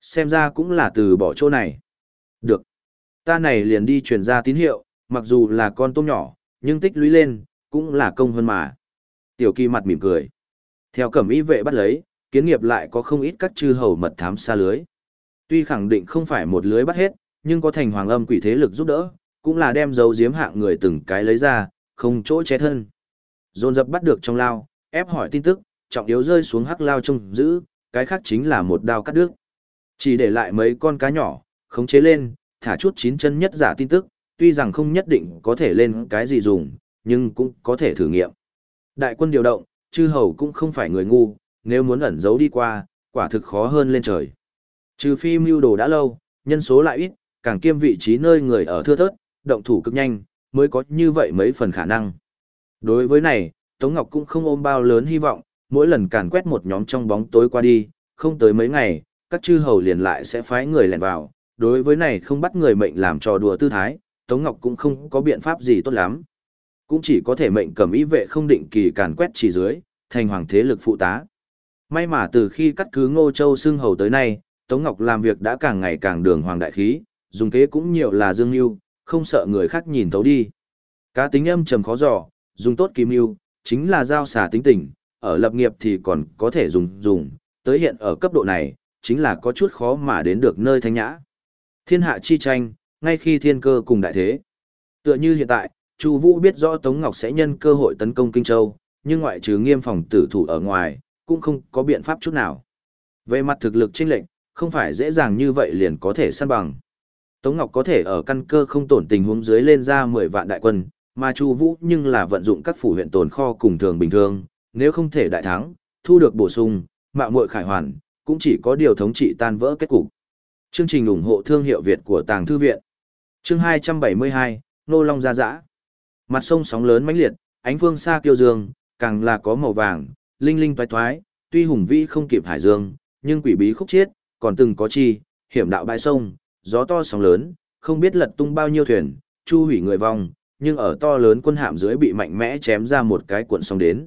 Xem ra cũng là từ bỏ chỗ này. Được. Ta này liền đi truyền ra tín hiệu, mặc dù là con tôm nhỏ, nhưng tích lũy lên, cũng là công hơn mà. Tiểu kỳ mặt mỉm cười. Theo cẩm ý vệ bắt lấy, kiến nghiệp lại có không ít các chư hầu mật thám xa lưới. Tuy khẳng định không phải một lưới bắt hết, nhưng có thành hoàng âm quỷ thế lực giúp đỡ, cũng là đem dấu giếm hạng người từng cái lấy ra, không chỗ che thân. Dồn dập bắt được trong lao, ép hỏi tin tức, trọng yếu rơi xuống hắc lao trông giữ, cái khác chính là một đao cắt đứt. Chỉ để lại mấy con cá nhỏ, khống chế lên, thả chút chín chân nhất giả tin tức, tuy rằng không nhất định có thể lên cái gì dùng, nhưng cũng có thể thử nghiệm. Đại quân điều động, chư hầu cũng không phải người ngu, nếu muốn ẩn giấu đi qua, quả thực khó hơn lên trời. Trừ phi mưu đồ đã lâu, nhân số lại ít, càng kiêm vị trí nơi người ở thưa thớt, động thủ cực nhanh, mới có như vậy mấy phần khả năng. Đối với này, Tống Ngọc cũng không ôm bao lớn hy vọng, mỗi lần càn quét một nhóm trong bóng tối qua đi, không tới mấy ngày, các chư hầu liền lại sẽ phái người lẻn vào. Đối với này không bắt người mệnh làm trò đùa tư thái, Tống Ngọc cũng không có biện pháp gì tốt lắm. Cũng chỉ có thể mệnh cầm ý vệ không định kỳ càn quét chỉ dưới, thành hoàng thế lực phụ tá. May mà từ khi cắt cứ Ngô Châu xưng hầu tới nay, Tống Ngọc làm việc đã càng ngày càng đường hoàng đại khí, dùng kế cũng nhiều là dương mưu, không sợ người khác nhìn thấu đi. Cá tính âm trầm khó dò, dùng tốt kim mưu, chính là giao xà tính tình, ở lập nghiệp thì còn có thể dùng dùng, tới hiện ở cấp độ này, chính là có chút khó mà đến được nơi thanh nhã. Thiên hạ chi tranh, ngay khi thiên cơ cùng đại thế. Tựa như hiện tại, Chu Vũ biết rõ Tống Ngọc sẽ nhân cơ hội tấn công Kinh Châu, nhưng ngoại trừ nghiêm phòng tử thủ ở ngoài, cũng không có biện pháp chút nào. Về mặt thực lực chênh lệnh, không phải dễ dàng như vậy liền có thể săn bằng. Tống Ngọc có thể ở căn cơ không tổn tình huống dưới lên ra 10 vạn đại quân, mà Chu Vũ nhưng là vận dụng các phủ huyện tồn kho cùng thường bình thường, nếu không thể đại thắng, thu được bổ sung, mạo muội khải hoàn, cũng chỉ có điều thống trị tan vỡ kết cục. Chương trình ủng hộ thương hiệu Việt của Tàng thư viện. Chương 272, nô long ra dã. Mặt sông sóng lớn mãnh liệt, ánh phương xa kiêu dương, càng là có màu vàng, linh linh toái toái, tuy hùng vĩ không kịp hải dương, nhưng quỷ bí khúc chiết, còn từng có chi, hiểm đạo bãi sông, gió to sóng lớn, không biết lật tung bao nhiêu thuyền, chu hủy người vong, nhưng ở to lớn quân hạm dưới bị mạnh mẽ chém ra một cái cuộn sóng đến.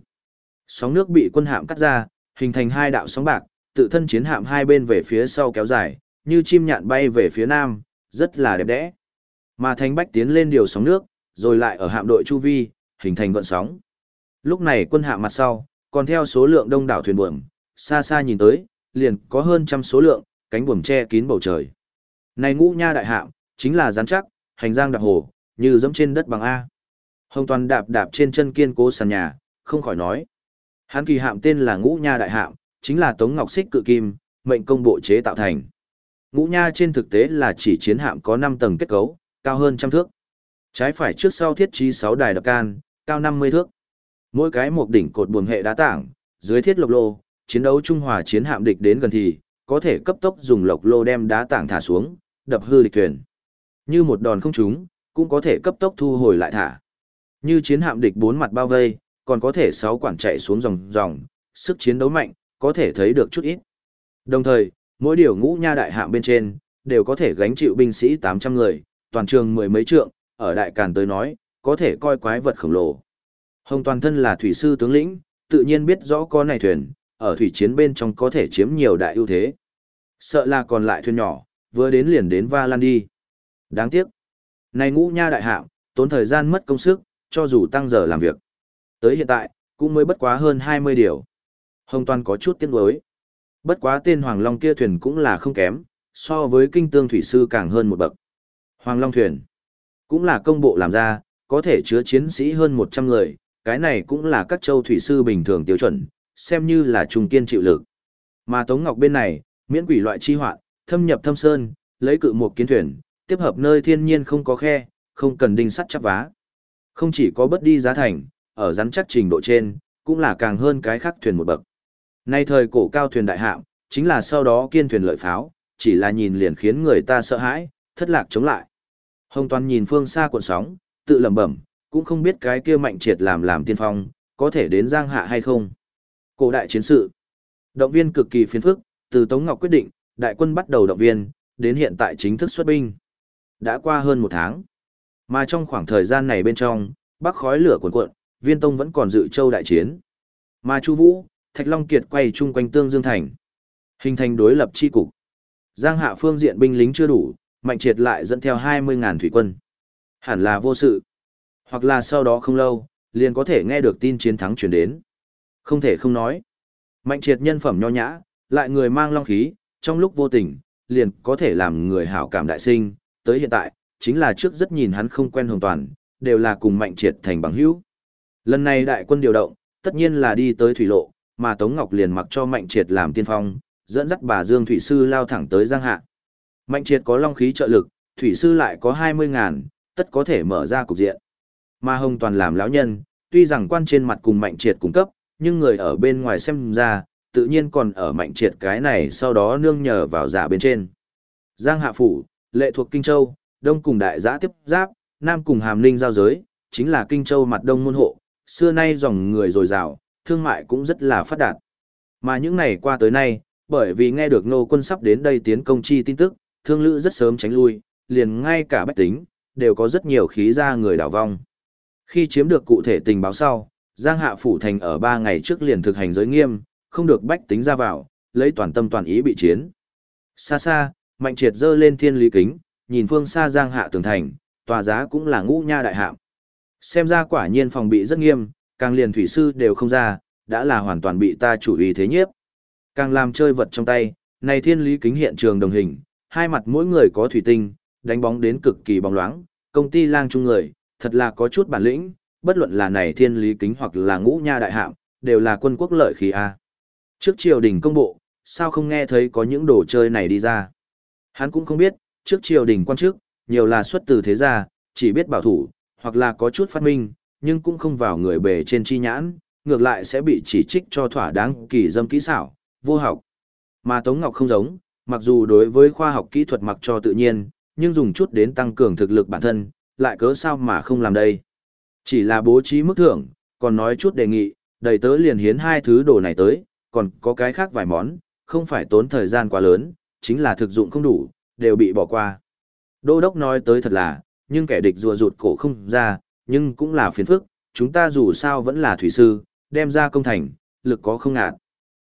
Sóng nước bị quân hạm cắt ra, hình thành hai đạo sóng bạc, tự thân chiến hạm hai bên về phía sau kéo dài, như chim nhạn bay về phía nam, rất là đẹp đẽ. Mà Thánh Bách tiến lên điều sóng nước, rồi lại ở hạm đội chu vi, hình thành gợn sóng. Lúc này quân hạm mặt sau, còn theo số lượng đông đảo thuyền buồm, xa xa nhìn tới, liền có hơn trăm số lượng, cánh buồm che kín bầu trời. Này ngũ nha đại hạm, chính là rắn chắc, hành giang đạp hồ, như dẫm trên đất bằng A. Hồng toàn đạp đạp trên chân kiên cố sàn nhà, không khỏi nói. Hán kỳ hạm tên là ngũ nha đại hạm, chính là tống ngọc xích cự kim, mệnh công bộ chế tạo thành. Ngũ nha trên thực tế là chỉ chiến hạm có 5 tầng kết cấu, cao hơn trăm thước. Trái phải trước sau thiết trí 6 đài đập can, cao 50 thước. Mỗi cái một đỉnh cột buồm hệ đá tảng, dưới thiết lộc lô, chiến đấu trung hòa chiến hạm địch đến gần thì, có thể cấp tốc dùng lộc lô đem đá tảng thả xuống, đập hư địch thuyền. Như một đòn không trúng, cũng có thể cấp tốc thu hồi lại thả. Như chiến hạm địch bốn mặt bao vây, còn có thể sáu quản chạy xuống dòng dòng, sức chiến đấu mạnh, có thể thấy được chút ít. Đồng thời, mỗi điều ngũ nha đại hạm bên trên, đều có thể gánh chịu binh sĩ 800 người, toàn trường mười mấy trượng, ở đại càn tới nói, có thể coi quái vật khổng lồ. Hồng toàn thân là thủy sư tướng lĩnh, tự nhiên biết rõ con này thuyền, ở thủy chiến bên trong có thể chiếm nhiều đại ưu thế. Sợ là còn lại thuyền nhỏ, vừa đến liền đến Va Lan đi. Đáng tiếc. Này ngũ nha đại hạm, tốn thời gian mất công sức, cho dù tăng giờ làm việc. Tới hiện tại, cũng mới bất quá hơn 20 điều. Hồng Toàn có chút tiếc nuối. Bất quá tên Hoàng Long kia thuyền cũng là không kém, so với kinh tương thủy sư càng hơn một bậc. Hoàng Long thuyền, cũng là công bộ làm ra, có thể chứa chiến sĩ hơn 100 người, cái này cũng là các châu thủy sư bình thường tiêu chuẩn, xem như là trung kiên chịu lực. Mà Tống Ngọc bên này, miễn quỷ loại chi hoạn, thâm nhập thâm sơn, lấy cự một kiến thuyền, tiếp hợp nơi thiên nhiên không có khe, không cần đinh sắt chắp vá. Không chỉ có bất đi giá thành, ở rắn chắc trình độ trên, cũng là càng hơn cái khác thuyền một bậc. Nay thời cổ cao thuyền đại hạm, chính là sau đó kiên thuyền lợi pháo, chỉ là nhìn liền khiến người ta sợ hãi, thất lạc chống lại. Hồng Toàn nhìn phương xa cuộn sóng, tự lẩm bẩm, cũng không biết cái kia mạnh triệt làm làm tiên phong, có thể đến giang hạ hay không. Cổ đại chiến sự, động viên cực kỳ phiền phức, từ Tống Ngọc quyết định, đại quân bắt đầu động viên, đến hiện tại chính thức xuất binh. Đã qua hơn một tháng, mà trong khoảng thời gian này bên trong, bắc khói lửa cuồn cuộn, viên tông vẫn còn dự châu đại chiến. Mà Chu Vũ, Thạch Long Kiệt quay chung quanh Tương Dương Thành, hình thành đối lập chi cục. Giang hạ phương diện binh lính chưa đủ, Mạnh Triệt lại dẫn theo 20.000 thủy quân. Hẳn là vô sự. Hoặc là sau đó không lâu, liền có thể nghe được tin chiến thắng chuyển đến. Không thể không nói. Mạnh Triệt nhân phẩm nho nhã, lại người mang long khí, trong lúc vô tình, liền có thể làm người hảo cảm đại sinh, tới hiện tại, chính là trước rất nhìn hắn không quen hoàn toàn, đều là cùng Mạnh Triệt thành bằng hữu. Lần này đại quân điều động, tất nhiên là đi tới thủy lộ, mà Tống Ngọc liền mặc cho Mạnh Triệt làm tiên phong, dẫn dắt bà Dương Thủy Sư lao thẳng tới Giang Hạ. Mạnh Triệt có long khí trợ lực, Thủy Sư lại có 20 ngàn, tất có thể mở ra cục diện. Mà Hồng Toàn làm lão nhân, tuy rằng quan trên mặt cùng Mạnh Triệt cung cấp, nhưng người ở bên ngoài xem ra, tự nhiên còn ở Mạnh Triệt cái này sau đó nương nhờ vào giả bên trên. Giang Hạ Phủ, lệ thuộc Kinh Châu, Đông cùng đại giã tiếp giáp, Nam cùng hàm ninh giao giới, chính là Kinh Châu mặt đông môn hộ, xưa nay dòng người dồi dào, thương mại cũng rất là phát đạt. Mà những ngày qua tới nay, bởi vì nghe được nô quân sắp đến đây tiến công chi tin tức, thương lữ rất sớm tránh lui, liền ngay cả bách tính, đều có rất nhiều khí ra người đảo vong. Khi chiếm được cụ thể tình báo sau, Giang Hạ Phủ Thành ở 3 ngày trước liền thực hành giới nghiêm, không được bách tính ra vào, lấy toàn tâm toàn ý bị chiến. Xa xa, Mạnh Triệt dơ lên thiên lý kính, nhìn phương xa Giang Hạ tường thành, tòa giá cũng là ngũ nha đại hạm. Xem ra quả nhiên phòng bị rất nghiêm, càng liền thủy sư đều không ra, đã là hoàn toàn bị ta chủ ý thế nhiếp. Càng làm chơi vật trong tay, này thiên lý kính hiện trường đồng hình, hai mặt mỗi người có thủy tinh, đánh bóng đến cực kỳ bóng loáng, công ty lang trung người, thật là có chút bản lĩnh, bất luận là này thiên lý kính hoặc là ngũ nha đại hạm, đều là quân quốc lợi khí A. Trước triều đình công bộ, sao không nghe thấy có những đồ chơi này đi ra? Hắn cũng không biết, trước triều đình quan chức, nhiều là xuất từ thế gia, chỉ biết bảo thủ, hoặc là có chút phát minh, nhưng cũng không vào người bề trên chi nhãn, ngược lại sẽ bị chỉ trích cho thỏa đáng kỳ dâm kỹ xảo, vô học. Mà Tống Ngọc không giống, mặc dù đối với khoa học kỹ thuật mặc cho tự nhiên, nhưng dùng chút đến tăng cường thực lực bản thân, lại cớ sao mà không làm đây. Chỉ là bố trí mức thưởng, còn nói chút đề nghị, đầy tớ liền hiến hai thứ đồ này tới, còn có cái khác vài món, không phải tốn thời gian quá lớn, chính là thực dụng không đủ, đều bị bỏ qua. Đô đốc nói tới thật là, nhưng kẻ địch rùa rụt cổ không ra, nhưng cũng là phiền phức, chúng ta dù sao vẫn là thủy sư, đem ra công thành, lực có không ngạt.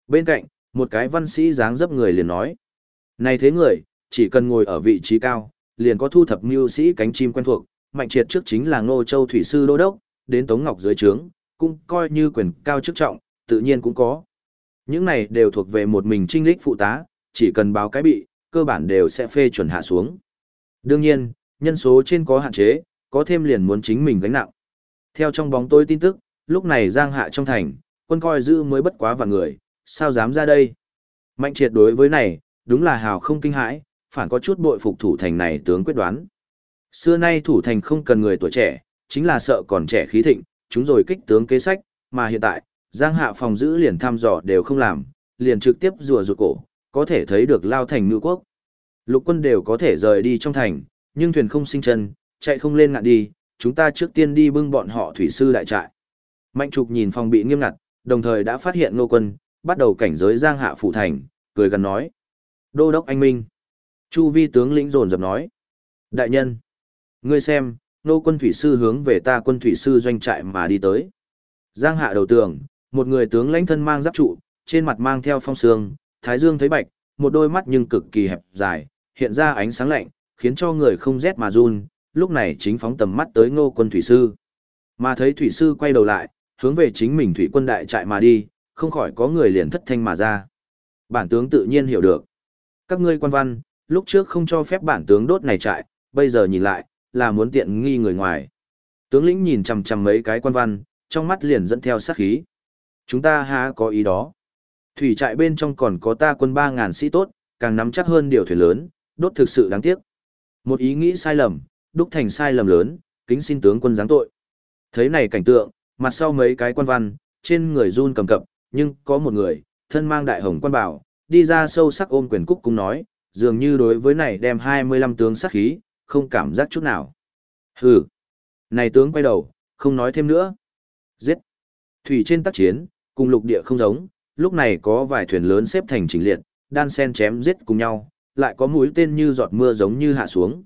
Bên cạnh, một cái văn sĩ dáng dấp người liền nói. Này thế người, chỉ cần ngồi ở vị trí cao, liền có thu thập mưu sĩ cánh chim quen thuộc, mạnh triệt trước chính là Ngô Châu Thủy Sư Đô Đốc, đến Tống Ngọc dưới trướng, cũng coi như quyền cao chức trọng, tự nhiên cũng có. Những này đều thuộc về một mình trinh lích phụ tá, chỉ cần báo cái bị, cơ bản đều sẽ phê chuẩn hạ xuống. Đương nhiên, nhân số trên có hạn chế, có thêm liền muốn chính mình gánh nặng. Theo trong bóng tôi tin tức, lúc này Giang Hạ trong thành, quân coi giữ mới bất quá vài người, sao dám ra đây? Mạnh triệt đối với này, đúng là hào không kinh hãi, phản có chút bội phục thủ thành này tướng quyết đoán. Xưa nay thủ thành không cần người tuổi trẻ, chính là sợ còn trẻ khí thịnh, chúng rồi kích tướng kế sách, mà hiện tại, Giang Hạ phòng giữ liền thăm dò đều không làm, liền trực tiếp rùa rụt cổ, có thể thấy được lao thành ngư quốc. Lục quân đều có thể rời đi trong thành, nhưng thuyền không sinh chân, chạy không lên ngạn đi, chúng ta trước tiên đi bưng bọn họ thủy sư đại trại. Mạnh trục nhìn phòng bị nghiêm ngặt, đồng thời đã phát hiện nô quân, bắt đầu cảnh giới giang hạ phủ thành, cười gần nói. Đô đốc anh Minh. Chu vi tướng lĩnh rồn dập nói. Đại nhân. Ngươi xem, nô quân thủy sư hướng về ta quân thủy sư doanh trại mà đi tới. Giang hạ đầu tường, một người tướng lãnh thân mang giáp trụ, trên mặt mang theo phong sương, thái dương thấy bạch, một đôi mắt nhưng cực kỳ hẹp dài, hiện ra ánh sáng lạnh, khiến cho người không rét mà run, lúc này chính phóng tầm mắt tới ngô quân thủy sư. Mà thấy thủy sư quay đầu lại, hướng về chính mình thủy quân đại trại mà đi, không khỏi có người liền thất thanh mà ra. Bản tướng tự nhiên hiểu được. Các ngươi quan văn, lúc trước không cho phép bản tướng đốt này trại, bây giờ nhìn lại, là muốn tiện nghi người ngoài. Tướng lĩnh nhìn chằm chằm mấy cái quan văn, trong mắt liền dẫn theo sát khí. Chúng ta há có ý đó. Thủy trại bên trong còn có ta quân 3.000 sĩ tốt, càng nắm chắc hơn điều thuyền lớn, đốt thực sự đáng tiếc. Một ý nghĩ sai lầm, đúc thành sai lầm lớn, kính xin tướng quân giáng tội. Thấy này cảnh tượng, mặt sau mấy cái quan văn, trên người run cầm cập, nhưng có một người, thân mang đại hồng quan bảo, đi ra sâu sắc ôm quyền cúc cung nói, dường như đối với này đem 25 tướng sát khí, không cảm giác chút nào. Hừ. Này tướng quay đầu, không nói thêm nữa. Giết. Thủy trên tác chiến, cùng lục địa không giống, lúc này có vài thuyền lớn xếp thành chỉnh liệt, đan sen chém giết cùng nhau, lại có mũi tên như giọt mưa giống như hạ xuống.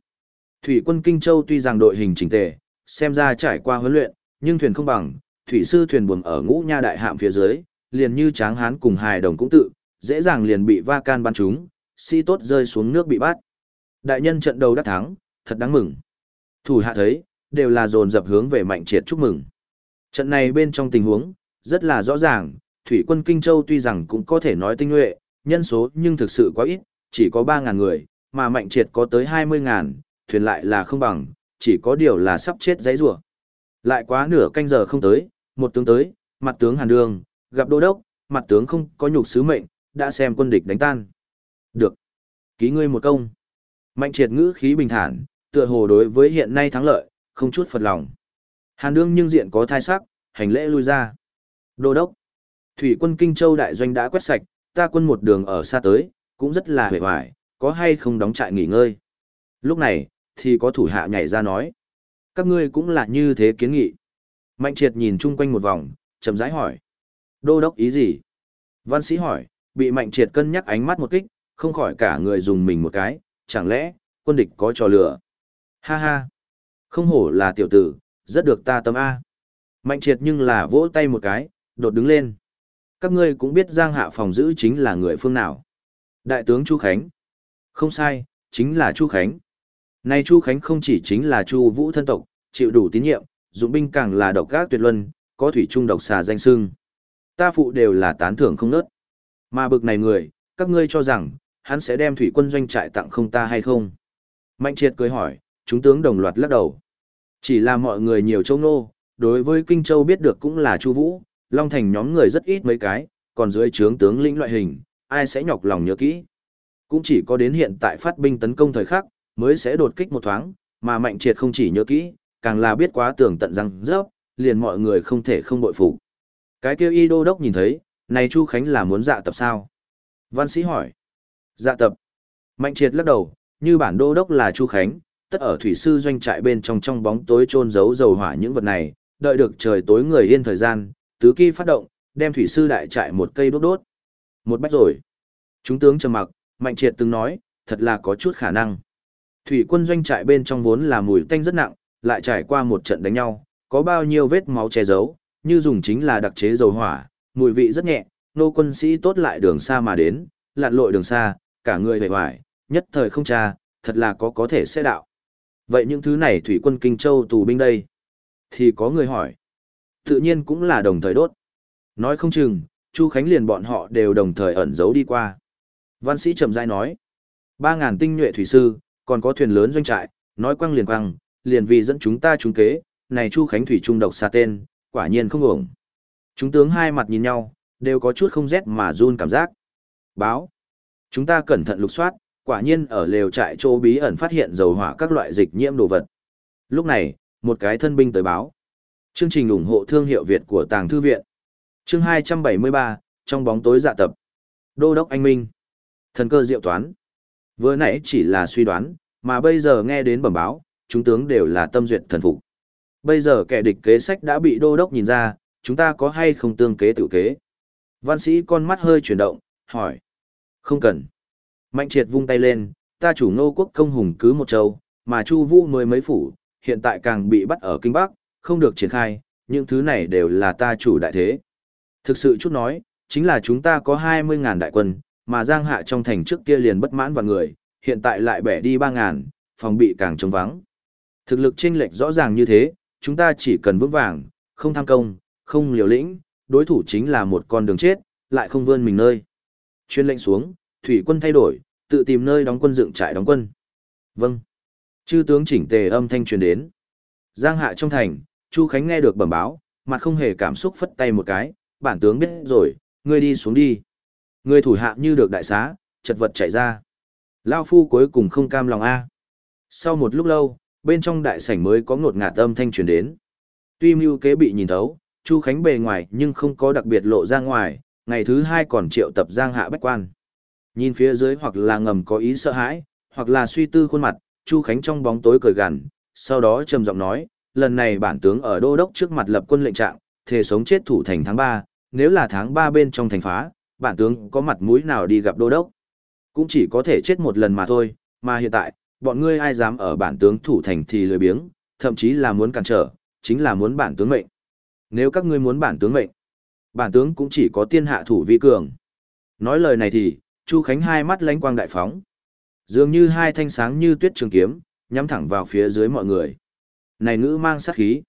Thủy quân Kinh Châu tuy rằng đội hình chỉnh tề, xem ra trải qua huấn luyện, nhưng thuyền không bằng, thủy sư thuyền buồm ở ngũ nha đại hạm phía dưới, liền như tráng hán cùng hài đồng cũng tự, dễ dàng liền bị va can bắn chúng, sĩ tốt rơi xuống nước bị bắt. Đại nhân trận đầu đắc thắng, thật đáng mừng. Thủ hạ thấy, đều là dồn dập hướng về mạnh triệt chúc mừng. Trận này bên trong tình huống, rất là rõ ràng, thủy quân Kinh Châu tuy rằng cũng có thể nói tinh nhuệ, nhân số nhưng thực sự quá ít, chỉ có 3.000 người, mà mạnh triệt có tới 20.000, thuyền lại là không bằng, chỉ có điều là sắp chết dãy rủa Lại quá nửa canh giờ không tới, một tướng tới, mặt tướng Hàn Đường, gặp đô đốc, mặt tướng không có nhục sứ mệnh, đã xem quân địch đánh tan. Được. Ký ngươi một công. Mạnh triệt ngữ khí bình thản, tựa hồ đối với hiện nay thắng lợi, không chút phật lòng. Hàn đương nhưng diện có thai sắc, hành lễ lui ra. Đô đốc. Thủy quân Kinh Châu đại doanh đã quét sạch, ta quân một đường ở xa tới, cũng rất là hề hoài, có hay không đóng trại nghỉ ngơi. Lúc này, thì có thủ hạ nhảy ra nói. Các ngươi cũng là như thế kiến nghị. Mạnh triệt nhìn chung quanh một vòng, chậm rãi hỏi. Đô đốc ý gì? Văn sĩ hỏi, bị mạnh triệt cân nhắc ánh mắt một kích, không khỏi cả người dùng mình một cái, chẳng lẽ, quân địch có trò lửa. Ha ha, không hổ là tiểu tử, rất được ta tâm A. Mạnh triệt nhưng là vỗ tay một cái, đột đứng lên. Các ngươi cũng biết Giang Hạ phòng giữ chính là người phương nào. Đại tướng Chu Khánh. Không sai, chính là Chu Khánh. Nay Chu Khánh không chỉ chính là Chu Vũ thân tộc, chịu đủ tín nhiệm, dụng binh càng là độc ác tuyệt luân, có thủy trung độc xà danh xưng. Ta phụ đều là tán thưởng không nớt. Mà bực này người, các ngươi cho rằng, hắn sẽ đem thủy quân doanh trại tặng không ta hay không? Mạnh triệt cười hỏi, chúng tướng đồng loạt lắc đầu. Chỉ là mọi người nhiều châu nô, đối với Kinh Châu biết được cũng là Chu Vũ, Long Thành nhóm người rất ít mấy cái, còn dưới trướng tướng lĩnh loại hình, ai sẽ nhọc lòng nhớ kỹ. Cũng chỉ có đến hiện tại phát binh tấn công thời khắc, mới sẽ đột kích một thoáng, mà Mạnh Triệt không chỉ nhớ kỹ, càng là biết quá tường tận răng rớp, liền mọi người không thể không bội phục. Cái kia y đô đốc nhìn thấy, này Chu Khánh là muốn dạ tập sao? Văn sĩ hỏi. Dạ tập. Mạnh triệt lắc đầu, như bản đô đốc là Chu Khánh, tất ở thủy sư doanh trại bên trong trong bóng tối trôn giấu dầu hỏa những vật này, đợi được trời tối người yên thời gian, tứ kỳ phát động, đem thủy sư đại trại một cây đốt đốt. Một bách rồi. Chúng tướng trầm mặc, Mạnh triệt từng nói, thật là có chút khả năng. Thủy quân doanh trại bên trong vốn là mùi tanh rất nặng, lại trải qua một trận đánh nhau, có bao nhiêu vết máu che giấu, như dùng chính là đặc chế dầu hỏa, mùi vị rất nhẹ, nô quân sĩ tốt lại đường xa mà đến, lặn lội đường xa, cả người vẻ hoài, nhất thời không tra, thật là có có thể sẽ đạo. Vậy những thứ này thủy quân Kinh Châu tù binh đây? Thì có người hỏi. Tự nhiên cũng là đồng thời đốt. Nói không chừng, Chu Khánh liền bọn họ đều đồng thời ẩn giấu đi qua. Văn sĩ trầm rãi nói. Ba ngàn tinh nhuệ thủy sư, còn có thuyền lớn doanh trại, nói quăng liền quăng, liền vì dẫn chúng ta trúng kế, này Chu Khánh thủy trung độc xa tên, quả nhiên không ổng. Chúng tướng hai mặt nhìn nhau, đều có chút không rét mà run cảm giác. Báo. Chúng ta cẩn thận lục soát, quả nhiên ở lều trại chỗ bí ẩn phát hiện dầu hỏa các loại dịch nhiễm đồ vật. Lúc này, một cái thân binh tới báo. Chương trình ủng hộ thương hiệu Việt của Tàng Thư Viện. Chương 273, trong bóng tối dạ tập. Đô đốc anh Minh. Thần cơ diệu toán. Vừa nãy chỉ là suy đoán, mà bây giờ nghe đến bẩm báo, chúng tướng đều là tâm duyệt thần phục. Bây giờ kẻ địch kế sách đã bị đô đốc nhìn ra, chúng ta có hay không tương kế tự kế? Văn sĩ con mắt hơi chuyển động, hỏi. Không cần. Mạnh triệt vung tay lên, ta chủ ngô quốc công hùng cứ một châu, mà chu vũ mười mấy phủ, hiện tại càng bị bắt ở Kinh Bắc, không được triển khai, những thứ này đều là ta chủ đại thế. Thực sự chút nói, chính là chúng ta có 20.000 đại quân, mà giang hạ trong thành trước kia liền bất mãn vào người, hiện tại lại bẻ đi 3.000, phòng bị càng trống vắng. Thực lực chênh lệch rõ ràng như thế, chúng ta chỉ cần vững vàng, không tham công, không liều lĩnh, đối thủ chính là một con đường chết, lại không vươn mình nơi. Chuyên lệnh xuống, thủy quân thay đổi, tự tìm nơi đóng quân dựng trại đóng quân. Vâng. Chư tướng chỉnh tề âm thanh truyền đến. Giang hạ trong thành, Chu Khánh nghe được bẩm báo, mặt không hề cảm xúc phất tay một cái, bản tướng biết rồi, ngươi đi xuống đi. Người thủ hạ như được đại xá, chật vật chạy ra. Lao phu cuối cùng không cam lòng a. Sau một lúc lâu, bên trong đại sảnh mới có ngột ngạt âm thanh truyền đến. Tuy mưu kế bị nhìn thấu, Chu Khánh bề ngoài nhưng không có đặc biệt lộ ra ngoài, ngày thứ hai còn triệu tập giang hạ bách quan. Nhìn phía dưới hoặc là ngầm có ý sợ hãi, hoặc là suy tư khuôn mặt, Chu Khánh trong bóng tối cười gằn, sau đó trầm giọng nói, lần này bản tướng ở đô đốc trước mặt lập quân lệnh trạng, thề sống chết thủ thành tháng 3, nếu là tháng 3 bên trong thành phá, bản tướng có mặt mũi nào đi gặp đô đốc. Cũng chỉ có thể chết một lần mà thôi, mà hiện tại, bọn ngươi ai dám ở bản tướng thủ thành thì lười biếng, thậm chí là muốn cản trở, chính là muốn bản tướng mệnh. Nếu các ngươi muốn bản tướng mệnh, bản tướng cũng chỉ có tiên hạ thủ vi cường. Nói lời này thì, Chu Khánh hai mắt lánh quang đại phóng. Dường như hai thanh sáng như tuyết trường kiếm, nhắm thẳng vào phía dưới mọi người. Này ngữ mang sát khí.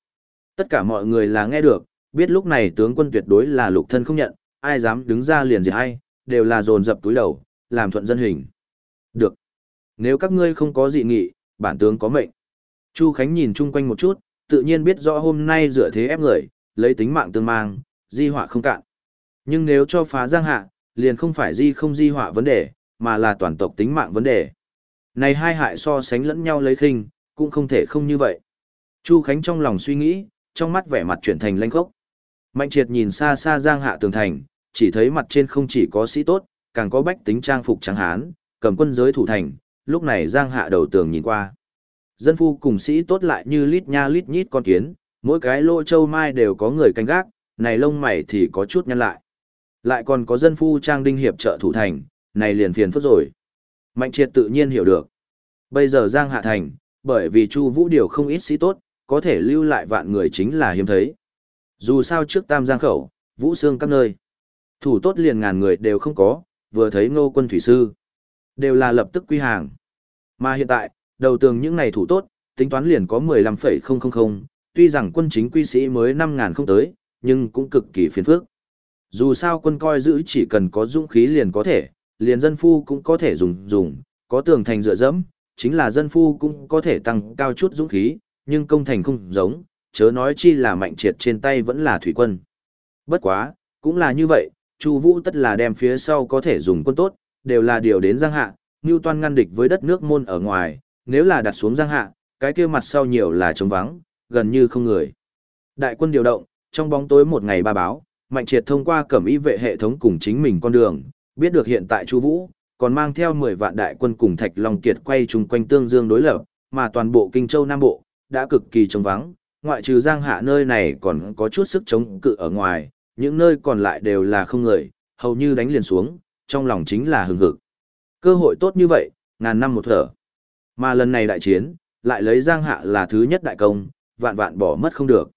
Tất cả mọi người là nghe được, biết lúc này tướng quân tuyệt đối là lục thân không nhận, ai dám đứng ra liền gì hay, đều là dồn dập túi đầu, làm thuận dân hình. Được. Nếu các ngươi không có dị nghị, bản tướng có mệnh. Chu Khánh nhìn chung quanh một chút, tự nhiên biết rõ hôm nay dựa thế ép người, lấy tính mạng tương mang, di họa không cạn. Nhưng nếu cho phá giang hạ, liền không phải di không di họa vấn đề, mà là toàn tộc tính mạng vấn đề. Này hai hại so sánh lẫn nhau lấy khinh, cũng không thể không như vậy. Chu Khánh trong lòng suy nghĩ, trong mắt vẻ mặt chuyển thành lanh khốc. Mạnh triệt nhìn xa xa giang hạ tường thành, chỉ thấy mặt trên không chỉ có sĩ tốt, càng có bách tính trang phục trắng hán, cầm quân giới thủ thành, lúc này giang hạ đầu tường nhìn qua. Dân phu cùng sĩ tốt lại như lít nha lít nhít con kiến, mỗi cái lô châu mai đều có người canh gác, này lông mày thì có chút nhăn lại. Lại còn có dân phu trang đinh hiệp trợ thủ thành, này liền phiền phức rồi. Mạnh triệt tự nhiên hiểu được. Bây giờ Giang Hạ Thành, bởi vì Chu Vũ điều không ít sĩ tốt, có thể lưu lại vạn người chính là hiếm thấy. Dù sao trước Tam Giang khẩu, Vũ Xương các nơi, thủ tốt liền ngàn người đều không có, vừa thấy Ngô Quân thủy sư, đều là lập tức quy hàng. Mà hiện tại, đầu tường những này thủ tốt, tính toán liền có 15,000, tuy rằng quân chính quy sĩ mới 5.000 không tới, nhưng cũng cực kỳ phiền phức. Dù sao quân coi giữ chỉ cần có dũng khí liền có thể, liền dân phu cũng có thể dùng dùng, có tường thành dựa dẫm, chính là dân phu cũng có thể tăng cao chút dũng khí, nhưng công thành không giống, chớ nói chi là mạnh triệt trên tay vẫn là thủy quân. Bất quá, cũng là như vậy, Chu Vũ tất là đem phía sau có thể dùng quân tốt, đều là điều đến Giang Hạ, Nưu Toan ngăn địch với đất nước môn ở ngoài, nếu là đặt xuống Giang Hạ, cái kia mặt sau nhiều là trống vắng, gần như không người. Đại quân điều động, trong bóng tối một ngày ba báo, Mạnh Triệt thông qua cẩm y vệ hệ thống cùng chính mình con đường, biết được hiện tại Chu Vũ còn mang theo 10 vạn đại quân cùng Thạch Long Kiệt quay chung quanh tương dương đối lập, mà toàn bộ Kinh Châu Nam Bộ đã cực kỳ trống vắng, ngoại trừ Giang Hạ nơi này còn có chút sức chống cự ở ngoài, những nơi còn lại đều là không người, hầu như đánh liền xuống, trong lòng chính là hừng hực. Cơ hội tốt như vậy, ngàn năm một thở. Mà lần này đại chiến, lại lấy Giang Hạ là thứ nhất đại công, vạn vạn bỏ mất không được.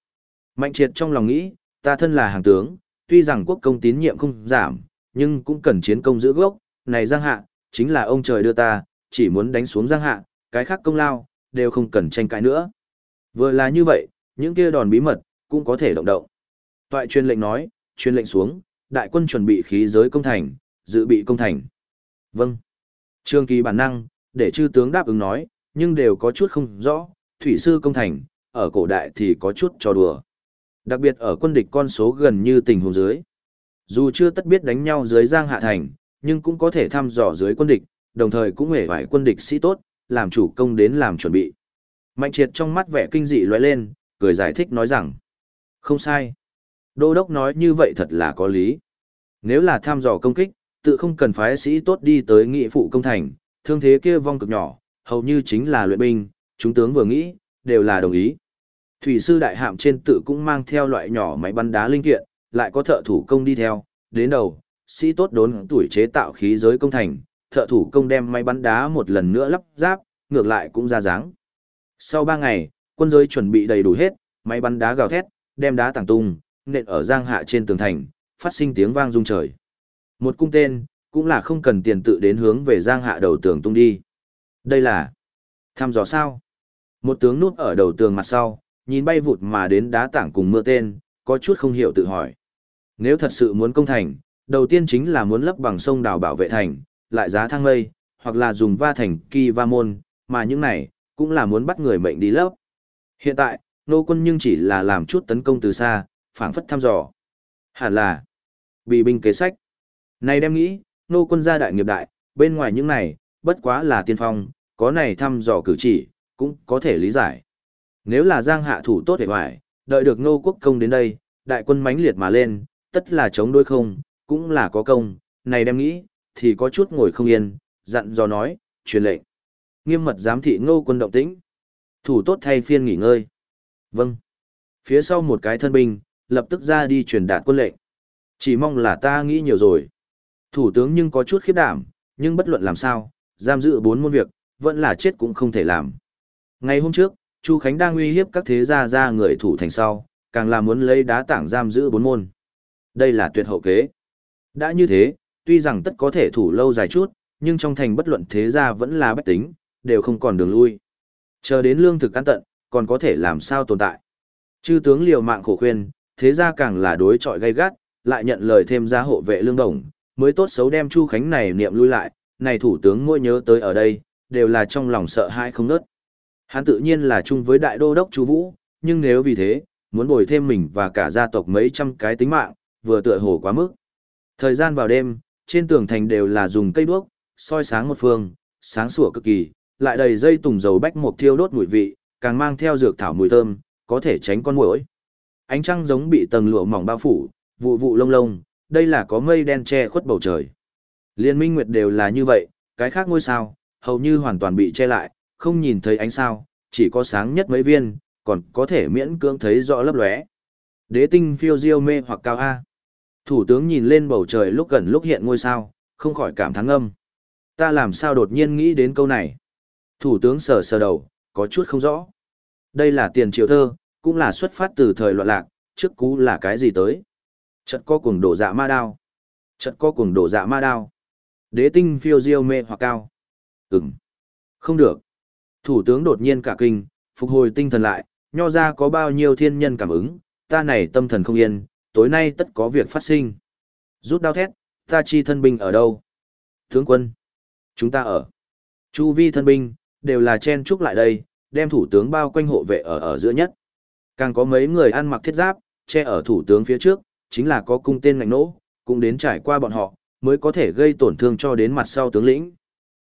Mạnh triệt trong lòng nghĩ, ta thân là hàng tướng, tuy rằng quốc công tín nhiệm không giảm, nhưng cũng cần chiến công giữ gốc, này Giang Hạ, chính là ông trời đưa ta, chỉ muốn đánh xuống Giang Hạ, cái khác công lao, đều không cần tranh cãi nữa. Vừa là như vậy, những kia đòn bí mật, cũng có thể động động. Toại truyền lệnh nói, truyền lệnh xuống, đại quân chuẩn bị khí giới công thành, dự bị công thành. Vâng. Trương kỳ bản năng, để chư tướng đáp ứng nói, nhưng đều có chút không rõ, thủy sư công thành, ở cổ đại thì có chút trò đùa. Đặc biệt ở quân địch con số gần như tình huống dưới. Dù chưa tất biết đánh nhau dưới giang hạ thành, nhưng cũng có thể thăm dò dưới quân địch, đồng thời cũng hề phải quân địch sĩ tốt, làm chủ công đến làm chuẩn bị. Mạnh triệt trong mắt vẻ kinh dị lóe lên, cười giải thích nói rằng, không sai. Đô đốc nói như vậy thật là có lý. Nếu là tham dò công kích, tự không cần phái sĩ tốt đi tới nghị phụ công thành, thương thế kia vong cực nhỏ, hầu như chính là luyện binh, chúng tướng vừa nghĩ, đều là đồng ý. Thủy sư đại hạm trên tự cũng mang theo loại nhỏ máy bắn đá linh kiện, lại có thợ thủ công đi theo, đến đầu, sĩ tốt đốn tuổi chế tạo khí giới công thành, thợ thủ công đem máy bắn đá một lần nữa lắp ráp, ngược lại cũng ra dáng. Sau ba ngày, quân giới chuẩn bị đầy đủ hết, máy bắn đá gào thét, đem đá tảng tung, nện ở giang hạ trên tường thành, phát sinh tiếng vang rung trời. Một cung tên, cũng là không cần tiền tự đến hướng về giang hạ đầu tường tung đi. Đây là thăm dò sao? Một tướng núp ở đầu tường mặt sau, nhìn bay vụt mà đến đá tảng cùng mưa tên, có chút không hiểu tự hỏi. Nếu thật sự muốn công thành, đầu tiên chính là muốn lấp bằng sông đào bảo vệ thành, lại giá thang mây, hoặc là dùng va thành kỳ va môn, mà những này, cũng là muốn bắt người mệnh đi lấp. Hiện tại, nô quân nhưng chỉ là làm chút tấn công từ xa, phảng phất thăm dò. Hẳn là, bị binh kế sách. Này đem nghĩ, nô quân gia đại nghiệp đại, bên ngoài những này, bất quá là tiên phong, có này thăm dò cử chỉ, cũng có thể lý giải. Nếu là giang hạ thủ tốt hệ hoài, đợi được nô quốc công đến đây, đại quân mãnh liệt mà lên, tất là chống đối không, cũng là có công, này đem nghĩ, thì có chút ngồi không yên, dặn dò nói, truyền lệnh. Nghiêm mật giám thị ngô quân động tĩnh. Thủ tốt thay phiên nghỉ ngơi. Vâng. Phía sau một cái thân binh, lập tức ra đi truyền đạt quân lệnh. Chỉ mong là ta nghĩ nhiều rồi. Thủ tướng nhưng có chút khiếp đảm, nhưng bất luận làm sao, giam giữ bốn môn việc, vẫn là chết cũng không thể làm. Ngày hôm trước, Chu Khánh đang uy hiếp các thế gia gia người thủ thành sau, càng là muốn lấy đá tảng giam giữ bốn môn. Đây là tuyệt hậu kế. Đã như thế, tuy rằng tất có thể thủ lâu dài chút, nhưng trong thành bất luận thế gia vẫn là bách tính, đều không còn đường lui. Chờ đến lương thực ăn tận, còn có thể làm sao tồn tại. Chư tướng liều mạng khổ khuyên, thế gia càng là đối trọi gay gắt, lại nhận lời thêm ra hộ vệ lương đồng, mới tốt xấu đem Chu Khánh này niệm lui lại, này thủ tướng mỗi nhớ tới ở đây, đều là trong lòng sợ hãi không nớt. Hắn tự nhiên là chung với đại đô đốc Chu Vũ, nhưng nếu vì thế, muốn bồi thêm mình và cả gia tộc mấy trăm cái tính mạng, vừa tựa hồ quá mức. Thời gian vào đêm, trên tường thành đều là dùng cây đuốc, soi sáng một phương, sáng sủa cực kỳ, lại đầy dây tùng dầu bách mục thiêu đốt mùi vị, càng mang theo dược thảo mùi thơm, có thể tránh con muỗi. Ánh trăng giống bị tầng lụa mỏng bao phủ, vụ vụ lông lông, đây là có mây đen che khuất bầu trời. Liên minh nguyệt đều là như vậy, cái khác ngôi sao, hầu như hoàn toàn bị che lại, không nhìn thấy ánh sao, chỉ có sáng nhất mấy viên, còn có thể miễn cưỡng thấy rõ lấp lóe. Đế tinh phiêu diêu mê hoặc cao A. Thủ tướng nhìn lên bầu trời lúc gần lúc hiện ngôi sao, không khỏi cảm thắng âm. Ta làm sao đột nhiên nghĩ đến câu này. Thủ tướng sờ sờ đầu, có chút không rõ. Đây là tiền triều thơ, cũng là xuất phát từ thời loạn lạc, trước cú là cái gì tới. Chật có cuồng đổ dạ ma đao. Chật có cuồng đổ dạ ma đao. Đế tinh phiêu diêu mê hoặc cao. Ừm. Không được. Thủ tướng đột nhiên cả kinh, phục hồi tinh thần lại, nho ra có bao nhiêu thiên nhân cảm ứng, ta này tâm thần không yên, tối nay tất có việc phát sinh. Rút đao thét, ta chi thân binh ở đâu? Tướng quân. Chúng ta ở. Chu vi thân binh, đều là chen trúc lại đây, đem thủ tướng bao quanh hộ vệ ở ở giữa nhất. Càng có mấy người ăn mặc thiết giáp, che ở thủ tướng phía trước, chính là có cung tên ngạnh nỗ, cũng đến trải qua bọn họ, mới có thể gây tổn thương cho đến mặt sau tướng lĩnh.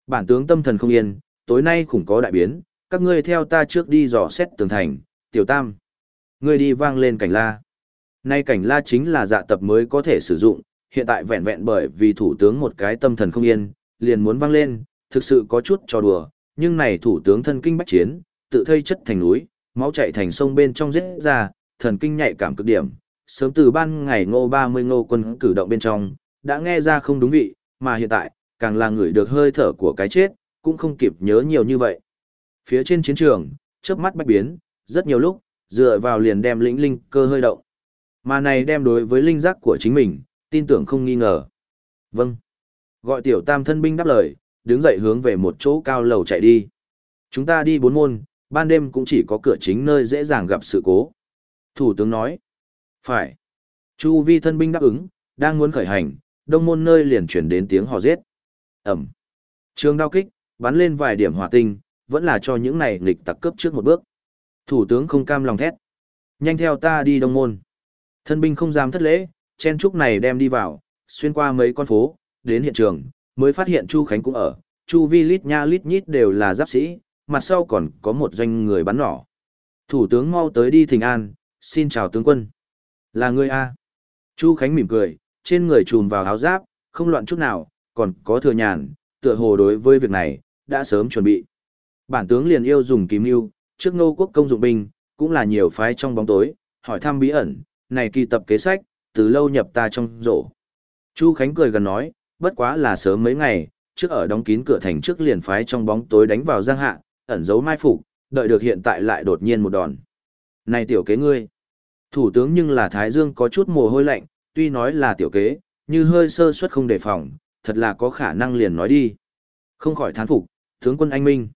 Bản tướng tâm thần không yên, tối nay khủng có đại biến, các ngươi theo ta trước đi dò xét tường thành, tiểu tam. Ngươi đi vang lên cảnh la. Nay cảnh la chính là dạ tập mới có thể sử dụng, hiện tại vẹn vẹn bởi vì thủ tướng một cái tâm thần không yên, liền muốn vang lên, thực sự có chút trò đùa, nhưng này thủ tướng thân kinh bách chiến, tự thây chất thành núi, máu chạy thành sông bên trong giết ra, thần kinh nhạy cảm cực điểm, sớm từ ban ngày ngô 30 ngô quân cử động bên trong, đã nghe ra không đúng vị, mà hiện tại, càng là người được hơi thở của cái chết, cũng không kịp nhớ nhiều như vậy. Phía trên chiến trường, chớp mắt bách biến, rất nhiều lúc, dựa vào liền đem lĩnh linh cơ hơi động. Mà này đem đối với linh giác của chính mình, tin tưởng không nghi ngờ. Vâng. Gọi tiểu tam thân binh đáp lời, đứng dậy hướng về một chỗ cao lầu chạy đi. Chúng ta đi bốn môn, ban đêm cũng chỉ có cửa chính nơi dễ dàng gặp sự cố. Thủ tướng nói. Phải. Chu vi thân binh đáp ứng, đang muốn khởi hành, đông môn nơi liền chuyển đến tiếng hò giết. Ẩm. Trường đao kích, bắn lên vài điểm hỏa tinh, vẫn là cho những này nghịch tặc cướp trước một bước. Thủ tướng không cam lòng thét. Nhanh theo ta đi đông môn. Thân binh không dám thất lễ, chen trúc này đem đi vào, xuyên qua mấy con phố, đến hiện trường, mới phát hiện Chu Khánh cũng ở. Chu vi lít nha lít nhít đều là giáp sĩ, mặt sau còn có một doanh người bắn nỏ. Thủ tướng mau tới đi thỉnh an, xin chào tướng quân. Là người A. Chu Khánh mỉm cười, trên người trùm vào áo giáp, không loạn chút nào, còn có thừa nhàn, tựa hồ đối với việc này, đã sớm chuẩn bị. Bản tướng liền yêu dùng kiếm yêu, trước nô quốc công dụng binh, cũng là nhiều phái trong bóng tối, hỏi thăm bí ẩn, này kỳ tập kế sách, từ lâu nhập ta trong rổ. Chu Khánh cười gần nói, bất quá là sớm mấy ngày, trước ở đóng kín cửa thành trước liền phái trong bóng tối đánh vào giang hạ, ẩn giấu mai phục, đợi được hiện tại lại đột nhiên một đòn. Này tiểu kế ngươi, thủ tướng nhưng là Thái Dương có chút mồ hôi lạnh, tuy nói là tiểu kế, như hơi sơ suất không đề phòng, thật là có khả năng liền nói đi. Không khỏi thán phục, tướng quân anh minh.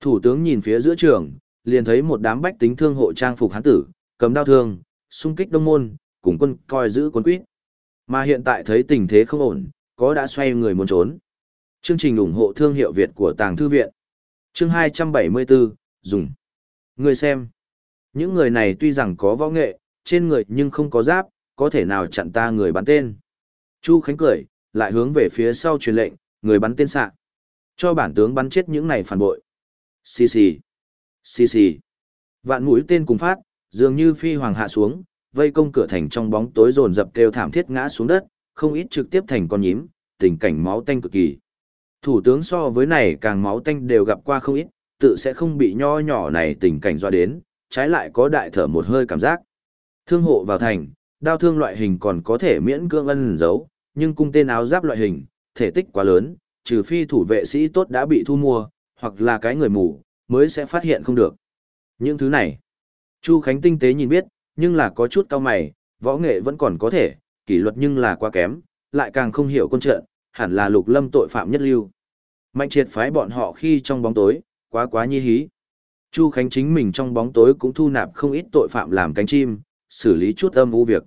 Thủ tướng nhìn phía giữa trường, liền thấy một đám bách tính thương hộ trang phục hán tử, cầm đao thương, xung kích đông môn, cùng quân coi giữ quân quýt. Mà hiện tại thấy tình thế không ổn, có đã xoay người muốn trốn. Chương trình ủng hộ thương hiệu Việt của Tàng Thư Viện. Chương 274, dùng. Người xem. Những người này tuy rằng có võ nghệ, trên người nhưng không có giáp, có thể nào chặn ta người bắn tên. Chu Khánh cười, lại hướng về phía sau truyền lệnh, người bắn tên sạ. Cho bản tướng bắn chết những này phản bội. Xì xì. Xì xì. Vạn mũi tên cùng phát, dường như phi hoàng hạ xuống, vây công cửa thành trong bóng tối rồn dập kêu thảm thiết ngã xuống đất, không ít trực tiếp thành con nhím, tình cảnh máu tanh cực kỳ. Thủ tướng so với này càng máu tanh đều gặp qua không ít, tự sẽ không bị nho nhỏ này tình cảnh do đến, trái lại có đại thở một hơi cảm giác. Thương hộ vào thành, đao thương loại hình còn có thể miễn cưỡng ân giấu, nhưng cung tên áo giáp loại hình, thể tích quá lớn, trừ phi thủ vệ sĩ tốt đã bị thu mua, hoặc là cái người mù, mới sẽ phát hiện không được. Những thứ này, Chu Khánh tinh tế nhìn biết, nhưng là có chút cao mày, võ nghệ vẫn còn có thể, kỷ luật nhưng là quá kém, lại càng không hiểu quân trận, hẳn là lục lâm tội phạm nhất lưu. Mạnh triệt phái bọn họ khi trong bóng tối, quá quá nhi hí. Chu Khánh chính mình trong bóng tối cũng thu nạp không ít tội phạm làm cánh chim, xử lý chút âm u việc.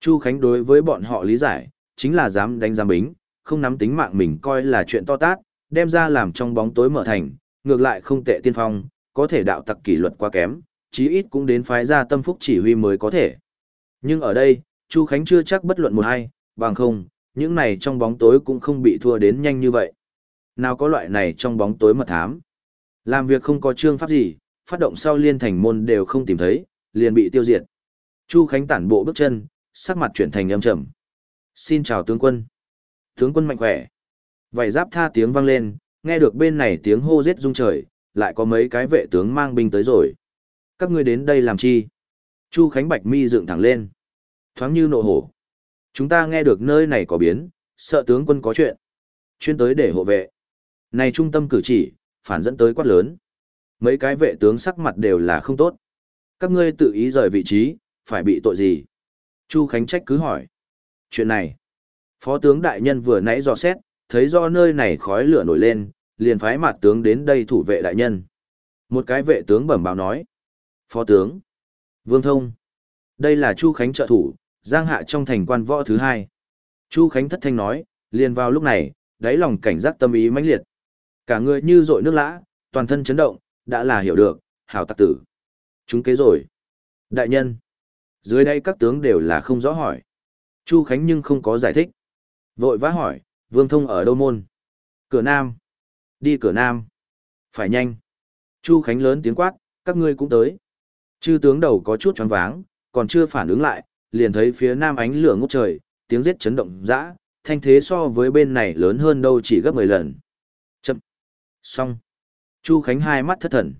Chu Khánh đối với bọn họ lý giải, chính là dám đánh giam bính, không nắm tính mạng mình coi là chuyện to tát, đem ra làm trong bóng tối mở thành, ngược lại không tệ tiên phong, có thể đạo tặc kỷ luật quá kém, chí ít cũng đến phái ra tâm phúc chỉ huy mới có thể. Nhưng ở đây, Chu Khánh chưa chắc bất luận một hay, bằng không, những này trong bóng tối cũng không bị thua đến nhanh như vậy. Nào có loại này trong bóng tối mật thám. Làm việc không có trương pháp gì, phát động sau liên thành môn đều không tìm thấy, liền bị tiêu diệt. Chu Khánh tản bộ bước chân, sắc mặt chuyển thành âm trầm. Xin chào tướng quân. Tướng quân mạnh khỏe. Vậy giáp tha tiếng vang lên, nghe được bên này tiếng hô giết rung trời, lại có mấy cái vệ tướng mang binh tới rồi. Các ngươi đến đây làm chi? Chu Khánh Bạch mi dựng thẳng lên. Thoáng như nộ hổ. Chúng ta nghe được nơi này có biến, sợ tướng quân có chuyện. Chuyên tới để hộ vệ. Này trung tâm cử chỉ, phản dẫn tới quát lớn. Mấy cái vệ tướng sắc mặt đều là không tốt. Các ngươi tự ý rời vị trí, phải bị tội gì? Chu Khánh trách cứ hỏi. Chuyện này, phó tướng đại nhân vừa nãy dò xét, thấy do nơi này khói lửa nổi lên, liền phái mặt tướng đến đây thủ vệ đại nhân. Một cái vệ tướng bẩm báo nói. Phó tướng, Vương Thông, đây là Chu Khánh trợ thủ, giang hạ trong thành quan võ thứ hai. Chu Khánh thất thanh nói, liền vào lúc này, đáy lòng cảnh giác tâm ý mãnh liệt. Cả người như dội nước lã, toàn thân chấn động, đã là hiểu được, hảo tặc tử. Chúng kế rồi. Đại nhân, dưới đây các tướng đều là không rõ hỏi. Chu Khánh nhưng không có giải thích. Vội vã hỏi, Vương Thông ở đâu môn? Cửa Nam. Đi cửa Nam. Phải nhanh. Chu Khánh lớn tiếng quát, các ngươi cũng tới. Chư tướng đầu có chút choáng váng, còn chưa phản ứng lại, liền thấy phía Nam ánh lửa ngút trời, tiếng giết chấn động dã, thanh thế so với bên này lớn hơn đâu chỉ gấp 10 lần. Chậm. Xong. Chu Khánh hai mắt thất thần.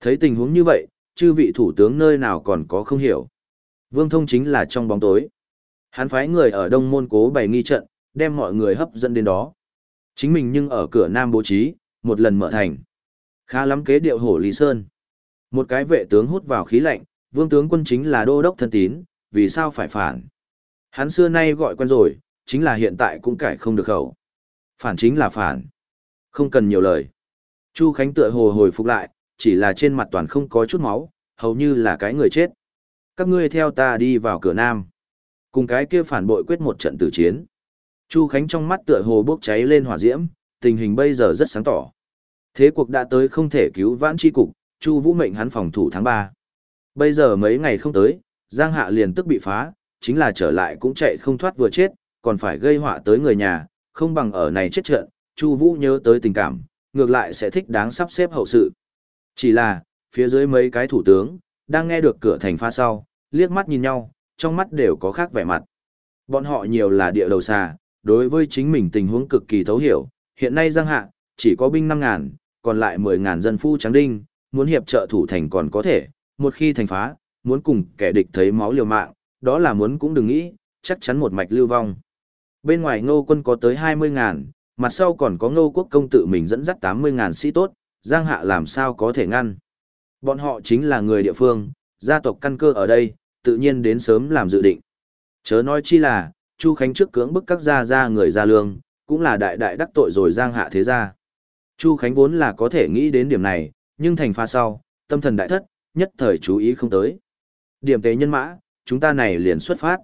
Thấy tình huống như vậy, chư vị thủ tướng nơi nào còn có không hiểu. Vương Thông chính là trong bóng tối. Hắn phái người ở Đông Môn cố bày nghi trận, đem mọi người hấp dẫn đến đó. Chính mình nhưng ở cửa Nam bố trí, một lần mở thành. Khá lắm kế điệu hổ Lý Sơn. Một cái vệ tướng hút vào khí lạnh, vương tướng quân chính là đô đốc thân tín, vì sao phải phản. Hắn xưa nay gọi quen rồi, chính là hiện tại cũng cải không được khẩu. Phản chính là phản. Không cần nhiều lời. Chu Khánh tựa hồ hồi phục lại, chỉ là trên mặt toàn không có chút máu, hầu như là cái người chết. Các ngươi theo ta đi vào cửa nam. Cùng cái kia phản bội quyết một trận tử chiến. Chu Khánh trong mắt tựa hồ bốc cháy lên hỏa diễm, tình hình bây giờ rất sáng tỏ. Thế cuộc đã tới không thể cứu vãn chi cục, Chu Vũ mệnh hắn phòng thủ tháng 3. Bây giờ mấy ngày không tới, Giang Hạ liền tức bị phá, chính là trở lại cũng chạy không thoát vừa chết, còn phải gây họa tới người nhà, không bằng ở này chết trận, Chu Vũ nhớ tới tình cảm, ngược lại sẽ thích đáng sắp xếp hậu sự. Chỉ là, phía dưới mấy cái thủ tướng, đang nghe được cửa thành pha sau, liếc mắt nhìn nhau, trong mắt đều có khác vẻ mặt. Bọn họ nhiều là địa đầu xà, đối với chính mình tình huống cực kỳ thấu hiểu, hiện nay Giang Hạ, chỉ có binh 5.000, còn lại 10.000 dân phu trắng đinh, muốn hiệp trợ thủ thành còn có thể, một khi thành phá, muốn cùng kẻ địch thấy máu liều mạng, đó là muốn cũng đừng nghĩ, chắc chắn một mạch lưu vong. Bên ngoài ngô quân có tới 20 ngàn, mặt sau còn có ngô quốc công tự mình dẫn dắt 80.000 sĩ tốt, Giang Hạ làm sao có thể ngăn. Bọn họ chính là người địa phương, gia tộc căn cơ ở đây, tự nhiên đến sớm làm dự định. Chớ nói chi là, Chu Khánh trước cưỡng bức các gia gia người gia lương, cũng là đại đại đắc tội rồi Giang Hạ thế gia. Chu Khánh vốn là có thể nghĩ đến điểm này, nhưng thành pha sau, tâm thần đại thất, nhất thời chú ý không tới. Điểm tế nhân mã, chúng ta này liền xuất phát.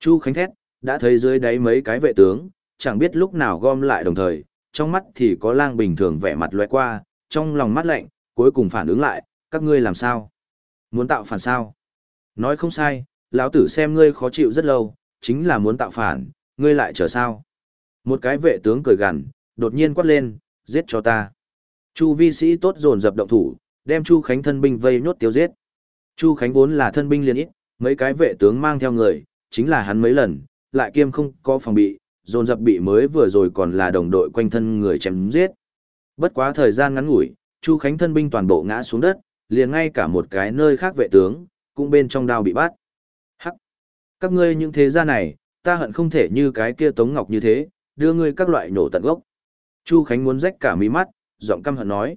Chu Khánh thét, đã thấy dưới đáy mấy cái vệ tướng, chẳng biết lúc nào gom lại đồng thời, trong mắt thì có lang bình thường vẻ mặt lóe qua, trong lòng mắt lạnh, cuối cùng phản ứng lại, các ngươi làm sao? Muốn tạo phản sao? Nói không sai, lão tử xem ngươi khó chịu rất lâu, chính là muốn tạo phản, ngươi lại chờ sao? Một cái vệ tướng cười gằn, đột nhiên quát lên, giết cho ta. Chu vi sĩ tốt dồn dập động thủ, đem Chu Khánh thân binh vây nhốt tiêu giết. Chu Khánh vốn là thân binh liền ít, mấy cái vệ tướng mang theo người, chính là hắn mấy lần, lại kiêm không có phòng bị, dồn dập bị mới vừa rồi còn là đồng đội quanh thân người chém giết. Bất quá thời gian ngắn ngủi, Chu Khánh thân binh toàn bộ ngã xuống đất, liền ngay cả một cái nơi khác vệ tướng, cũng bên trong đao bị bắt. Hắc! Các ngươi những thế gia này, ta hận không thể như cái kia Tống Ngọc như thế, đưa ngươi các loại nổ tận gốc. Chu Khánh muốn rách cả mí mắt, giọng căm hận nói.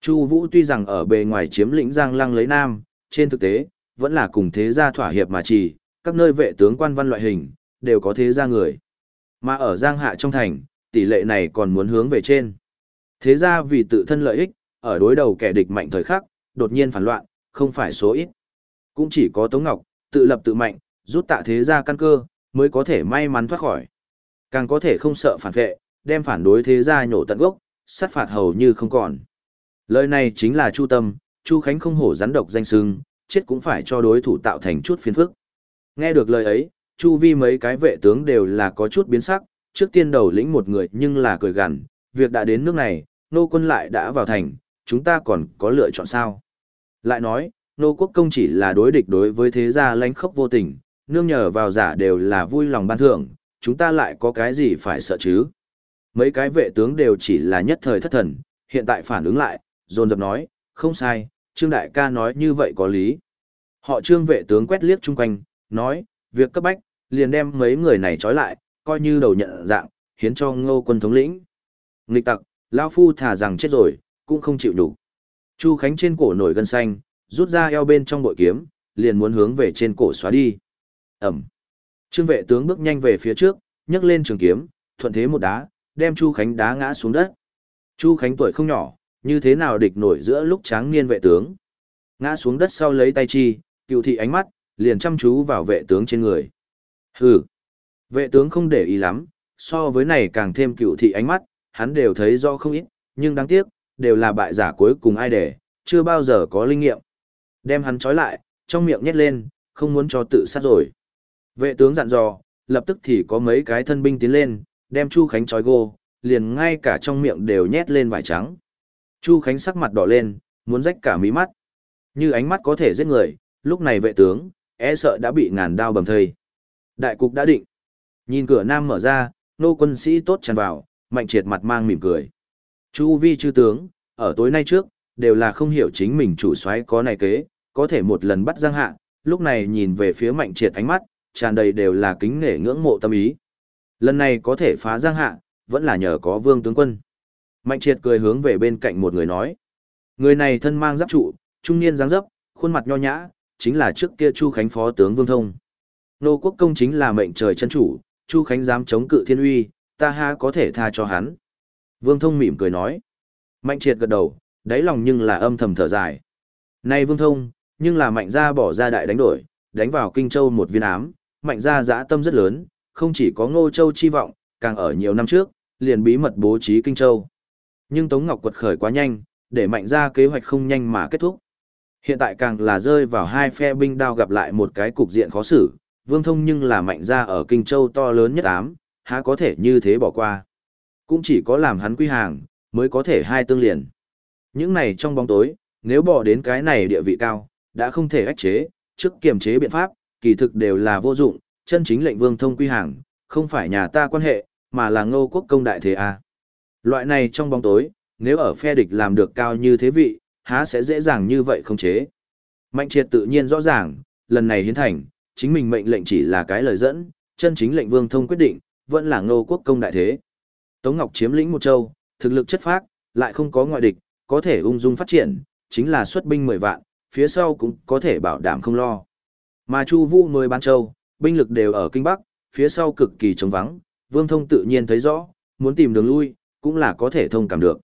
Chu Vũ tuy rằng ở bề ngoài chiếm lĩnh Giang Lăng lấy Nam, trên thực tế, vẫn là cùng thế gia thỏa hiệp mà chỉ, các nơi vệ tướng quan văn loại hình, đều có thế gia người. Mà ở Giang Hạ trong thành, tỷ lệ này còn muốn hướng về trên. Thế gia vì tự thân lợi ích, ở đối đầu kẻ địch mạnh thời khắc, đột nhiên phản loạn, không phải số ít. Cũng chỉ có Tống Ngọc, tự lập tự mạnh, rút tạ thế gia căn cơ, mới có thể may mắn thoát khỏi. Càng có thể không sợ phản vệ, đem phản đối thế gia nhổ tận gốc, sát phạt hầu như không còn. Lời này chính là Chu Tâm, Chu Khánh không hổ rắn độc danh sưng, chết cũng phải cho đối thủ tạo thành chút phiền phức. Nghe được lời ấy, Chu Vi mấy cái vệ tướng đều là có chút biến sắc, trước tiên đầu lĩnh một người nhưng là cười gằn, việc đã đến nước này, nô quân lại đã vào thành, chúng ta còn có lựa chọn sao? Lại nói, nô quốc công chỉ là đối địch đối với thế gia lãnh khốc vô tình, nương nhờ vào giả đều là vui lòng ban thưởng, chúng ta lại có cái gì phải sợ chứ? Mấy cái vệ tướng đều chỉ là nhất thời thất thần, hiện tại phản ứng lại, dồn dập nói, không sai, Trương Đại ca nói như vậy có lý. Họ Trương vệ tướng quét liếc chung quanh, nói, việc cấp bách, liền đem mấy người này trói lại, coi như đầu nhận dạng, hiến cho ngô quân thống lĩnh. Nghịch tặc, Lao Phu thả rằng chết rồi, cũng không chịu đủ. Chu Khánh trên cổ nổi gân xanh, rút ra eo bên trong bội kiếm, liền muốn hướng về trên cổ xóa đi. Ẩm. Trương vệ tướng bước nhanh về phía trước, nhấc lên trường kiếm, thuận thế một đá, đem Chu Khánh đá ngã xuống đất. Chu Khánh tuổi không nhỏ, như thế nào địch nổi giữa lúc tráng niên vệ tướng. Ngã xuống đất sau lấy tay chi, cựu thị ánh mắt, liền chăm chú vào vệ tướng trên người. Hừ. Vệ tướng không để ý lắm, so với này càng thêm cựu thị ánh mắt, hắn đều thấy do không ít, nhưng đáng tiếc, đều là bại giả cuối cùng ai để, chưa bao giờ có linh nghiệm. Đem hắn trói lại, trong miệng nhét lên, không muốn cho tự sát rồi. Vệ tướng dặn dò, lập tức thì có mấy cái thân binh tiến lên, đem Chu Khánh trói gô, liền ngay cả trong miệng đều nhét lên vải trắng. Chu Khánh sắc mặt đỏ lên, muốn rách cả mí mắt. Như ánh mắt có thể giết người, lúc này vệ tướng, e sợ đã bị ngàn đao bầm thây. Đại cục đã định. Nhìn cửa nam mở ra, nô quân sĩ tốt tràn vào, mạnh triệt mặt mang mỉm cười. Chu vi chư tướng, ở tối nay trước, đều là không hiểu chính mình chủ soái có này kế, có thể một lần bắt giang hạ, lúc này nhìn về phía mạnh triệt ánh mắt, tràn đầy đều là kính nể ngưỡng mộ tâm ý. Lần này có thể phá giang hạ, vẫn là nhờ có vương tướng quân. Mạnh triệt cười hướng về bên cạnh một người nói. Người này thân mang giáp trụ, trung niên dáng dấp, khuôn mặt nho nhã, chính là trước kia Chu Khánh phó tướng Vương Thông. Nô quốc công chính là mệnh trời chân chủ, Chu Khánh dám chống cự thiên uy, ta ha có thể tha cho hắn. Vương Thông mỉm cười nói. Mạnh triệt gật đầu, đáy lòng nhưng là âm thầm thở dài. Nay Vương Thông, nhưng là mạnh gia bỏ ra đại đánh đổi, đánh vào Kinh Châu một viên ám, mạnh gia dã tâm rất lớn, không chỉ có Ngô Châu chi vọng, càng ở nhiều năm trước, liền bí mật bố trí Kinh Châu. Nhưng Tống Ngọc quật khởi quá nhanh, để mạnh gia kế hoạch không nhanh mà kết thúc. Hiện tại càng là rơi vào hai phe binh đao gặp lại một cái cục diện khó xử, Vương Thông nhưng là mạnh gia ở Kinh Châu to lớn nhất ám, há có thể như thế bỏ qua. Cũng chỉ có làm hắn quy hàng, mới có thể hai tương liền. Những này trong bóng tối, nếu bỏ đến cái này địa vị cao, đã không thể ách chế, trước kiềm chế biện pháp, kỳ thực đều là vô dụng, chân chính lệnh vương thông quy hàng, không phải nhà ta quan hệ, mà là ngô quốc công đại thế A. Loại này trong bóng tối, nếu ở phe địch làm được cao như thế vị, há sẽ dễ dàng như vậy không chế. Mạnh triệt tự nhiên rõ ràng, lần này hiến thành, chính mình mệnh lệnh chỉ là cái lời dẫn, chân chính lệnh vương thông quyết định, vẫn là ngô quốc công đại thế. Tống Ngọc chiếm lĩnh một châu, thực lực chất phác, lại không có ngoại địch, có thể ung dung phát triển, chính là xuất binh 10 vạn, phía sau cũng có thể bảo đảm không lo. Mà Chu Vũ nuôi bán châu, binh lực đều ở kinh bắc, phía sau cực kỳ trống vắng, Vương Thông tự nhiên thấy rõ, muốn tìm đường lui, cũng là có thể thông cảm được.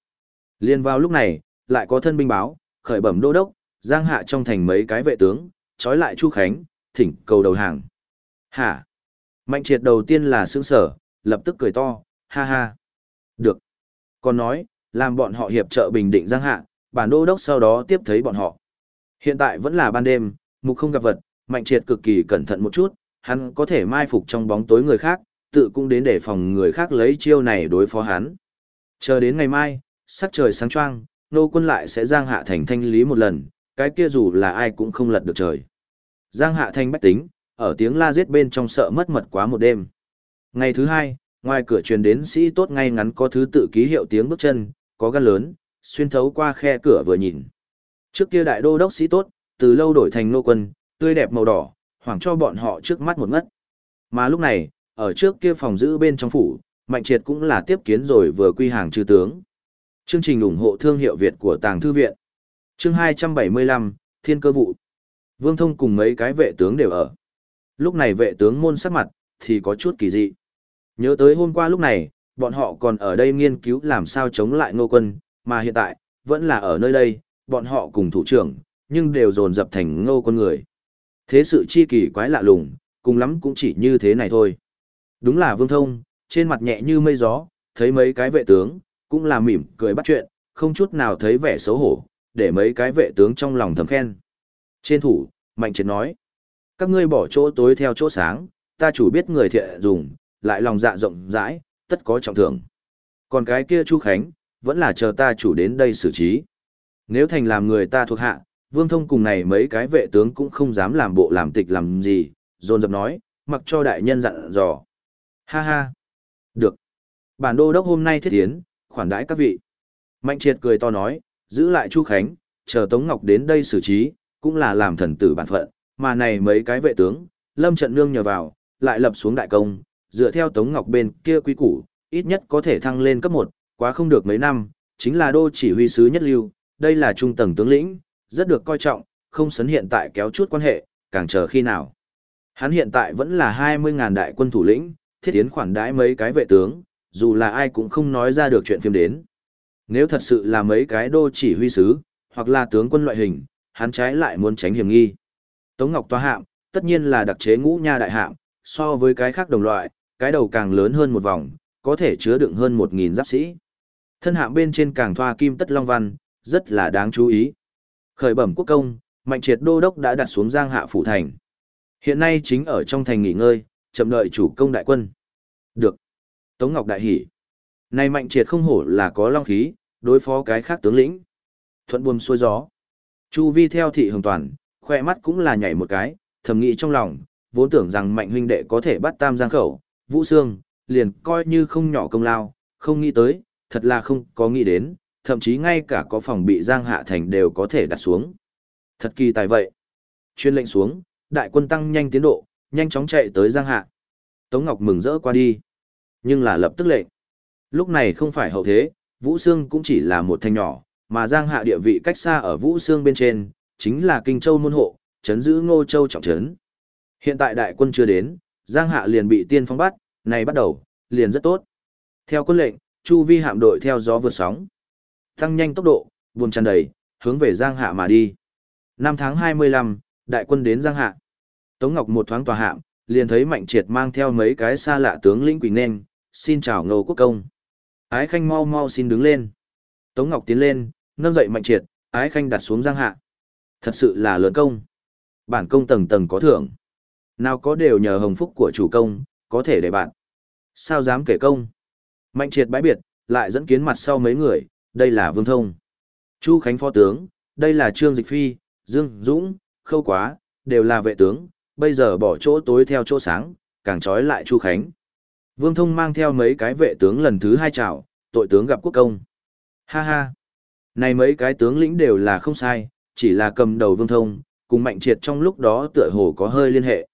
Liên vào lúc này, lại có thân binh báo, khởi bẩm đô đốc, giang hạ trong thành mấy cái vệ tướng, trói lại Chu Khánh, thỉnh cầu đầu hàng. Hả? Mạnh triệt đầu tiên là sướng sở, lập tức cười to, ha ha. Được. Còn nói, làm bọn họ hiệp trợ bình định giang hạ, bản đô đốc sau đó tiếp thấy bọn họ. Hiện tại vẫn là ban đêm, mục không gặp vật, mạnh triệt cực kỳ cẩn thận một chút, hắn có thể mai phục trong bóng tối người khác, tự cũng đến để phòng người khác lấy chiêu này đối phó hắn. Chờ đến ngày mai, sắc trời sáng choang, nô quân lại sẽ giang hạ thành thanh lý một lần, cái kia dù là ai cũng không lật được trời. Giang hạ thanh bách tính, ở tiếng la giết bên trong sợ mất mật quá một đêm. Ngày thứ hai, ngoài cửa truyền đến sĩ tốt ngay ngắn có thứ tự ký hiệu tiếng bước chân, có gan lớn, xuyên thấu qua khe cửa vừa nhìn. Trước kia đại đô đốc sĩ tốt, từ lâu đổi thành nô quân, tươi đẹp màu đỏ, hoảng cho bọn họ trước mắt một ngất. Mà lúc này, ở trước kia phòng giữ bên trong phủ, Mạnh Triệt cũng là tiếp kiến rồi vừa quy hàng chư tướng. Chương trình ủng hộ thương hiệu Việt của Tàng Thư Viện. Chương 275, Thiên cơ vụ. Vương Thông cùng mấy cái vệ tướng đều ở. Lúc này vệ tướng môn sắc mặt, thì có chút kỳ dị. Nhớ tới hôm qua lúc này, bọn họ còn ở đây nghiên cứu làm sao chống lại ngô quân, mà hiện tại, vẫn là ở nơi đây, bọn họ cùng thủ trưởng, nhưng đều dồn dập thành ngô quân người. Thế sự chi kỳ quái lạ lùng, cùng lắm cũng chỉ như thế này thôi. Đúng là vương thông, trên mặt nhẹ như mây gió, thấy mấy cái vệ tướng, cũng là mỉm cười bắt chuyện, không chút nào thấy vẻ xấu hổ, để mấy cái vệ tướng trong lòng thầm khen. Trên thủ, Mạnh Triệt nói, các ngươi bỏ chỗ tối theo chỗ sáng, ta chủ biết người thiện dùng, lại lòng dạ rộng rãi, tất có trọng thưởng. Còn cái kia Chu Khánh, vẫn là chờ ta chủ đến đây xử trí. Nếu thành làm người ta thuộc hạ, Vương Thông cùng này mấy cái vệ tướng cũng không dám làm bộ làm tịch làm gì, dồn dập nói, mặc cho đại nhân dặn dò. Ha ha. Được. Bản đô đốc hôm nay thiết tiến, khoản đãi các vị. Mạnh triệt cười to nói, giữ lại Chu Khánh, chờ Tống Ngọc đến đây xử trí, cũng là làm thần tử bản phận, mà này mấy cái vệ tướng, lâm trận nương nhờ vào, lại lập xuống đại công, dựa theo Tống Ngọc bên kia quý củ, ít nhất có thể thăng lên cấp 1, quá không được mấy năm, chính là đô chỉ huy sứ nhất lưu, đây là trung tầng tướng lĩnh, rất được coi trọng, không sấn hiện tại kéo chút quan hệ, càng chờ khi nào. Hắn hiện tại vẫn là 20.000 đại quân thủ lĩnh, thiết tiến khoản đãi mấy cái vệ tướng, dù là ai cũng không nói ra được chuyện phim đến. Nếu thật sự là mấy cái đô chỉ huy sứ, hoặc là tướng quân loại hình, hắn trái lại muốn tránh hiểm nghi. Tống Ngọc toa hạm, tất nhiên là đặc chế ngũ nha đại hạm, so với cái khác đồng loại, cái đầu càng lớn hơn một vòng, có thể chứa đựng hơn 1.000 giáp sĩ. Thân hạm bên trên càng thoa kim tất long văn, rất là đáng chú ý. Khởi bẩm quốc công, mạnh triệt đô đốc đã đặt xuống giang hạ phủ thành. Hiện nay chính ở trong thành nghỉ ngơi, chậm đợi chủ công đại quân. Được. Tống Ngọc đại hỉ. Này mạnh triệt không hổ là có long khí, đối phó cái khác tướng lĩnh. Thuận buồm xuôi gió. Chu vi theo thị hồng toàn, khoe mắt cũng là nhảy một cái, thầm nghĩ trong lòng, vốn tưởng rằng mạnh huynh đệ có thể bắt tam giang khẩu, vũ xương, liền coi như không nhỏ công lao, không nghĩ tới, thật là không có nghĩ đến, thậm chí ngay cả có phòng bị giang hạ thành đều có thể đặt xuống. Thật kỳ tài vậy. Chuyên lệnh xuống, đại quân tăng nhanh tiến độ, nhanh chóng chạy tới giang hạ. Tống Ngọc mừng rỡ qua đi. Nhưng là lập tức lệnh. Lúc này không phải hậu thế, Vũ Sương cũng chỉ là một thanh nhỏ, mà giang hạ địa vị cách xa ở Vũ Sương bên trên, chính là Kinh Châu môn hộ, chấn giữ Ngô Châu trọng trấn. Hiện tại đại quân chưa đến, giang hạ liền bị tiên phong bắt, này bắt đầu, liền rất tốt. Theo quân lệnh, Chu Vi hạm đội theo gió vượt sóng. Tăng nhanh tốc độ, buồn tràn đầy, hướng về Giang Hạ mà đi. Năm tháng 25, đại quân đến Giang Hạ. Tống Ngọc một thoáng tòa hạm, liền thấy Mạnh Triệt mang theo mấy cái xa lạ tướng lĩnh quỳ nên, xin chào ngô quốc công. Ái Khanh mau mau xin đứng lên. Tống Ngọc tiến lên, nâng dậy Mạnh Triệt, Ái Khanh đặt xuống Giang Hạ. Thật sự là lớn công. Bản công tầng tầng có thưởng. Nào có đều nhờ hồng phúc của chủ công, có thể để bạn. Sao dám kể công? Mạnh triệt bãi biệt, lại dẫn kiến mặt sau mấy người, đây là Vương Thông. Chu Khánh Phó Tướng, đây là Trương Dịch Phi, Dương Dũng, Khâu Quá, đều là vệ tướng, bây giờ bỏ chỗ tối theo chỗ sáng, càng trói lại Chu Khánh. Vương Thông mang theo mấy cái vệ tướng lần thứ hai chào, tội tướng gặp quốc công. Ha ha! Này mấy cái tướng lĩnh đều là không sai, chỉ là cầm đầu Vương Thông, cùng Mạnh Triệt trong lúc đó tựa hồ có hơi liên hệ.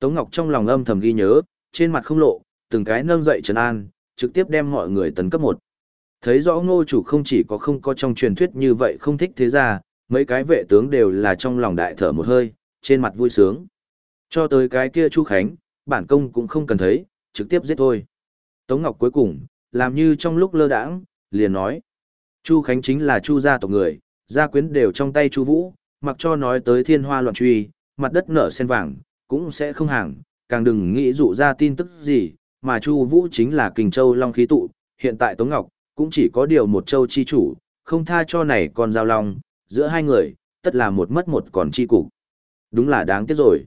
Tống Ngọc trong lòng âm thầm ghi nhớ, trên mặt không lộ, từng cái nâng dậy trần an, trực tiếp đem mọi người tấn cấp một. Thấy rõ ngô chủ không chỉ có không có trong truyền thuyết như vậy không thích thế ra, mấy cái vệ tướng đều là trong lòng đại thở một hơi, trên mặt vui sướng. Cho tới cái kia Chu Khánh, bản công cũng không cần thấy, trực tiếp giết thôi. Tống Ngọc cuối cùng, làm như trong lúc lơ đãng, liền nói. Chu Khánh chính là Chu gia tộc người, gia quyến đều trong tay Chu Vũ, mặc cho nói tới thiên hoa loạn truy, mặt đất nở sen vàng, cũng sẽ không hàng, càng đừng nghĩ dụ ra tin tức gì, mà Chu Vũ chính là Kình Châu Long khí tụ, hiện tại Tống Ngọc cũng chỉ có điều một châu chi chủ, không tha cho này còn giao long, giữa hai người, tất là một mất một còn chi cục. Đúng là đáng tiếc rồi.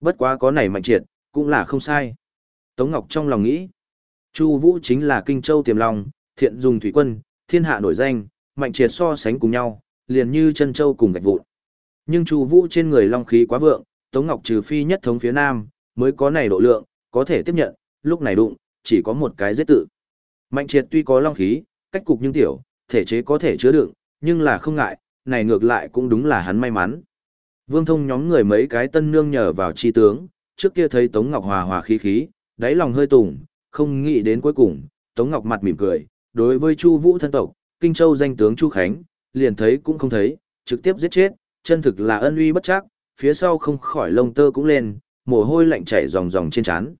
Bất quá có này mạnh triệt, cũng là không sai. Tống Ngọc trong lòng nghĩ, Chu Vũ chính là Kinh Châu tiềm long, thiện dùng thủy quân, thiên hạ nổi danh, mạnh triệt so sánh cùng nhau, liền như chân châu cùng gạch vụn. Nhưng Chu Vũ trên người long khí quá vượng, Tống Ngọc trừ phi nhất thống phía nam, mới có này độ lượng, có thể tiếp nhận, lúc này đụng, chỉ có một cái giết tự. Mạnh triệt tuy có long khí, cách cục nhưng tiểu, thể chế có thể chứa đựng, nhưng là không ngại, này ngược lại cũng đúng là hắn may mắn. Vương thông nhóm người mấy cái tân nương nhờ vào chi tướng, trước kia thấy Tống Ngọc hòa hòa khí khí, đáy lòng hơi tủng, không nghĩ đến cuối cùng, Tống Ngọc mặt mỉm cười, đối với Chu Vũ thân tộc, Kinh Châu danh tướng Chu Khánh, liền thấy cũng không thấy, trực tiếp giết chết, chân thực là ân uy bất chắc, phía sau không khỏi lông tơ cũng lên, mồ hôi lạnh chảy ròng ròng trên trán.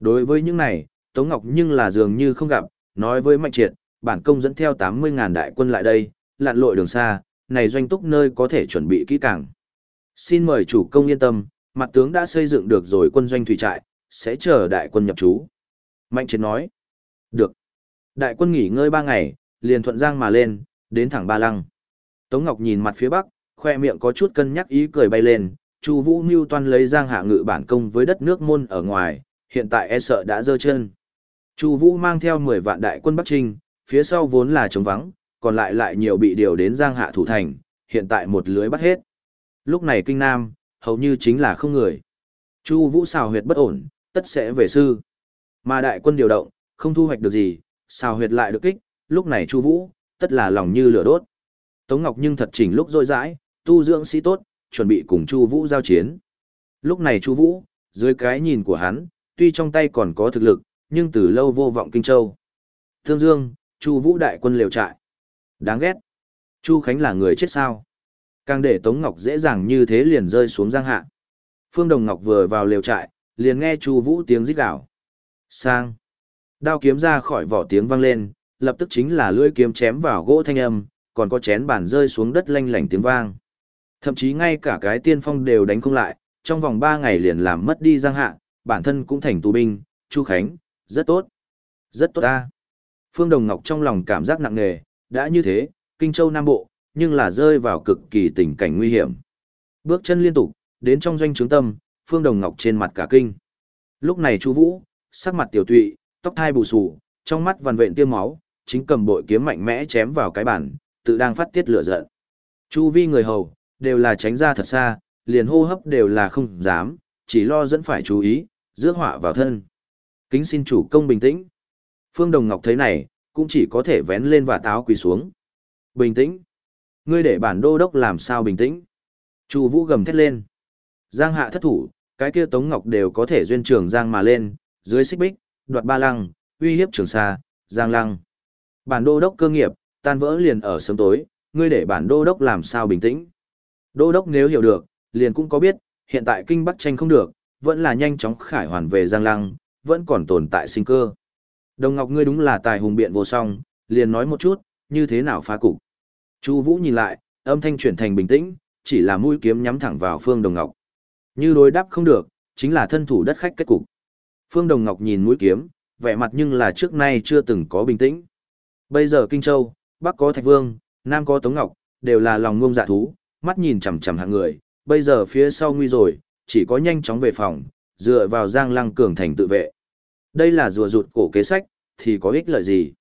Đối với những này, Tống Ngọc nhưng là dường như không gặp, nói với Mạnh Triệt, bản công dẫn theo 80.000 đại quân lại đây, lặn lội đường xa, này doanh túc nơi có thể chuẩn bị kỹ càng. Xin mời chủ công yên tâm, mặt tướng đã xây dựng được rồi quân doanh thủy trại, sẽ chờ đại quân nhập trú. Mạnh Chiến nói, được. Đại quân nghỉ ngơi ba ngày, liền thuận giang mà lên, đến thẳng Ba Lăng. Tống Ngọc nhìn mặt phía bắc, khoe miệng có chút cân nhắc ý cười bay lên, Chu Vũ Nưu toan lấy giang hạ ngự bản công với đất nước môn ở ngoài, hiện tại e sợ đã dơ chân. Chu Vũ mang theo 10 vạn đại quân Bắc Trinh, phía sau vốn là trống vắng, còn lại lại nhiều bị điều đến giang hạ thủ thành, hiện tại một lưới bắt hết. Lúc này kinh nam, hầu như chính là không người. Chu Vũ xào huyệt bất ổn, tất sẽ về sư. Mà đại quân điều động, không thu hoạch được gì, xào huyệt lại được kích, lúc này Chu Vũ, tất là lòng như lửa đốt. Tống Ngọc nhưng thật chỉnh lúc rối rãi, tu dưỡng sĩ tốt, chuẩn bị cùng Chu Vũ giao chiến. Lúc này Chu Vũ, dưới cái nhìn của hắn, tuy trong tay còn có thực lực, nhưng từ lâu vô vọng Kinh Châu. Thương Dương, Chu Vũ đại quân liều trại. Đáng ghét. Chu Khánh là người chết sao? Càng để Tống Ngọc dễ dàng như thế liền rơi xuống giang hạ. Phương Đồng Ngọc vừa vào liều trại, liền nghe Chu Vũ tiếng rít gào. Sang. Đao kiếm ra khỏi vỏ tiếng vang lên, lập tức chính là lưỡi kiếm chém vào gỗ thanh âm, còn có chén bàn rơi xuống đất lanh lảnh tiếng vang. Thậm chí ngay cả cái tiên phong đều đánh không lại, trong vòng 3 ngày liền làm mất đi giang hạ, bản thân cũng thành tù binh, Chu Khánh, rất tốt. Rất tốt ta. Phương Đồng Ngọc trong lòng cảm giác nặng nề, đã như thế, Kinh Châu Nam Bộ, nhưng là rơi vào cực kỳ tình cảnh nguy hiểm. Bước chân liên tục, đến trong doanh trướng tâm, Phương Đồng Ngọc trên mặt cả kinh. Lúc này Chu Vũ, sắc mặt tiểu tụy, tóc thai bù xù, trong mắt vằn vện tiêm máu, chính cầm bội kiếm mạnh mẽ chém vào cái bàn, tự đang phát tiết lửa giận. Chu vi người hầu, đều là tránh ra thật xa, liền hô hấp đều là không dám, chỉ lo dẫn phải chú ý, rước họa vào thân. Kính xin chủ công bình tĩnh. Phương Đồng Ngọc thấy này, cũng chỉ có thể vén lên và táo quỳ xuống. Bình tĩnh. Ngươi để bản đô đốc làm sao bình tĩnh. Chu Vũ gầm thét lên. Giang hạ thất thủ, cái kia Tống Ngọc đều có thể duyên trường Giang mà lên, dưới xích bích, đoạt ba lăng, uy hiếp trường Sa, Giang lăng. Bản đô đốc cơ nghiệp, tan vỡ liền ở sớm tối, ngươi để bản đô đốc làm sao bình tĩnh. Đô đốc nếu hiểu được, liền cũng có biết, hiện tại kinh bắc tranh không được, vẫn là nhanh chóng khải hoàn về Giang lăng, vẫn còn tồn tại sinh cơ. Đồng Ngọc ngươi đúng là tài hùng biện vô song, liền nói một chút, như thế nào phá cục. Chu Vũ nhìn lại, âm thanh chuyển thành bình tĩnh, chỉ là mũi kiếm nhắm thẳng vào Phương Đồng Ngọc. Như đối đáp không được, chính là thân thủ đất khách kết cục. Phương Đồng Ngọc nhìn mũi kiếm, vẻ mặt nhưng là trước nay chưa từng có bình tĩnh. Bây giờ Kinh Châu, Bắc có Thạch Vương, Nam có Tống Ngọc, đều là lòng ngông dạ thú, mắt nhìn chằm chằm hạng người, bây giờ phía sau nguy rồi, chỉ có nhanh chóng về phòng, dựa vào Giang Lăng cường thành tự vệ. Đây là rùa rụt cổ kế sách, thì có ích lợi gì?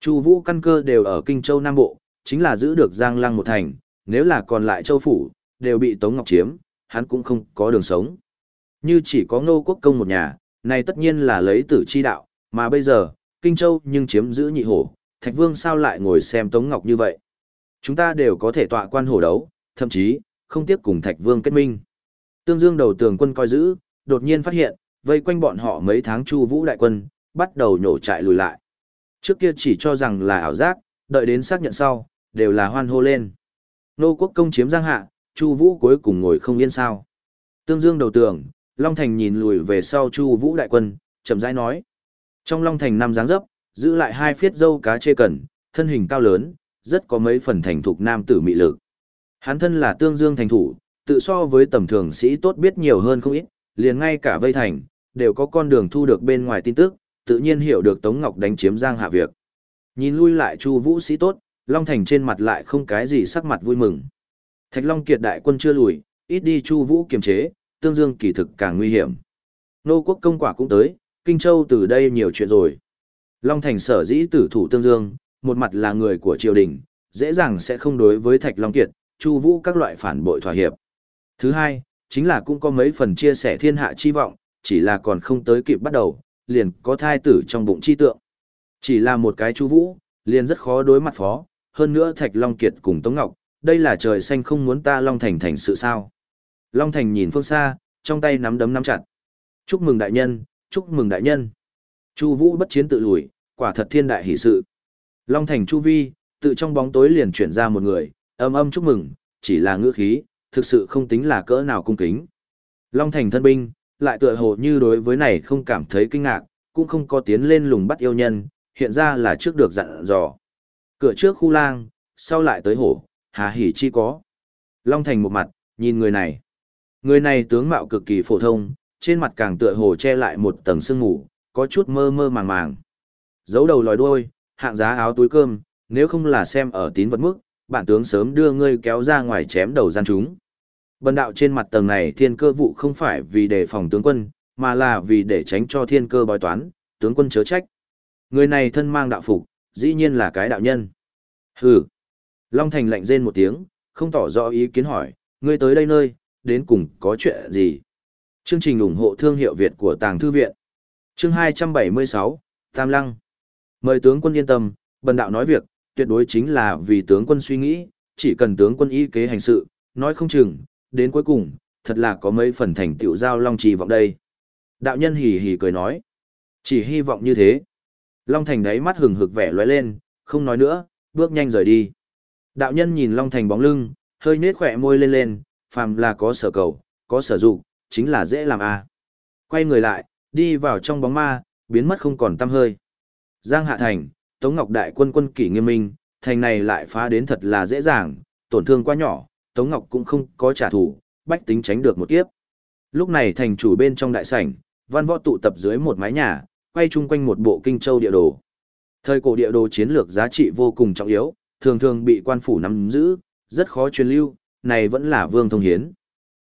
Chu Vũ căn cơ đều ở Kinh Châu Nam Bộ, chính là giữ được Giang Lăng một thành, nếu là còn lại châu phủ, đều bị Tống Ngọc chiếm, hắn cũng không có đường sống. Như chỉ có Ngô Quốc công một nhà, này tất nhiên là lấy tử chi đạo, mà bây giờ, Kinh Châu nhưng chiếm giữ nhị hổ, Thạch Vương sao lại ngồi xem Tống Ngọc như vậy? Chúng ta đều có thể tọa quan hổ đấu, thậm chí, không tiếc cùng Thạch Vương kết minh. Tương Dương đầu tường quân coi giữ, đột nhiên phát hiện, vây quanh bọn họ mấy tháng chu vũ đại quân, bắt đầu nhổ trại lùi lại. Trước kia chỉ cho rằng là ảo giác, đợi đến xác nhận sau, đều là hoan hô lên. Nô quốc công chiếm giang hạ, chu vũ cuối cùng ngồi không yên sao. Tương Dương đầu tường, Long Thành nhìn lùi về sau chu vũ đại quân, chậm rãi nói. Trong Long Thành năm dáng dấp, giữ lại hai phiết dâu cá chê cẩn, thân hình cao lớn, rất có mấy phần thành thục nam tử mị lực. Hắn thân là tương dương thành thủ, tự so với tầm thường sĩ tốt biết nhiều hơn không ít, liền ngay cả vây thành, đều có con đường thu được bên ngoài tin tức, tự nhiên hiểu được Tống Ngọc đánh chiếm Giang Hạ việc. Nhìn lui lại Chu Vũ sĩ tốt, Long Thành trên mặt lại không cái gì sắc mặt vui mừng. Thạch Long kiệt đại quân chưa lùi, ít đi Chu Vũ kiềm chế, tương dương kỳ thực càng nguy hiểm. Nô quốc công quả cũng tới, Kinh Châu từ đây nhiều chuyện rồi. Long Thành sở dĩ tử thủ tương dương, một mặt là người của triều đình, dễ dàng sẽ không đối với Thạch Long Kiệt, Chu Vũ các loại phản bội thỏa hiệp. Thứ hai, chính là cũng có mấy phần chia sẻ thiên hạ chi vọng, chỉ là còn không tới kịp bắt đầu, liền có thai tử trong bụng chi tượng. Chỉ là một cái Chu Vũ, liền rất khó đối mặt phó, hơn nữa Thạch Long Kiệt cùng Tống Ngọc, đây là trời xanh không muốn ta Long Thành thành sự sao. Long Thành nhìn phương xa, trong tay nắm đấm nắm chặt. Chúc mừng đại nhân, chúc mừng đại nhân. Chu Vũ bất chiến tự lùi, quả thật thiên đại hỷ sự. Long Thành Chu Vi, tự trong bóng tối liền chuyển ra một người, âm âm chúc mừng, chỉ là ngữ khí, thực sự không tính là cỡ nào cung kính. Long Thành thân binh, lại tựa hồ như đối với này không cảm thấy kinh ngạc, cũng không có tiến lên lùng bắt yêu nhân, hiện ra là trước được dặn dò. Cửa trước khu lang, sau lại tới hổ, hà hỉ chi có. Long Thành một mặt, nhìn người này. Người này tướng mạo cực kỳ phổ thông, trên mặt càng tựa hồ che lại một tầng sương mù, có chút mơ mơ màng màng. Giấu đầu lòi đuôi, hạng giá áo túi cơm, nếu không là xem ở tín vật mức, bản tướng sớm đưa ngươi kéo ra ngoài chém đầu gian chúng. Bần đạo trên mặt tầng này thiên cơ vụ không phải vì đề phòng tướng quân, mà là vì để tránh cho thiên cơ bói toán, tướng quân chớ trách. Người này thân mang đạo phục, dĩ nhiên là cái đạo nhân. Hừ. Long Thành lạnh rên một tiếng, không tỏ rõ ý kiến hỏi, ngươi tới đây nơi, đến cùng có chuyện gì? Chương trình ủng hộ thương hiệu Việt của Tàng Thư Viện. Chương 276, Tam Lăng. Mời tướng quân yên tâm, bần đạo nói việc, tuyệt đối chính là vì tướng quân suy nghĩ, chỉ cần tướng quân y kế hành sự, nói không chừng, đến cuối cùng, thật là có mấy phần thành tựu giao long trì vọng đây. Đạo nhân hì hì cười nói, chỉ hy vọng như thế. Long Thành đáy mắt hừng hực vẻ lóe lên, không nói nữa, bước nhanh rời đi. Đạo nhân nhìn Long Thành bóng lưng, hơi nết khỏe môi lên lên, phàm là có sở cầu, có sở dụng, chính là dễ làm a. À. Quay người lại, đi vào trong bóng ma, biến mất không còn tăm hơi. Giang Hạ Thành, Tống Ngọc Đại quân quân kỷ nghiêm minh, thành này lại phá đến thật là dễ dàng, tổn thương quá nhỏ, Tống Ngọc cũng không có trả thù, bách tính tránh được một kiếp. Lúc này thành chủ bên trong đại sảnh, văn võ tụ tập dưới một mái nhà, quay chung quanh một bộ kinh châu địa đồ. Thời cổ địa đồ chiến lược giá trị vô cùng trọng yếu, thường thường bị quan phủ nắm giữ, rất khó truyền lưu, này vẫn là vương thông hiến.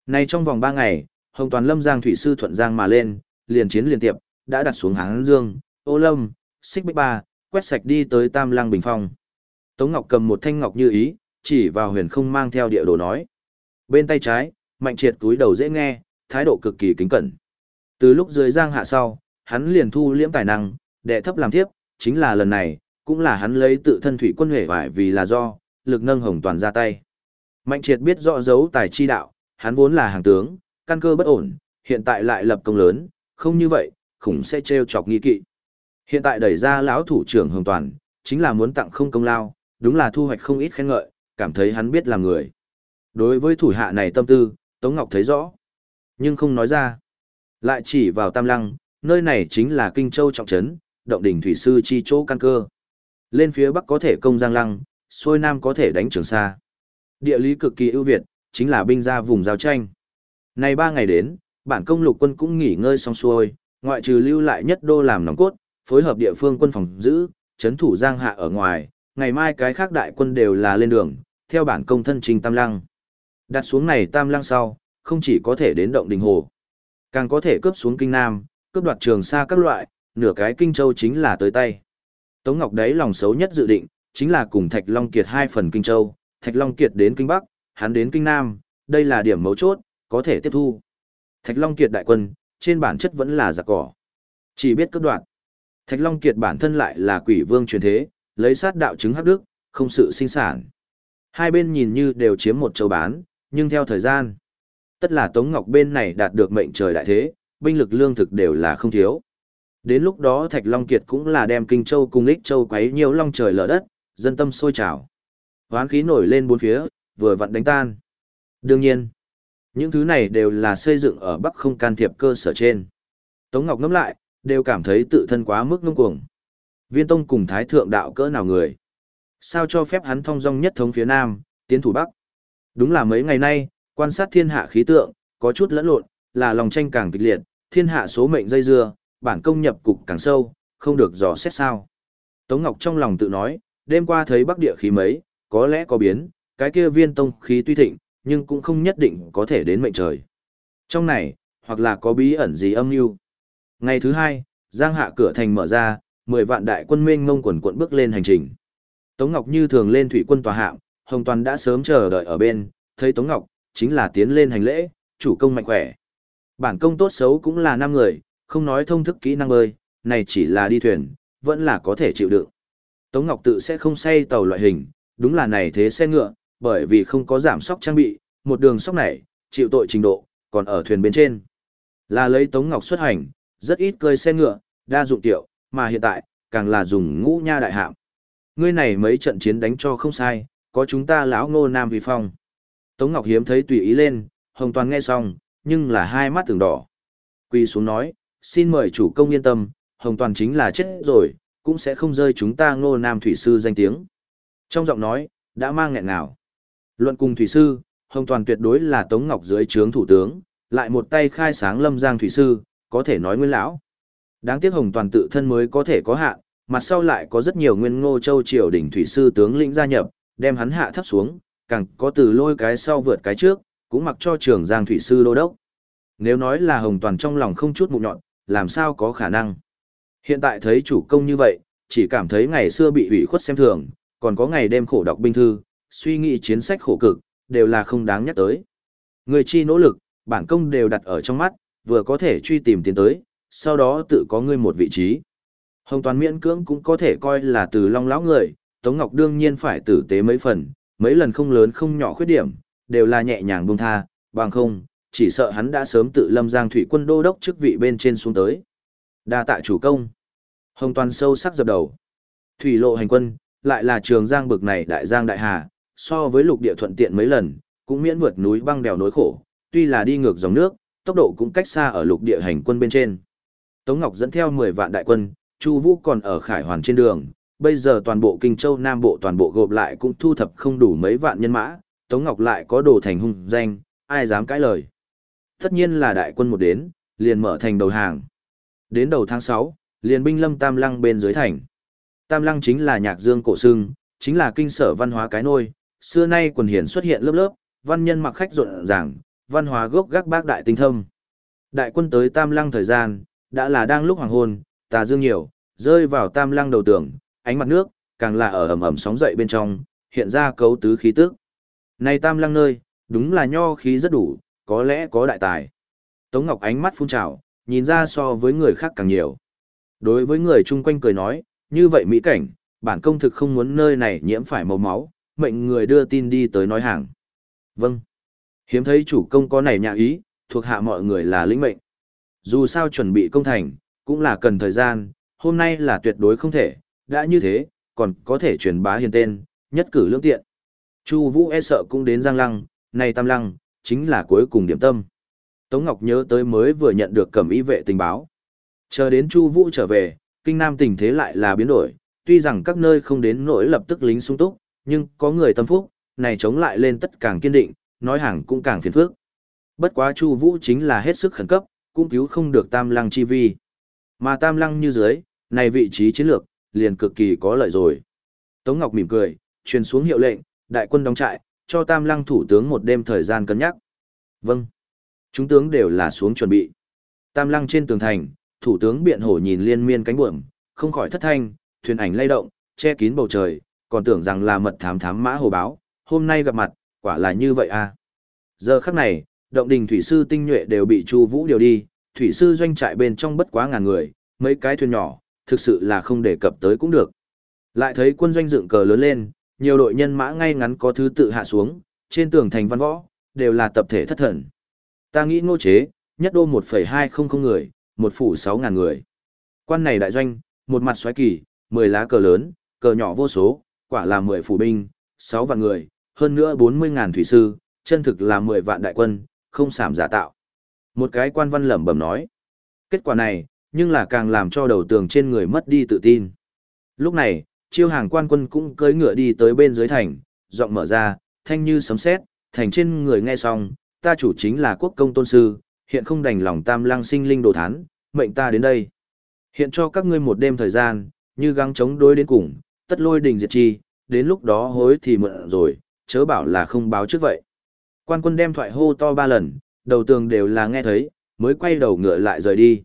Này trong vòng 3 ngày, Hồng Toàn Lâm Giang thủy sư thuận giang mà lên, liền chiến liên tiệp, đã đặt xuống Hán Dương, Ô Lâm, Xích Bích Ba, quét sạch đi tới Tam Lăng Bình Phong. Tống Ngọc cầm một thanh ngọc như ý, chỉ vào huyền không mang theo địa đồ nói. Bên tay trái, Mạnh Triệt túi đầu dễ nghe, thái độ cực kỳ kính cẩn. Từ lúc dưới giang hạ sau, hắn liền thu liễm tài năng, đệ thấp làm tiếp, chính là lần này, cũng là hắn lấy tự thân thủy quân huệ vải vì là do, lực nâng hồng toàn ra tay. Mạnh triệt biết rõ dấu tài chi đạo, hắn vốn là hàng tướng, căn cơ bất ổn, hiện tại lại lập công lớn, không như vậy, khủng sẽ treo chọc nghi kỵ. Hiện tại đẩy ra lão thủ trưởng hồng toàn, chính là muốn tặng không công lao, đúng là thu hoạch không ít khen ngợi, cảm thấy hắn biết làm người. Đối với thủ hạ này tâm tư, Tống Ngọc thấy rõ, nhưng không nói ra. Lại chỉ vào Tam Lăng, nơi này chính là Kinh Châu trọng trấn, động đỉnh thủy sư chi chỗ căn cơ. Lên phía bắc có thể công Giang Lăng, xuôi nam có thể đánh Trường Sa. Địa lý cực kỳ ưu việt, chính là binh ra vùng giao tranh. nay ba ngày đến, bản công lục quân cũng nghỉ ngơi xong xuôi, ngoại trừ lưu lại nhất đô làm nòng cốt, phối hợp địa phương quân phòng giữ, chấn thủ Giang Hạ ở ngoài, ngày mai cái khác đại quân đều là lên đường, theo bản công thân trình Tam Lăng. Đặt xuống này Tam Lăng sau, không chỉ có thể đến động đình hồ, càng có thể cướp xuống kinh Nam, cướp đoạt trường xa các loại, nửa cái kinh châu chính là tới tay. Tống Ngọc đấy lòng xấu nhất dự định, chính là cùng Thạch Long Kiệt hai phần kinh châu, Thạch Long Kiệt đến kinh Bắc, hắn đến kinh Nam, đây là điểm mấu chốt, có thể tiếp thu. Thạch Long Kiệt đại quân, trên bản chất vẫn là giặc cỏ. Chỉ biết cướp đoạt Thạch Long Kiệt bản thân lại là quỷ vương truyền thế, lấy sát đạo chứng hắc đức, không sự sinh sản. Hai bên nhìn như đều chiếm một châu bán, nhưng theo thời gian, tất là Tống Ngọc bên này đạt được mệnh trời đại thế, binh lực lương thực đều là không thiếu. Đến lúc đó Thạch Long Kiệt cũng là đem Kinh Châu cùng Lích Châu quấy nhiều long trời lở đất, dân tâm sôi trào. Hoán khí nổi lên bốn phía, vừa vặn đánh tan. Đương nhiên, những thứ này đều là xây dựng ở Bắc không can thiệp cơ sở trên. Tống Ngọc ngẫm lại, đều cảm thấy tự thân quá mức ngông cuồng. Viên Tông cùng Thái Thượng đạo cỡ nào người? Sao cho phép hắn thông dong nhất thống phía Nam, tiến thủ Bắc? Đúng là mấy ngày nay, quan sát thiên hạ khí tượng, có chút lẫn lộn, là lòng tranh càng kịch liệt, thiên hạ số mệnh dây dưa, bản công nhập cục càng sâu, không được dò xét sao. Tống Ngọc trong lòng tự nói, đêm qua thấy bắc địa khí mấy, có lẽ có biến, cái kia viên tông khí tuy thịnh, nhưng cũng không nhất định có thể đến mệnh trời. Trong này, hoặc là có bí ẩn gì âm mưu. Ngày thứ hai, Giang hạ cửa thành mở ra, 10 vạn đại quân mênh ngông quần quận bước lên hành trình. Tống Ngọc như thường lên thủy quân tòa hạng, Hồng Toàn đã sớm chờ đợi ở bên, thấy Tống Ngọc, chính là tiến lên hành lễ, chủ công mạnh khỏe. Bản công tốt xấu cũng là năm người, không nói thông thức kỹ năng bơi, này chỉ là đi thuyền, vẫn là có thể chịu đựng. Tống Ngọc tự sẽ không say tàu loại hình, đúng là này thế xe ngựa, bởi vì không có giảm sóc trang bị, một đường sóc này, chịu tội trình độ, còn ở thuyền bên trên. Là lấy Tống Ngọc xuất hành, rất ít cơi xe ngựa, đa dụng tiểu, mà hiện tại, càng là dùng ngũ nha đại hạm. Ngươi này mấy trận chiến đánh cho không sai, có chúng ta lão ngô nam vì phong. Tống Ngọc hiếm thấy tùy ý lên, Hồng Toàn nghe xong, nhưng là hai mắt tường đỏ. Quỳ xuống nói, xin mời chủ công yên tâm, Hồng Toàn chính là chết rồi, cũng sẽ không rơi chúng ta ngô nam thủy sư danh tiếng. Trong giọng nói, đã mang nghẹn nào. Luận cùng thủy sư, Hồng Toàn tuyệt đối là Tống Ngọc dưới trướng thủ tướng, lại một tay khai sáng lâm giang thủy sư, có thể nói nguyên lão. Đáng tiếc Hồng Toàn tự thân mới có thể có hạn, mặt sau lại có rất nhiều nguyên ngô châu triều đỉnh thủy sư tướng lĩnh gia nhập, đem hắn hạ thấp xuống, càng có từ lôi cái sau vượt cái trước, cũng mặc cho trường giang thủy sư đô đốc. Nếu nói là Hồng Toàn trong lòng không chút mụn nhọn, làm sao có khả năng. Hiện tại thấy chủ công như vậy, chỉ cảm thấy ngày xưa bị ủy khuất xem thường, còn có ngày đêm khổ đọc binh thư, suy nghĩ chiến sách khổ cực, đều là không đáng nhắc tới. Người chi nỗ lực, bản công đều đặt ở trong mắt, vừa có thể truy tìm tiến tới, sau đó tự có ngươi một vị trí. Hồng Toàn miễn cưỡng cũng có thể coi là từ long lão người, Tống Ngọc đương nhiên phải tử tế mấy phần, mấy lần không lớn không nhỏ khuyết điểm, đều là nhẹ nhàng buông tha, bằng không, chỉ sợ hắn đã sớm tự lâm giang thủy quân đô đốc chức vị bên trên xuống tới. đa tạ chủ công. Hồng Toàn sâu sắc dập đầu. Thủy lộ hành quân, lại là trường giang bực này đại giang đại hà, so với lục địa thuận tiện mấy lần, cũng miễn vượt núi băng đèo nối khổ, tuy là đi ngược dòng nước, tốc độ cũng cách xa ở lục địa hành quân bên trên. Tống Ngọc dẫn theo 10 vạn đại quân, Chu Vũ còn ở Khải Hoàn trên đường, bây giờ toàn bộ Kinh Châu Nam Bộ toàn bộ gộp lại cũng thu thập không đủ mấy vạn nhân mã, Tống Ngọc lại có đồ thành hung danh, ai dám cãi lời. Tất nhiên là đại quân một đến, liền mở thành đầu hàng. Đến đầu tháng 6, liền binh lâm Tam Lăng bên dưới thành. Tam Lăng chính là nhạc dương cổ sưng, chính là kinh sở văn hóa cái nôi, xưa nay quần hiển xuất hiện lớp lớp, văn nhân mặc khách rộn ràng, văn hóa gốc gác bác đại tinh thâm. Đại quân tới Tam Lăng thời gian, đã là đang lúc hoàng hôn, tà dương nhiều, rơi vào Tam Lăng đầu tường, ánh mặt nước, càng là ở ẩm ẩm sóng dậy bên trong, hiện ra cấu tứ khí tức. Này Tam Lăng nơi, đúng là nho khí rất đủ, có lẽ có đại tài. Tống Ngọc ánh mắt phun trào, nhìn ra so với người khác càng nhiều. Đối với người chung quanh cười nói, như vậy mỹ cảnh, bản công thực không muốn nơi này nhiễm phải màu máu, mệnh người đưa tin đi tới nói hàng. Vâng. Hiếm thấy chủ công có này nhà ý, thuộc hạ mọi người là lĩnh mệnh. Dù sao chuẩn bị công thành, cũng là cần thời gian, hôm nay là tuyệt đối không thể, đã như thế, còn có thể truyền bá hiền tên, nhất cử lương tiện. Chu Vũ e sợ cũng đến Giang Lăng, này Tam Lăng, chính là cuối cùng điểm tâm. Tống Ngọc nhớ tới mới vừa nhận được cẩm y vệ tình báo. Chờ đến Chu Vũ trở về, kinh nam tình thế lại là biến đổi, tuy rằng các nơi không đến nỗi lập tức lính sung túc, nhưng có người tâm phúc, này chống lại lên tất càng kiên định, nói hàng cũng càng phiền phức. Bất quá Chu Vũ chính là hết sức khẩn cấp, cũng cứu không được Tam Lăng chi vi. Mà Tam Lăng như dưới, này vị trí chiến lược, liền cực kỳ có lợi rồi. Tống Ngọc mỉm cười, truyền xuống hiệu lệnh, đại quân đóng trại, cho Tam Lăng thủ tướng một đêm thời gian cân nhắc. Vâng. Chúng tướng đều là xuống chuẩn bị. Tam Lăng trên tường thành, thủ tướng biện hổ nhìn liên miên cánh buồm, không khỏi thất thanh, thuyền ảnh lay động, che kín bầu trời, còn tưởng rằng là mật thám thám mã hồ báo, hôm nay gặp mặt, quả là như vậy à. Giờ khắc này, động đình thủy sư tinh nhuệ đều bị Chu Vũ điều đi, thủy sư doanh trại bên trong bất quá ngàn người, mấy cái thuyền nhỏ, thực sự là không đề cập tới cũng được. Lại thấy quân doanh dựng cờ lớn lên, nhiều đội nhân mã ngay ngắn có thứ tự hạ xuống, trên tường thành văn võ, đều là tập thể thất thần. Ta nghĩ ngô chế, nhất đô 1,200 người, một phủ 6.000 người. Quan này đại doanh, một mặt xoáy kỳ, 10 lá cờ lớn, cờ nhỏ vô số, quả là 10 phủ binh, 6 vạn người, hơn nữa 40.000 thủy sư, chân thực là 10 vạn đại quân, không sảm giả tạo. Một cái quan văn lẩm bẩm nói. Kết quả này, nhưng là càng làm cho đầu tường trên người mất đi tự tin. Lúc này, chiêu hàng quan quân cũng cưỡi ngựa đi tới bên dưới thành, giọng mở ra, thanh như sấm sét, thành trên người nghe xong, ta chủ chính là quốc công tôn sư, hiện không đành lòng tam lang sinh linh đồ thán, mệnh ta đến đây. Hiện cho các ngươi một đêm thời gian, như gắng chống đối đến cùng, tất lôi đình diệt chi, đến lúc đó hối thì mượn rồi, chớ bảo là không báo trước vậy. Quan quân đem thoại hô to ba lần, đầu tường đều là nghe thấy, mới quay đầu ngựa lại rời đi.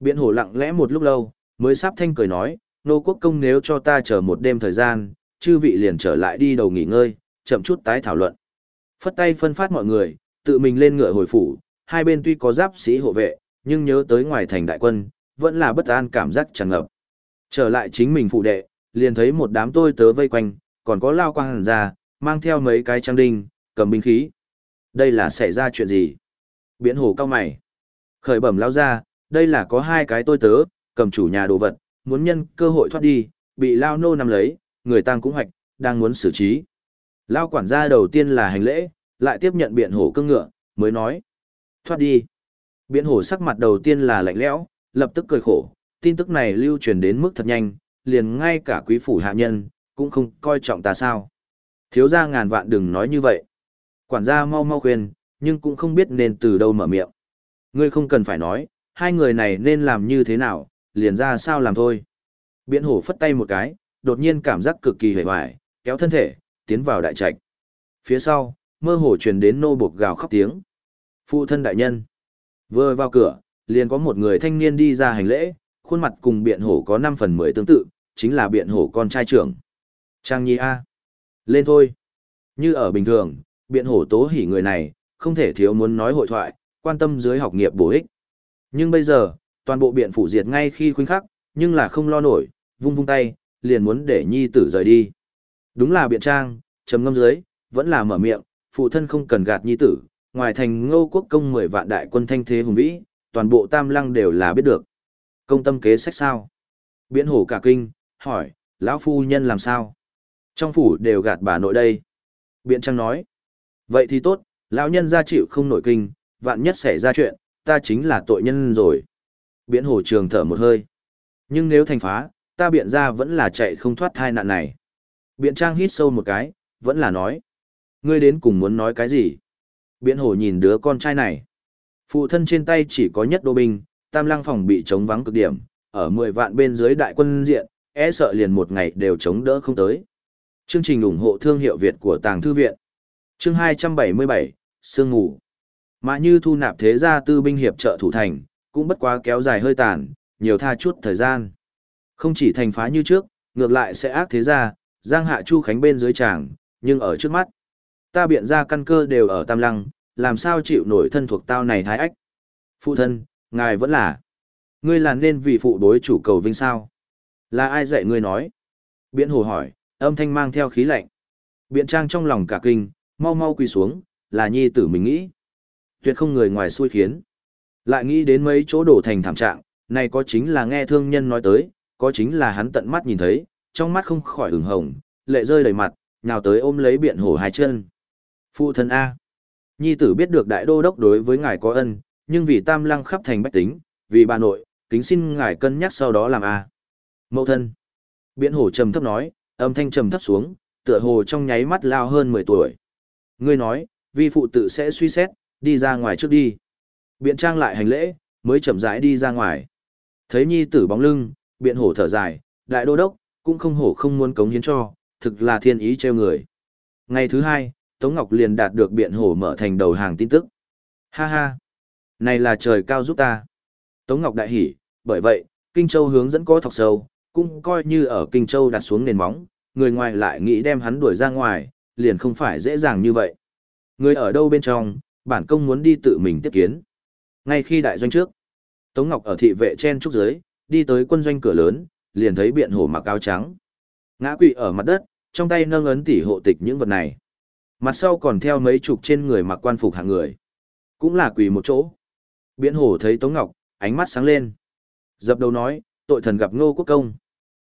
Biện hổ lặng lẽ một lúc lâu, mới sắp thanh cười nói, nô quốc công nếu cho ta chờ một đêm thời gian, chư vị liền trở lại đi đầu nghỉ ngơi, chậm chút tái thảo luận. Phất tay phân phát mọi người, tự mình lên ngựa hồi phủ, hai bên tuy có giáp sĩ hộ vệ, nhưng nhớ tới ngoài thành đại quân, vẫn là bất an cảm giác tràn ngập. Trở lại chính mình phụ đệ, liền thấy một đám tôi tớ vây quanh, còn có lao quang hẳn ra, mang theo mấy cái trang đinh, cầm binh khí. Đây là xảy ra chuyện gì? Biển hồ cao mày. Khởi bẩm lao ra, đây là có hai cái tôi tớ, cầm chủ nhà đồ vật, muốn nhân cơ hội thoát đi, bị lao nô nằm lấy, người tăng cũng hoạch, đang muốn xử trí. Lao quản gia đầu tiên là hành lễ, lại tiếp nhận biện hổ cương ngựa, mới nói. Thoát đi. Biện hổ sắc mặt đầu tiên là lạnh lẽo, lập tức cười khổ, tin tức này lưu truyền đến mức thật nhanh, liền ngay cả quý phủ hạ nhân, cũng không coi trọng ta sao. Thiếu gia ngàn vạn đừng nói như vậy. Quản gia mau mau khuyên, nhưng cũng không biết nên từ đâu mở miệng. Ngươi không cần phải nói, hai người này nên làm như thế nào, liền ra sao làm thôi. Biện hổ phất tay một cái, đột nhiên cảm giác cực kỳ hề hoài, kéo thân thể, tiến vào đại trạch. Phía sau, mơ hồ truyền đến nô buộc gào khóc tiếng. Phụ thân đại nhân. Vừa vào cửa, liền có một người thanh niên đi ra hành lễ, khuôn mặt cùng biện hổ có 5 phần 10 tương tự, chính là biện hổ con trai trưởng. Trang Nhi A. Lên thôi. Như ở bình thường, biện hổ tố hỉ người này, không thể thiếu muốn nói hội thoại, quan tâm dưới học nghiệp bổ ích. Nhưng bây giờ, toàn bộ biện phủ diệt ngay khi khuynh khắc, nhưng là không lo nổi, vung vung tay, liền muốn để nhi tử rời đi. Đúng là biện trang, trầm ngâm dưới, vẫn là mở miệng, phụ thân không cần gạt nhi tử, ngoài thành ngô quốc công 10 vạn đại quân thanh thế hùng vĩ, toàn bộ tam lăng đều là biết được. Công tâm kế sách sao? Biện hổ cả kinh, hỏi, lão phu nhân làm sao? Trong phủ đều gạt bà nội đây. Biện trang nói, vậy thì tốt, lão nhân ra chịu không nổi kinh, vạn nhất xảy ra chuyện, ta chính là tội nhân rồi. Biện hồ trường thở một hơi. Nhưng nếu thành phá, ta biện ra vẫn là chạy không thoát thai nạn này. Biện trang hít sâu một cái, vẫn là nói. Ngươi đến cùng muốn nói cái gì? Biện hồ nhìn đứa con trai này. Phụ thân trên tay chỉ có nhất đô binh, tam lăng phòng bị chống vắng cực điểm, ở 10 vạn bên dưới đại quân diện, e sợ liền một ngày đều chống đỡ không tới. Chương trình ủng hộ thương hiệu Việt của Tàng Thư Viện. Chương 277, Sương Ngủ. Mà như thu nạp thế gia tư binh hiệp trợ thủ thành, cũng bất quá kéo dài hơi tàn, nhiều tha chút thời gian. Không chỉ thành phá như trước, ngược lại sẽ ác thế ra, giang hạ chu khánh bên dưới tràng, nhưng ở trước mắt. Ta biện ra căn cơ đều ở tam lăng, làm sao chịu nổi thân thuộc tao này thái ách. Phụ thân, ngài vẫn là. Ngươi là nên vì phụ đối chủ cầu vinh sao. Là ai dạy ngươi nói? Biện hồ hỏi, âm thanh mang theo khí lạnh. Biện trang trong lòng cả kinh, mau mau quỳ xuống, là nhi tử mình nghĩ. Tuyệt không người ngoài xui khiến. Lại nghĩ đến mấy chỗ đổ thành thảm trạng, này có chính là nghe thương nhân nói tới, có chính là hắn tận mắt nhìn thấy, trong mắt không khỏi ửng hồng, lệ rơi đầy mặt, nhào tới ôm lấy biện hổ hai chân. Phụ thân A. Nhi tử biết được đại đô đốc đối với ngài có ân, nhưng vì tam lăng khắp thành bách tính, vì bà nội, kính xin ngài cân nhắc sau đó làm A. Mậu thân. Biện hổ trầm thấp nói, âm thanh trầm thấp xuống, tựa hồ trong nháy mắt lao hơn 10 tuổi. Ngươi nói, vi phụ tự sẽ suy xét, đi ra ngoài trước đi. Biện trang lại hành lễ, mới chậm rãi đi ra ngoài. Thấy nhi tử bóng lưng, biện hổ thở dài, đại đô đốc, cũng không hổ không muốn cống hiến cho, thực là thiên ý treo người. Ngày thứ hai, Tống Ngọc liền đạt được biện hổ mở thành đầu hàng tin tức. Ha ha! Này là trời cao giúp ta. Tống Ngọc đại hỉ, bởi vậy, Kinh Châu hướng dẫn có thọc sâu, cũng coi như ở Kinh Châu đặt xuống nền móng, người ngoài lại nghĩ đem hắn đuổi ra ngoài, liền không phải dễ dàng như vậy. Người ở đâu bên trong, bản công muốn đi tự mình tiếp kiến. Ngay khi đại doanh trước, Tống Ngọc ở thị vệ chen trúc dưới, đi tới quân doanh cửa lớn, liền thấy biện hổ mặc áo trắng. Ngã quỵ ở mặt đất, trong tay nâng ấn tỷ hộ tịch những vật này. Mặt sau còn theo mấy chục trên người mặc quan phục hạng người. Cũng là quỳ một chỗ. Biện hổ thấy Tống Ngọc, ánh mắt sáng lên. Dập đầu nói, tội thần gặp ngô quốc công.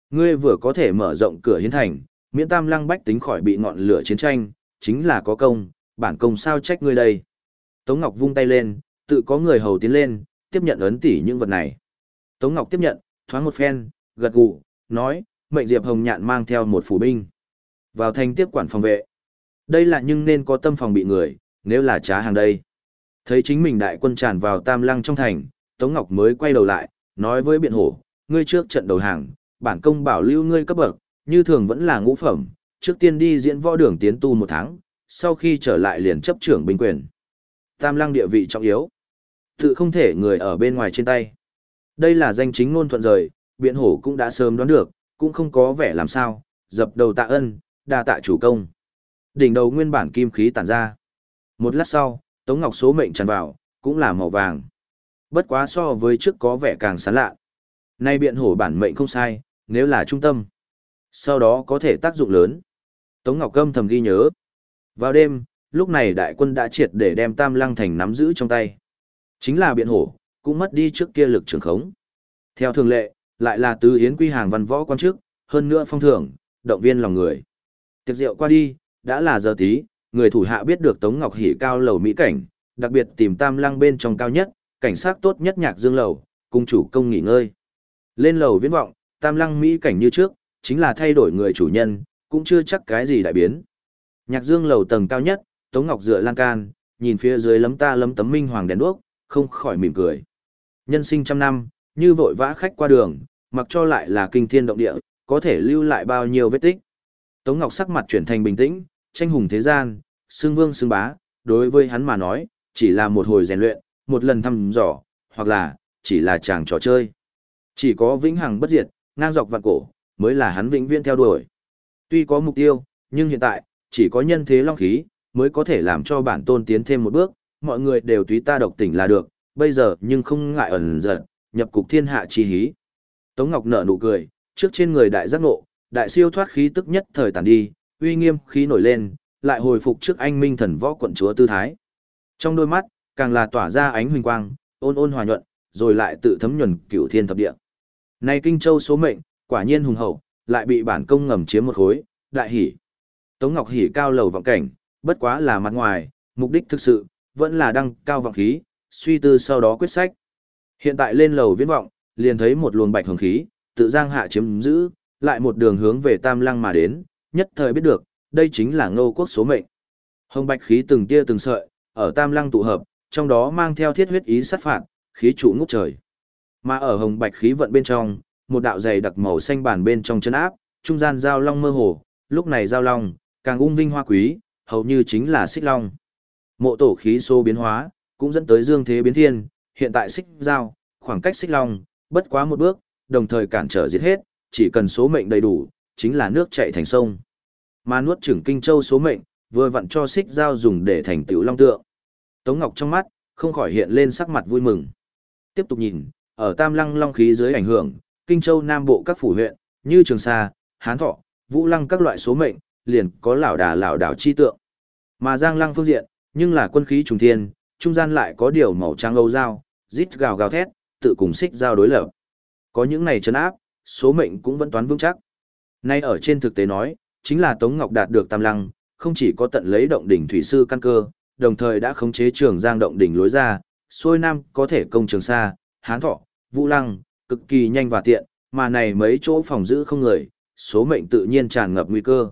Ngươi vừa có thể mở rộng cửa hiến thành, miễn tam lăng bách tính khỏi bị ngọn lửa chiến tranh, chính là có công, bản công sao trách ngươi đây. Tống Ngọc vung tay lên, tự có người hầu tiến lên, tiếp nhận ấn tỷ những vật này. Tống Ngọc tiếp nhận, thoáng một phen, gật gù, nói, mệnh Diệp Hồng Nhạn mang theo một phủ binh. Vào thành tiếp quản phòng vệ. Đây là nhưng nên có tâm phòng bị người, nếu là trá hàng đây. Thấy chính mình đại quân tràn vào tam lăng trong thành, Tống Ngọc mới quay đầu lại, nói với biện hổ, ngươi trước trận đầu hàng, bản công bảo lưu ngươi cấp bậc, như thường vẫn là ngũ phẩm, trước tiên đi diễn võ đường tiến tu một tháng, sau khi trở lại liền chấp trưởng binh quyền. Tam lăng địa vị trọng yếu. Tự không thể người ở bên ngoài trên tay. Đây là danh chính ngôn thuận rời, biện hổ cũng đã sớm đoán được, cũng không có vẻ làm sao, dập đầu tạ ân, đa tạ chủ công. Đỉnh đầu nguyên bản kim khí tản ra. Một lát sau, Tống Ngọc số mệnh tràn vào, cũng là màu vàng. Bất quá so với trước có vẻ càng sán lạ. Nay biện hổ bản mệnh không sai, nếu là trung tâm. Sau đó có thể tác dụng lớn. Tống Ngọc Câm thầm ghi nhớ. Vào đêm, lúc này đại quân đã triệt để đem Tam Lăng Thành nắm giữ trong tay. Chính là biện hổ, cũng mất đi trước kia lực trường khống. Theo thường lệ, lại là tứ yến quy hàng văn võ quan chức, hơn nữa phong thưởng, động viên lòng người. Tiệc rượu qua đi, đã là giờ tí, người thủ hạ biết được Tống Ngọc hỉ cao lầu mỹ cảnh, đặc biệt tìm Tam Lăng bên trong cao nhất, cảnh sát tốt nhất nhạc dương lầu, cung chủ công nghỉ ngơi. Lên lầu viễn vọng, tam lăng Mỹ cảnh như trước, chính là thay đổi người chủ nhân, cũng chưa chắc cái gì đại biến. Nhạc dương lầu tầng cao nhất, Tống Ngọc dựa lan can, nhìn phía dưới lấm ta lấm tấm minh hoàng đèn đuốc, không khỏi mỉm cười. Nhân sinh trăm năm, như vội vã khách qua đường, mặc cho lại là kinh thiên động địa, có thể lưu lại bao nhiêu vết tích. Tống Ngọc sắc mặt chuyển thành bình tĩnh, tranh hùng thế gian, xương vương xương bá, đối với hắn mà nói, chỉ là một hồi rèn luyện, một lần thăm dò, hoặc là, chỉ là chàng trò chơi. Chỉ có vĩnh hằng bất diệt, ngang dọc vạn cổ, mới là hắn vĩnh viễn theo đuổi. Tuy có mục tiêu, nhưng hiện tại, chỉ có nhân thế long khí, mới có thể làm cho bản tôn tiến thêm một bước, mọi người đều tùy ta độc tỉnh là được, bây giờ nhưng không ngại ẩn giật, nhập cục thiên hạ chi hí. Tống Ngọc nở nụ cười, trước trên người đại giác ngộ, đại siêu thoát khí tức nhất thời tàn đi, uy nghiêm khí nổi lên, lại hồi phục trước anh minh thần võ quận chúa tư thái. Trong đôi mắt, càng là tỏa ra ánh huỳnh quang, ôn ôn hòa nhuận, rồi lại tự thấm nhuần cửu thiên thập địa. Nay kinh châu số mệnh, quả nhiên hùng hậu, lại bị bản công ngầm chiếm một khối, đại hỉ. Tống Ngọc hỉ cao lầu vọng cảnh, bất quá là mặt ngoài, mục đích thực sự, vẫn là đăng cao vọng khí, suy tư sau đó quyết sách. Hiện tại lên lầu viễn vọng, liền thấy một luồng bạch hồng khí, tự giang hạ chiếm giữ, lại một đường hướng về Tam Lăng mà đến, nhất thời biết được, đây chính là ngô quốc số mệnh. Hồng bạch khí từng tia từng sợi, ở Tam Lăng tụ hợp, trong đó mang theo thiết huyết ý sát phạt, khí trụ ngút trời. Mà ở hồng bạch khí vận bên trong, một đạo dày đặc màu xanh bản bên trong chân áp, trung gian giao long mơ hồ, lúc này giao long, càng ung vinh hoa quý, hầu như chính là xích long. Mộ tổ khí số biến hóa, cũng dẫn tới dương thế biến thiên, hiện tại xích giao, khoảng cách xích long, bất quá một bước, đồng thời cản trở giết hết, chỉ cần số mệnh đầy đủ, chính là nước chảy thành sông. Mà nuốt trưởng kinh châu số mệnh, vừa vặn cho xích giao dùng để thành tiểu long tượng. Tống Ngọc trong mắt, không khỏi hiện lên sắc mặt vui mừng. Tiếp tục nhìn, ở tam lăng long khí dưới ảnh hưởng, kinh châu nam bộ các phủ huyện, như Trường Sa, Hán Thọ, Vũ Lăng các loại số mệnh, liền có lão đà lão đảo chi tượng. Mà Giang Lăng phương diện, nhưng là quân khí trùng thiên, trung gian lại có điều màu trắng âu dao, rít gào gào thét, tự cùng xích giao đối lập. Có những này chấn áp, số mệnh cũng vẫn toán vững chắc. Nay ở trên thực tế nói, chính là Tống Ngọc đạt được tam lăng, không chỉ có tận lấy động đỉnh thủy sư căn cơ, đồng thời đã khống chế trường giang động đỉnh lối ra, xuôi nam có thể công trường xa, hán thọ, vũ lăng, cực kỳ nhanh và tiện, mà này mấy chỗ phòng giữ không người, số mệnh tự nhiên tràn ngập nguy cơ.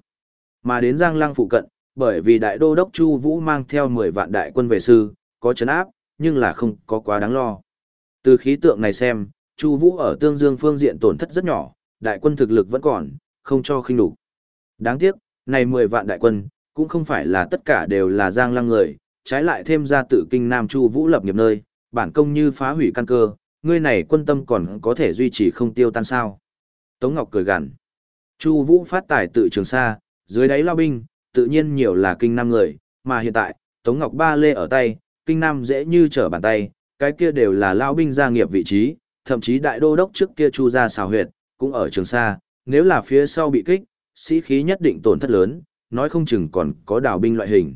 Mà đến giang lăng phụ cận, bởi vì đại đô đốc Chu Vũ mang theo 10 vạn đại quân về sư, có chấn áp, nhưng là không có quá đáng lo. Từ khí tượng này xem, Chu Vũ ở Tương Dương phương diện tổn thất rất nhỏ, đại quân thực lực vẫn còn, không cho khinh đủ. Đáng tiếc, này 10 vạn đại quân, cũng không phải là tất cả đều là giang lăng người, trái lại thêm ra tự kinh Nam Chu Vũ lập nghiệp nơi, bản công như phá hủy căn cơ, ngươi này quân tâm còn có thể duy trì không tiêu tan sao. Tống Ngọc cười gằn. Chu Vũ phát tài tự trường xa, dưới đáy lao binh, tự nhiên nhiều là kinh Nam người, mà hiện tại, Tống Ngọc ba lê ở tay, kinh Nam dễ như trở bàn tay, cái kia đều là lao binh gia nghiệp vị trí, thậm chí đại đô đốc trước kia chu ra xào huyệt, cũng ở trường xa, nếu là phía sau bị kích, sĩ khí nhất định tổn thất lớn, nói không chừng còn có đào binh loại hình.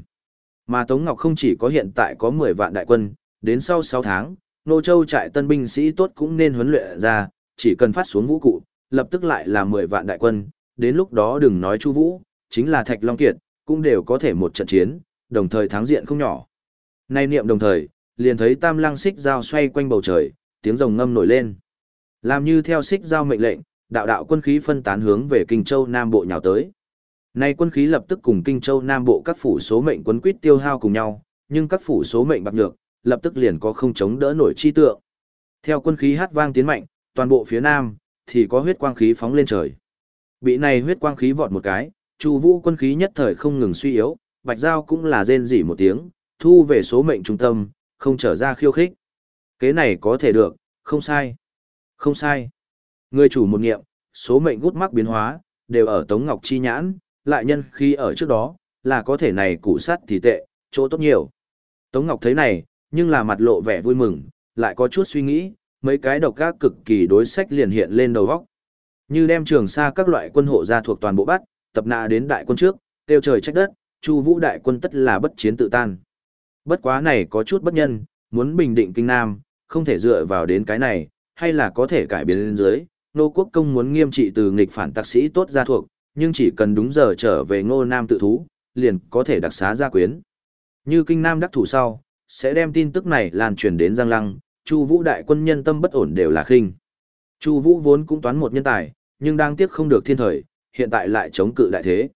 Mà Tống Ngọc không chỉ có hiện tại có 10 vạn đại quân, đến sau 6 tháng, Nô Châu trại tân binh sĩ tốt cũng nên huấn luyện ra, chỉ cần phát xuống vũ cụ, lập tức lại là 10 vạn đại quân, đến lúc đó đừng nói Chu Vũ, chính là Thạch Long Kiệt, cũng đều có thể một trận chiến, đồng thời thắng diện không nhỏ. Nay niệm đồng thời, liền thấy tam lăng xích dao xoay quanh bầu trời, tiếng rồng ngâm nổi lên. Làm như theo xích dao mệnh lệnh, đạo đạo quân khí phân tán hướng về Kinh Châu Nam Bộ nhào tới. Nay quân khí lập tức cùng Kinh Châu Nam Bộ các phủ số mệnh quân quyết tiêu hao cùng nhau, nhưng các phủ số mệnh bạc nhược, lập tức liền có không chống đỡ nổi chi tượng. Theo quân khí hát vang tiến mạnh, toàn bộ phía Nam, thì có huyết quang khí phóng lên trời. Bị này huyết quang khí vọt một cái, Chu Vũ quân khí nhất thời không ngừng suy yếu, Bạch Giao cũng là rên rỉ một tiếng, thu về số mệnh trung tâm, không trở ra khiêu khích. Kế này có thể được, không sai. Không sai. Người chủ một nghiệm, số mệnh gút mắc biến hóa, đều ở Tống Ngọc Chi nhãn, lại nhân khi ở trước đó, là có thể này cụ sắt thì tệ, chỗ tốt nhiều. Tống Ngọc thấy này, nhưng là mặt lộ vẻ vui mừng, lại có chút suy nghĩ, mấy cái độc gác cực kỳ đối sách liền hiện lên đầu góc. Như đem trường xa các loại quân hộ ra thuộc toàn bộ bắt, tập nạ đến đại quân trước, tiêu trời trách đất, chu vũ đại quân tất là bất chiến tự tan. Bất quá này có chút bất nhân, muốn bình định kinh nam, không thể dựa vào đến cái này, hay là có thể cải biến lên dưới. Nô quốc công muốn nghiêm trị từ nghịch phản tặc sĩ tốt gia thuộc, nhưng chỉ cần đúng giờ trở về ngô nam tự thú, liền có thể đặc xá gia quyến. Như kinh nam đắc thủ sau, sẽ đem tin tức này lan truyền đến Giang Lăng, Chu Vũ đại quân nhân tâm bất ổn đều là khinh. Chu Vũ vốn cũng toán một nhân tài, nhưng đang tiếc không được thiên thời, hiện tại lại chống cự đại thế.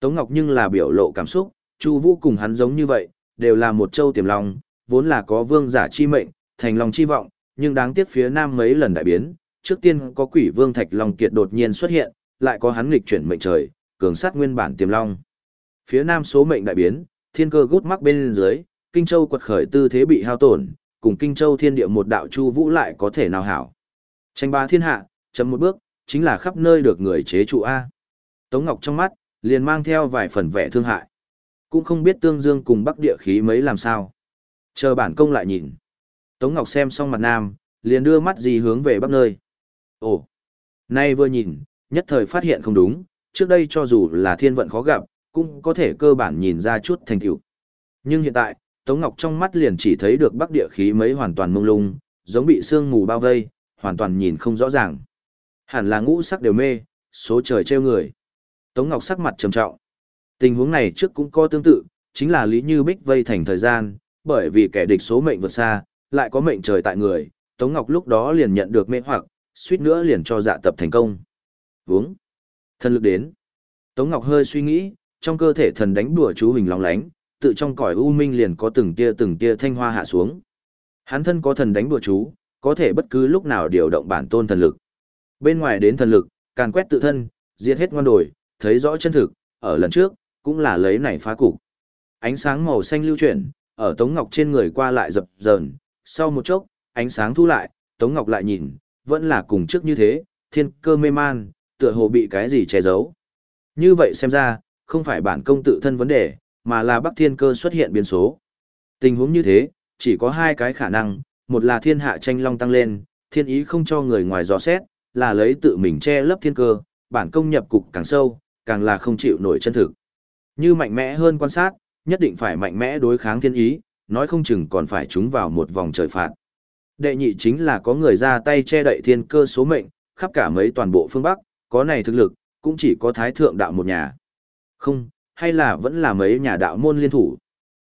Tống Ngọc nhưng là biểu lộ cảm xúc, Chu Vũ cùng hắn giống như vậy, đều là một châu tiềm long, vốn là có vương giả chi mệnh, thành long chi vọng, nhưng đáng tiếc phía nam mấy lần đại biến, trước tiên có quỷ vương thạch long kiệt đột nhiên xuất hiện, lại có hắn nghịch chuyển mệnh trời, cường sát nguyên bản tiềm long. Phía nam số mệnh đại biến, thiên cơ gút mắc bên dưới, kinh châu quật khởi tư thế bị hao tổn, cùng kinh châu thiên địa một đạo chu vũ lại có thể nào hảo. Tranh ba thiên hạ, chấm một bước, chính là khắp nơi được người chế trụ A. Tống Ngọc trong mắt, liền mang theo vài phần vẻ thương hại. Cũng không biết tương dương cùng bắc địa khí mấy làm sao. Chờ bản công lại nhìn. Tống Ngọc xem xong mặt nam, liền đưa mắt gì hướng về bắc nơi. Ồ, nay vừa nhìn, nhất thời phát hiện không đúng, trước đây cho dù là thiên vận khó gặp, cũng có thể cơ bản nhìn ra chút thành tựu. Nhưng hiện tại, Tống Ngọc trong mắt liền chỉ thấy được bắc địa khí mấy hoàn toàn mông lung, giống bị sương mù bao vây, hoàn toàn nhìn không rõ ràng. Hẳn là ngũ sắc đều mê, số trời trêu người. Tống Ngọc sắc mặt trầm trọng. Tình huống này trước cũng có tương tự, chính là Lý Như Bích vây thành thời gian, bởi vì kẻ địch số mệnh vượt xa, lại có mệnh trời tại người, Tống Ngọc lúc đó liền nhận được mê hoặc, suýt nữa liền cho dạ tập thành công. Vướng. Thần lực đến. Tống Ngọc hơi suy nghĩ, trong cơ thể thần đánh đùa chú hình lóng lánh, tự trong cõi u minh liền có từng tia từng tia thanh hoa hạ xuống. Hắn thân có thần đánh đùa chú, có thể bất cứ lúc nào điều động bản tôn thần lực. Bên ngoài đến thần lực, càn quét tự thân, diệt hết ngoan đổi, thấy rõ chân thực, ở lần trước, cũng là lấy này phá cục. Ánh sáng màu xanh lưu chuyển, ở Tống Ngọc trên người qua lại dập dờn, sau một chốc, ánh sáng thu lại, Tống Ngọc lại nhìn, vẫn là cùng trước như thế, thiên cơ mê man, tựa hồ bị cái gì che giấu. Như vậy xem ra, không phải bản công tự thân vấn đề, mà là Bắc Thiên Cơ xuất hiện biến số. Tình huống như thế, chỉ có hai cái khả năng, một là thiên hạ tranh long tăng lên, thiên ý không cho người ngoài dò xét, là lấy tự mình che lấp thiên cơ, bản công nhập cục càng sâu, càng là không chịu nổi chân thực. Như mạnh mẽ hơn quan sát, nhất định phải mạnh mẽ đối kháng thiên ý, nói không chừng còn phải trúng vào một vòng trời phạt. Đệ nhị chính là có người ra tay che đậy thiên cơ số mệnh, khắp cả mấy toàn bộ phương Bắc, có này thực lực, cũng chỉ có thái thượng đạo một nhà. Không, hay là vẫn là mấy nhà đạo môn liên thủ.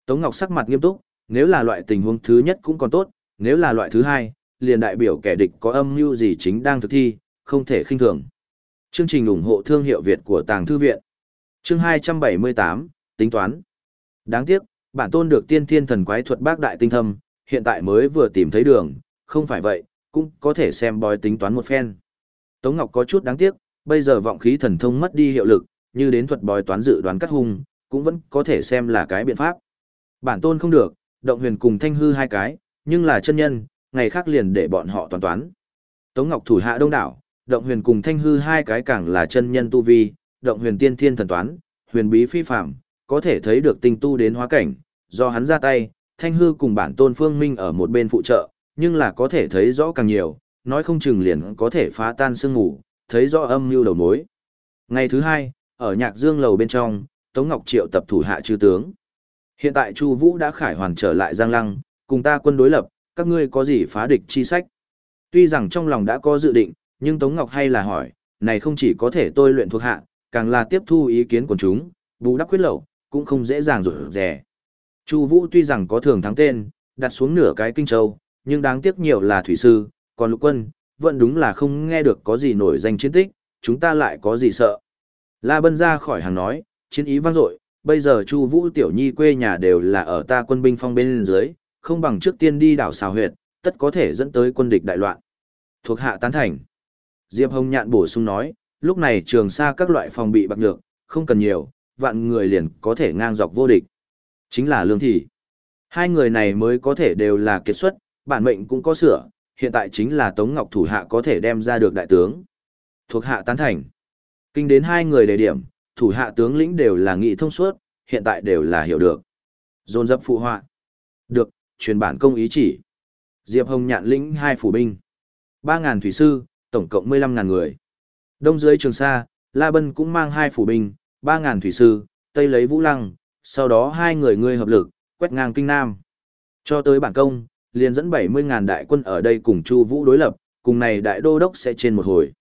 Tống Ngọc sắc mặt nghiêm túc, nếu là loại tình huống thứ nhất cũng còn tốt, nếu là loại thứ hai, liền đại biểu kẻ địch có âm mưu gì chính đang thực thi, không thể khinh thường. Chương trình ủng hộ thương hiệu Việt của Tàng Thư Viện. Chương 278, tính toán. Đáng tiếc, bản tôn được tiên thiên thần quái thuật bác đại tinh thâm, hiện tại mới vừa tìm thấy đường, không phải vậy, cũng có thể xem bói tính toán một phen. Tống Ngọc có chút đáng tiếc, bây giờ vọng khí thần thông mất đi hiệu lực, như đến thuật bói toán dự đoán cắt hung, cũng vẫn có thể xem là cái biện pháp. Bản tôn không được, động huyền cùng thanh hư hai cái, nhưng là chân nhân, ngày khác liền để bọn họ toán toán. Tống Ngọc thủ hạ đông đảo, động huyền cùng thanh hư hai cái càng là chân nhân tu vi, động huyền tiên thiên thần toán, huyền bí phi phạm, có thể thấy được tinh tu đến hóa cảnh, do hắn ra tay, thanh hư cùng bản tôn phương minh ở một bên phụ trợ, nhưng là có thể thấy rõ càng nhiều, nói không chừng liền có thể phá tan sương ngủ, thấy rõ âm mưu đầu mối. Ngày thứ hai, ở nhạc dương lầu bên trong, Tống Ngọc Triệu tập thủ hạ chư tướng. Hiện tại Chu Vũ đã khải hoàn trở lại Giang Lăng, cùng ta quân đối lập, các ngươi có gì phá địch chi sách? Tuy rằng trong lòng đã có dự định, nhưng Tống Ngọc hay là hỏi, này không chỉ có thể tôi luyện thuộc hạ, càng là tiếp thu ý kiến của chúng, bù đắp quyết lậu, cũng không dễ dàng rủi rẻ. Chu Vũ tuy rằng có thường thắng tên, đặt xuống nửa cái kinh châu, nhưng đáng tiếc nhiều là thủy sư, còn lục quân, vẫn đúng là không nghe được có gì nổi danh chiến tích, chúng ta lại có gì sợ. La Bân ra khỏi hàng nói, chiến ý vang dội, bây giờ Chu Vũ tiểu nhi quê nhà đều là ở ta quân binh phong bên dưới, không bằng trước tiên đi đảo xào huyệt, tất có thể dẫn tới quân địch đại loạn. Thuộc hạ tán thành. Diệp Hồng Nhạn bổ sung nói, lúc này trường xa các loại phòng bị bạc nhược, không cần nhiều, vạn người liền có thể ngang dọc vô địch. Chính là lương thị. Hai người này mới có thể đều là kết xuất, bản mệnh cũng có sửa, hiện tại chính là Tống Ngọc thủ hạ có thể đem ra được đại tướng. Thuộc hạ tán thành. Kinh đến hai người đề điểm, thủ hạ tướng lĩnh đều là nghị thông suốt, hiện tại đều là hiểu được. Dồn dập phụ họa. Được, truyền bản công ý chỉ. Diệp Hồng nhạn lĩnh hai phủ binh. 3.000 thủy sư, tổng cộng 15.000 người. Đông dưới Trường Sa, La Bân cũng mang hai phủ binh, 3.000 thủy sư, Tây lấy Vũ Lăng, sau đó hai người ngươi hợp lực, quét ngang Kinh Nam. Cho tới bản công, liền dẫn 70.000 đại quân ở đây cùng Chu Vũ đối lập, cùng này đại đô đốc sẽ trên một hồi.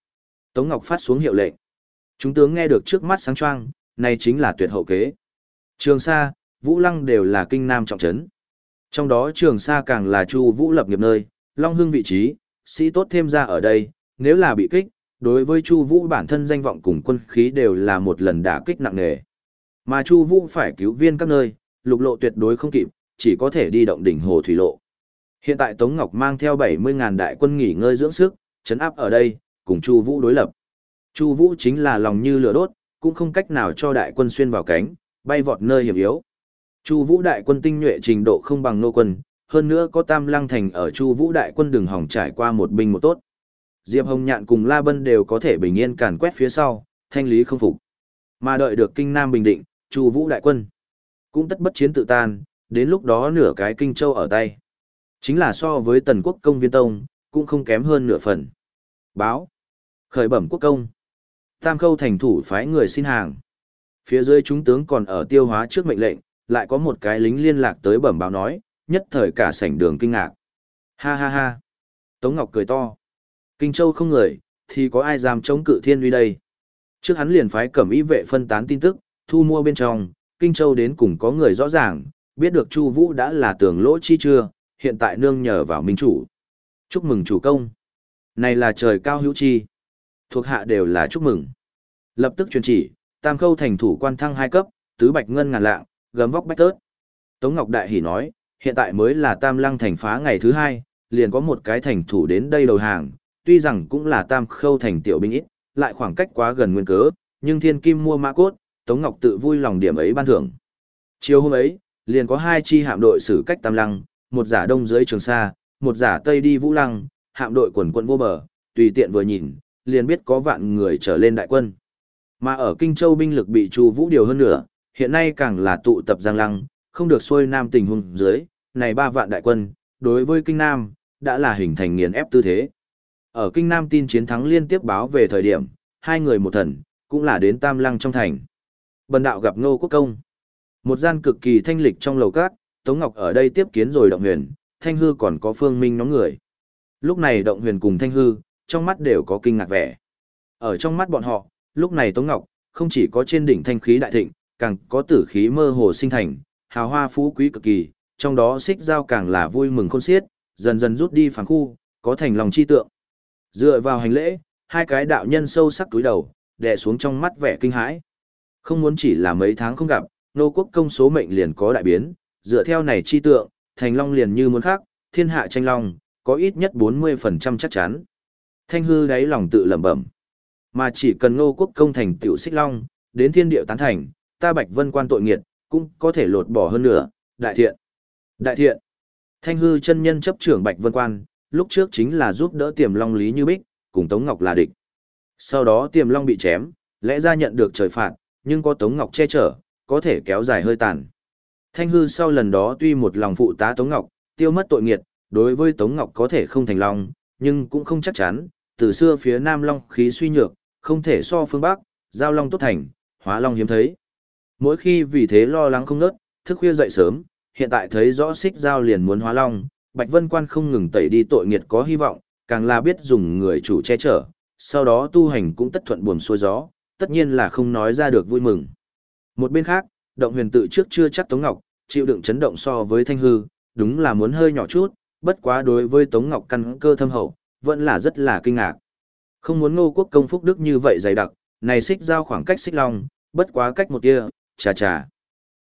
Tống Ngọc phát xuống hiệu lệnh. Chúng tướng nghe được trước mắt sáng choang, này chính là tuyệt hậu kế. Trường Sa, Vũ Lăng đều là kinh nam trọng trấn. Trong đó Trường Sa càng là Chu Vũ lập nghiệp nơi, Long Hưng vị trí, sĩ tốt thêm ra ở đây, nếu là bị kích, đối với Chu Vũ bản thân danh vọng cùng quân khí đều là một lần đả kích nặng nề. Mà Chu Vũ phải cứu viên các nơi, lục lộ tuyệt đối không kịp, chỉ có thể đi động đỉnh hồ thủy lộ. Hiện tại Tống Ngọc mang theo 70.000 đại quân nghỉ ngơi dưỡng sức, chấn áp ở đây, cùng Chu Vũ đối lập. Chu Vũ chính là lòng như lửa đốt, cũng không cách nào cho đại quân xuyên vào cánh, bay vọt nơi hiểm yếu. Chu Vũ đại quân tinh nhuệ trình độ không bằng nô quân, hơn nữa có Tam Lăng thành ở Chu Vũ đại quân đường hỏng trải qua một binh một tốt. Diệp Hồng Nhạn cùng La Bân đều có thể bình yên càn quét phía sau, thanh lý không phục. Mà đợi được Kinh Nam bình định, Chu Vũ đại quân cũng tất bất chiến tự tan, đến lúc đó nửa cái Kinh Châu ở tay. Chính là so với Tần Quốc công viên tông, cũng không kém hơn nửa phần. Báo. Khởi bẩm quốc công. Tam Khâu thành thủ phái người xin hàng. Phía dưới chúng tướng còn ở tiêu hóa trước mệnh lệnh, lại có một cái lính liên lạc tới bẩm báo nói, nhất thời cả sảnh đường kinh ngạc. Ha ha ha. Tống Ngọc cười to. Kinh Châu không người, thì có ai dám chống cự thiên uy đây. Trước hắn liền phái cẩm ý vệ phân tán tin tức, thu mua bên trong, Kinh Châu đến cùng có người rõ ràng, biết được Chu Vũ đã là tưởng lỗ chi chưa, hiện tại nương nhờ vào minh chủ. Chúc mừng chủ công. Này là trời cao hữu chi. Thuộc hạ đều là chúc mừng. Lập tức truyền chỉ, Tam Khâu thành thủ quan thăng hai cấp, tứ bạch ngân ngàn lạng, gấm vóc bách tớt. Tống Ngọc Đại hỉ nói, hiện tại mới là Tam Lăng thành phá ngày thứ hai, liền có một cái thành thủ đến đây đầu hàng, tuy rằng cũng là Tam Khâu thành tiểu binh ít, lại khoảng cách quá gần nguyên cớ, nhưng thiên kim mua mã cốt, Tống Ngọc tự vui lòng điểm ấy ban thưởng. Chiều hôm ấy, liền có hai chi hạm đội xử cách Tam Lăng, một giả đông dưới Trường Sa, một giả tây đi Vũ Lăng, hạm đội quần quân vô bờ, tùy tiện vừa nhìn, liền biết có vạn người trở lên đại quân. Mà ở Kinh Châu binh lực bị Chu Vũ điều hơn nữa, hiện nay càng là tụ tập Giang Lăng, không được xuôi nam tình huống dưới, này ba vạn đại quân, đối với Kinh Nam, đã là hình thành nghiền ép tư thế. Ở Kinh Nam tin chiến thắng liên tiếp báo về thời điểm, hai người một thần, cũng là đến Tam Lăng trong thành. Bần đạo gặp Ngô Quốc Công. Một gian cực kỳ thanh lịch trong lầu cát, Tống Ngọc ở đây tiếp kiến rồi động huyền, Thanh Hư còn có Phương Minh nhóm người. Lúc này động huyền cùng Thanh Hư, trong mắt đều có kinh ngạc vẻ. Ở trong mắt bọn họ, lúc này Tống Ngọc, không chỉ có trên đỉnh thanh khí đại thịnh, càng có tử khí mơ hồ sinh thành, hào hoa phú quý cực kỳ, trong đó xích giao càng là vui mừng khôn xiết, dần dần rút đi phản khu, có thành lòng chi tượng. Dựa vào hành lễ, hai cái đạo nhân sâu sắc túi đầu, đè xuống trong mắt vẻ kinh hãi. Không muốn chỉ là mấy tháng không gặp, nô quốc công số mệnh liền có đại biến, dựa theo này chi tượng, thành long liền như muốn khác, thiên hạ tranh long, có ít nhất 40% chắc chắn. Thanh hư đáy lòng tự lẩm bẩm. Mà chỉ cần nô quốc công thành tiểu xích long, đến thiên điệu tán thành, ta bạch vân quan tội nghiệt, cũng có thể lột bỏ hơn nữa, đại thiện. Đại thiện. Thanh hư chân nhân chấp trưởng bạch vân quan, lúc trước chính là giúp đỡ tiềm long lý như bích, cùng Tống Ngọc là địch. Sau đó tiềm long bị chém, lẽ ra nhận được trời phạt, nhưng có Tống Ngọc che chở, có thể kéo dài hơi tàn. Thanh hư sau lần đó tuy một lòng phụ tá Tống Ngọc, tiêu mất tội nghiệt, đối với Tống Ngọc có thể không thành long, nhưng cũng không chắc chắn, từ xưa phía Nam Long khí suy nhược, không thể so phương Bắc, giao long tốt thành, hóa long hiếm thấy. Mỗi khi vì thế lo lắng không nớt, thức khuya dậy sớm, hiện tại thấy rõ xích giao liền muốn hóa long, Bạch Vân Quan không ngừng tẩy đi tội nghiệt có hy vọng, càng là biết dùng người chủ che chở, sau đó tu hành cũng tất thuận buồm xuôi gió, tất nhiên là không nói ra được vui mừng. Một bên khác, động huyền tự trước chưa chắc Tống Ngọc, chịu đựng chấn động so với thanh hư, đúng là muốn hơi nhỏ chút, bất quá đối với Tống Ngọc căn cơ thâm hậu, vẫn là rất là kinh ngạc. Không muốn ngô quốc công phúc đức như vậy dày đặc, này xích giao khoảng cách xích long, bất quá cách một tia, chà chà.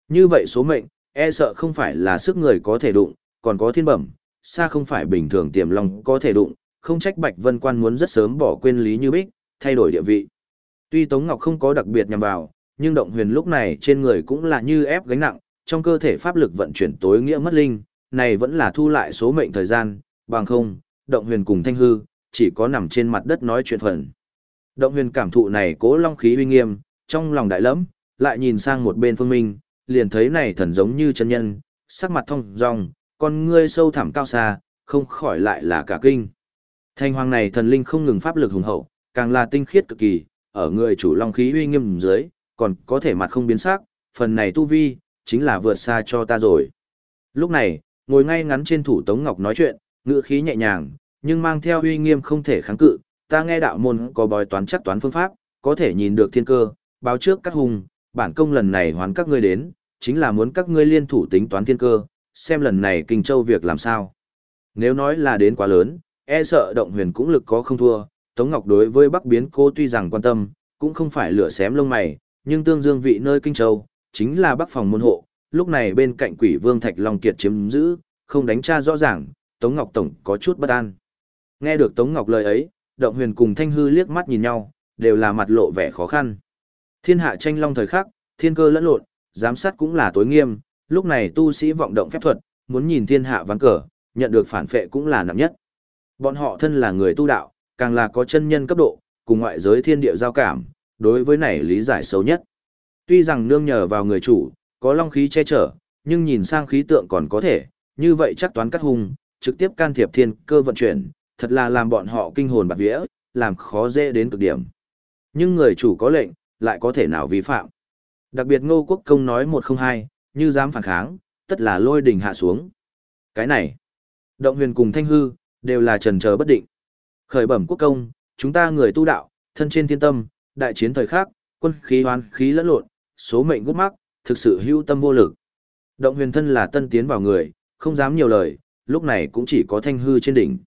Như vậy số mệnh, e sợ không phải là sức người có thể đụng, còn có thiên bẩm, xa không phải bình thường tiềm long có thể đụng, không trách Bạch Vân Quan muốn rất sớm bỏ quên Lý Như Bích, thay đổi địa vị. Tuy Tống Ngọc không có đặc biệt nhằm vào, nhưng động huyền lúc này trên người cũng là như ép gánh nặng, trong cơ thể pháp lực vận chuyển tối nghĩa mất linh, này vẫn là thu lại số mệnh thời gian, bằng không, động huyền cùng thanh hư, chỉ có nằm trên mặt đất nói chuyện phần. Động huyền cảm thụ này cố long khí uy nghiêm, trong lòng đại lẫm, lại nhìn sang một bên phương minh, liền thấy này thần giống như chân nhân, sắc mặt thông dong, con ngươi sâu thẳm cao xa, không khỏi lại là cả kinh. Thanh hoàng này thần linh không ngừng pháp lực hùng hậu, càng là tinh khiết cực kỳ, ở người chủ long khí uy nghiêm dưới, còn có thể mặt không biến sắc, phần này tu vi, chính là vượt xa cho ta rồi. Lúc này, ngồi ngay ngắn trên thủ Tống Ngọc nói chuyện, ngữ khí nhẹ nhàng, nhưng mang theo uy nghiêm không thể kháng cự, ta nghe đạo môn có bói toán chắc toán phương pháp, có thể nhìn được thiên cơ, báo trước các hùng, bản công lần này hoán các ngươi đến, chính là muốn các ngươi liên thủ tính toán thiên cơ, xem lần này Kinh Châu việc làm sao. Nếu nói là đến quá lớn, e sợ động huyền cũng lực có không thua, Tống Ngọc đối với Bắc biến cô tuy rằng quan tâm, cũng không phải lửa xém lông mày, nhưng tương dương vị nơi Kinh Châu, chính là Bắc phòng môn hộ, lúc này bên cạnh quỷ vương Thạch Long Kiệt chiếm giữ, không đánh tra rõ ràng, Tống Ngọc Tổng có chút bất an. Nghe được Tống Ngọc lời ấy, Động Huyền cùng Thanh Hư liếc mắt nhìn nhau, đều là mặt lộ vẻ khó khăn. Thiên hạ tranh long thời khắc, thiên cơ lẫn lộn, giám sát cũng là tối nghiêm, lúc này tu sĩ vọng động phép thuật, muốn nhìn thiên hạ ván cờ, nhận được phản phệ cũng là nặng nhất. Bọn họ thân là người tu đạo, càng là có chân nhân cấp độ, cùng ngoại giới thiên địa giao cảm, đối với này lý giải xấu nhất. Tuy rằng nương nhờ vào người chủ, có long khí che chở, nhưng nhìn sang khí tượng còn có thể, như vậy chắc toán cắt hung, trực tiếp can thiệp thiên cơ vận chuyển, thật là làm bọn họ kinh hồn bạt vía, làm khó dễ đến cực điểm. Nhưng người chủ có lệnh, lại có thể nào vi phạm. Đặc biệt Ngô Quốc Công nói một không hai, như dám phản kháng, tất là lôi đỉnh hạ xuống. Cái này, động huyền cùng thanh hư, đều là trần chờ bất định. Khởi bẩm quốc công, chúng ta người tu đạo, thân trên thiên tâm, đại chiến thời khắc, quân khí hoán khí lẫn lộn, số mệnh gút mắc, thực sự hưu tâm vô lực. Động huyền thân là tân tiến vào người, không dám nhiều lời, lúc này cũng chỉ có thanh hư trên đỉnh.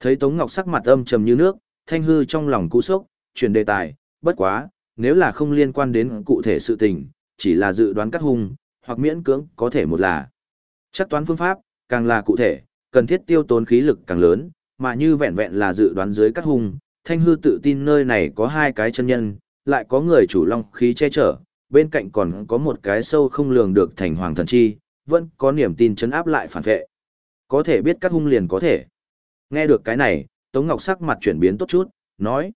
Thấy Tống Ngọc sắc mặt âm trầm như nước, thanh hư trong lòng cú sốc, chuyển đề tài, bất quá, nếu là không liên quan đến cụ thể sự tình, chỉ là dự đoán cắt hung, hoặc miễn cưỡng có thể một là. Chắc toán phương pháp, càng là cụ thể, cần thiết tiêu tốn khí lực càng lớn, mà như vẹn vẹn là dự đoán dưới cắt hung, thanh hư tự tin nơi này có hai cái chân nhân, lại có người chủ long khí che chở, bên cạnh còn có một cái sâu không lường được thành hoàng thần chi, vẫn có niềm tin chấn áp lại phản vệ. Có thể biết cắt hung liền có thể. Nghe được cái này, Tống Ngọc sắc mặt chuyển biến tốt chút, nói.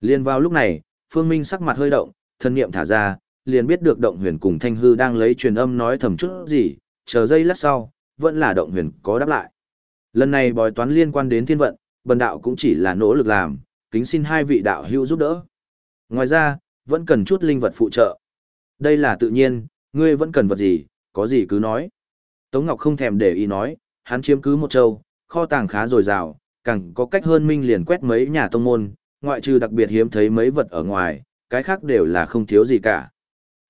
Liền vào lúc này, Phương Minh sắc mặt hơi động, thân niệm thả ra, liền biết được động huyền cùng thanh hư đang lấy truyền âm nói thầm chút gì, chờ giây lát sau, vẫn là động huyền có đáp lại. Lần này bói toán liên quan đến thiên vận, bần đạo cũng chỉ là nỗ lực làm, kính xin hai vị đạo hữu giúp đỡ. Ngoài ra, vẫn cần chút linh vật phụ trợ. Đây là tự nhiên, ngươi vẫn cần vật gì, có gì cứ nói. Tống Ngọc không thèm để ý nói, hắn chiếm cứ một châu, kho tàng khá dồi dào, càng có cách hơn minh liền quét mấy nhà tông môn, ngoại trừ đặc biệt hiếm thấy mấy vật ở ngoài, cái khác đều là không thiếu gì cả.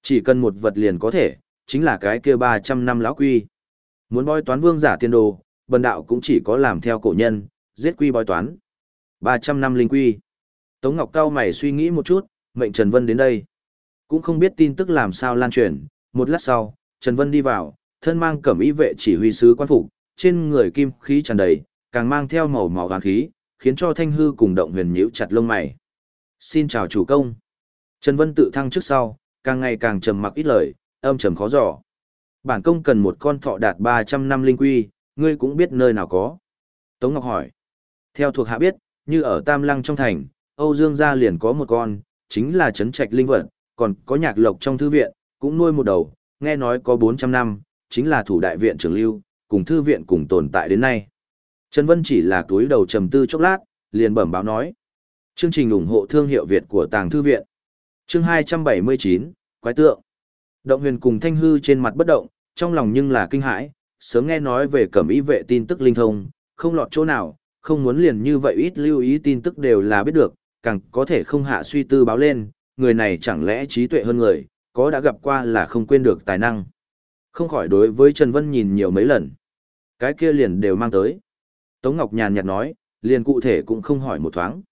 Chỉ cần một vật liền có thể, chính là cái kia 300 năm lão quy. Muốn bói toán vương giả tiên đồ, bần đạo cũng chỉ có làm theo cổ nhân, giết quy bói toán. 300 năm linh quy. Tống Ngọc Cao mày suy nghĩ một chút, mệnh Trần Vân đến đây. Cũng không biết tin tức làm sao lan truyền, một lát sau, Trần Vân đi vào, thân mang cẩm y vệ chỉ huy sứ quan phục, trên người kim khí tràn đầy, càng mang theo màu màu vàng khí, khiến cho Thanh Hư cùng động huyền nhíu chặt lông mày. Xin chào chủ công. Trần Vân tự thăng trước sau, càng ngày càng trầm mặc ít lời, âm trầm khó dò. Bản công cần một con thọ đạt 300 năm linh quy, ngươi cũng biết nơi nào có. Tống Ngọc hỏi. Theo thuộc hạ biết, như ở Tam Lăng trong thành, Âu Dương gia liền có một con, chính là trấn trạch linh vật, còn có nhạc lộc trong thư viện, cũng nuôi một đầu, nghe nói có 400 năm, chính là thủ đại viện trưởng lưu, cùng thư viện cùng tồn tại đến nay. Trần Vân chỉ là túi đầu trầm tư chốc lát, liền bẩm báo nói. Chương trình ủng hộ thương hiệu Việt của Tàng Thư Viện. Chương 279, Quái tượng. Động huyền cùng thanh hư trên mặt bất động, trong lòng nhưng là kinh hãi, sớm nghe nói về cẩm ý vệ tin tức linh thông, không lọt chỗ nào, không muốn liền như vậy ít lưu ý tin tức đều là biết được, càng có thể không hạ suy tư báo lên, người này chẳng lẽ trí tuệ hơn người, có đã gặp qua là không quên được tài năng. Không khỏi đối với Trần Vân nhìn nhiều mấy lần. Cái kia liền đều mang tới. Tống Ngọc nhàn nhạt nói, liền cụ thể cũng không hỏi một thoáng.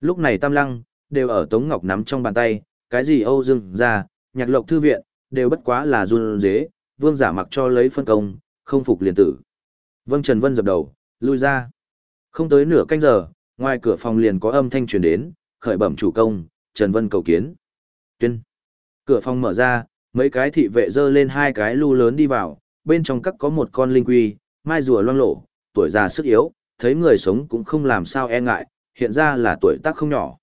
Lúc này Tam Lăng, đều ở Tống Ngọc nắm trong bàn tay, cái gì Âu Dương ra, nhạc lộc thư viện, đều bất quá là run dế, vương giả mặc cho lấy phân công, không phục liền tử. Vâng Trần Vân dập đầu, lui ra. Không tới nửa canh giờ, ngoài cửa phòng liền có âm thanh truyền đến, khởi bẩm chủ công, Trần Vân cầu kiến. Tuyên. Cửa phòng mở ra, mấy cái thị vệ dơ lên hai cái lu lớn đi vào, bên trong các có một con linh quy, mai rùa loang lổ, tuổi già sức yếu, thấy người sống cũng không làm sao e ngại, hiện ra là tuổi tác không nhỏ.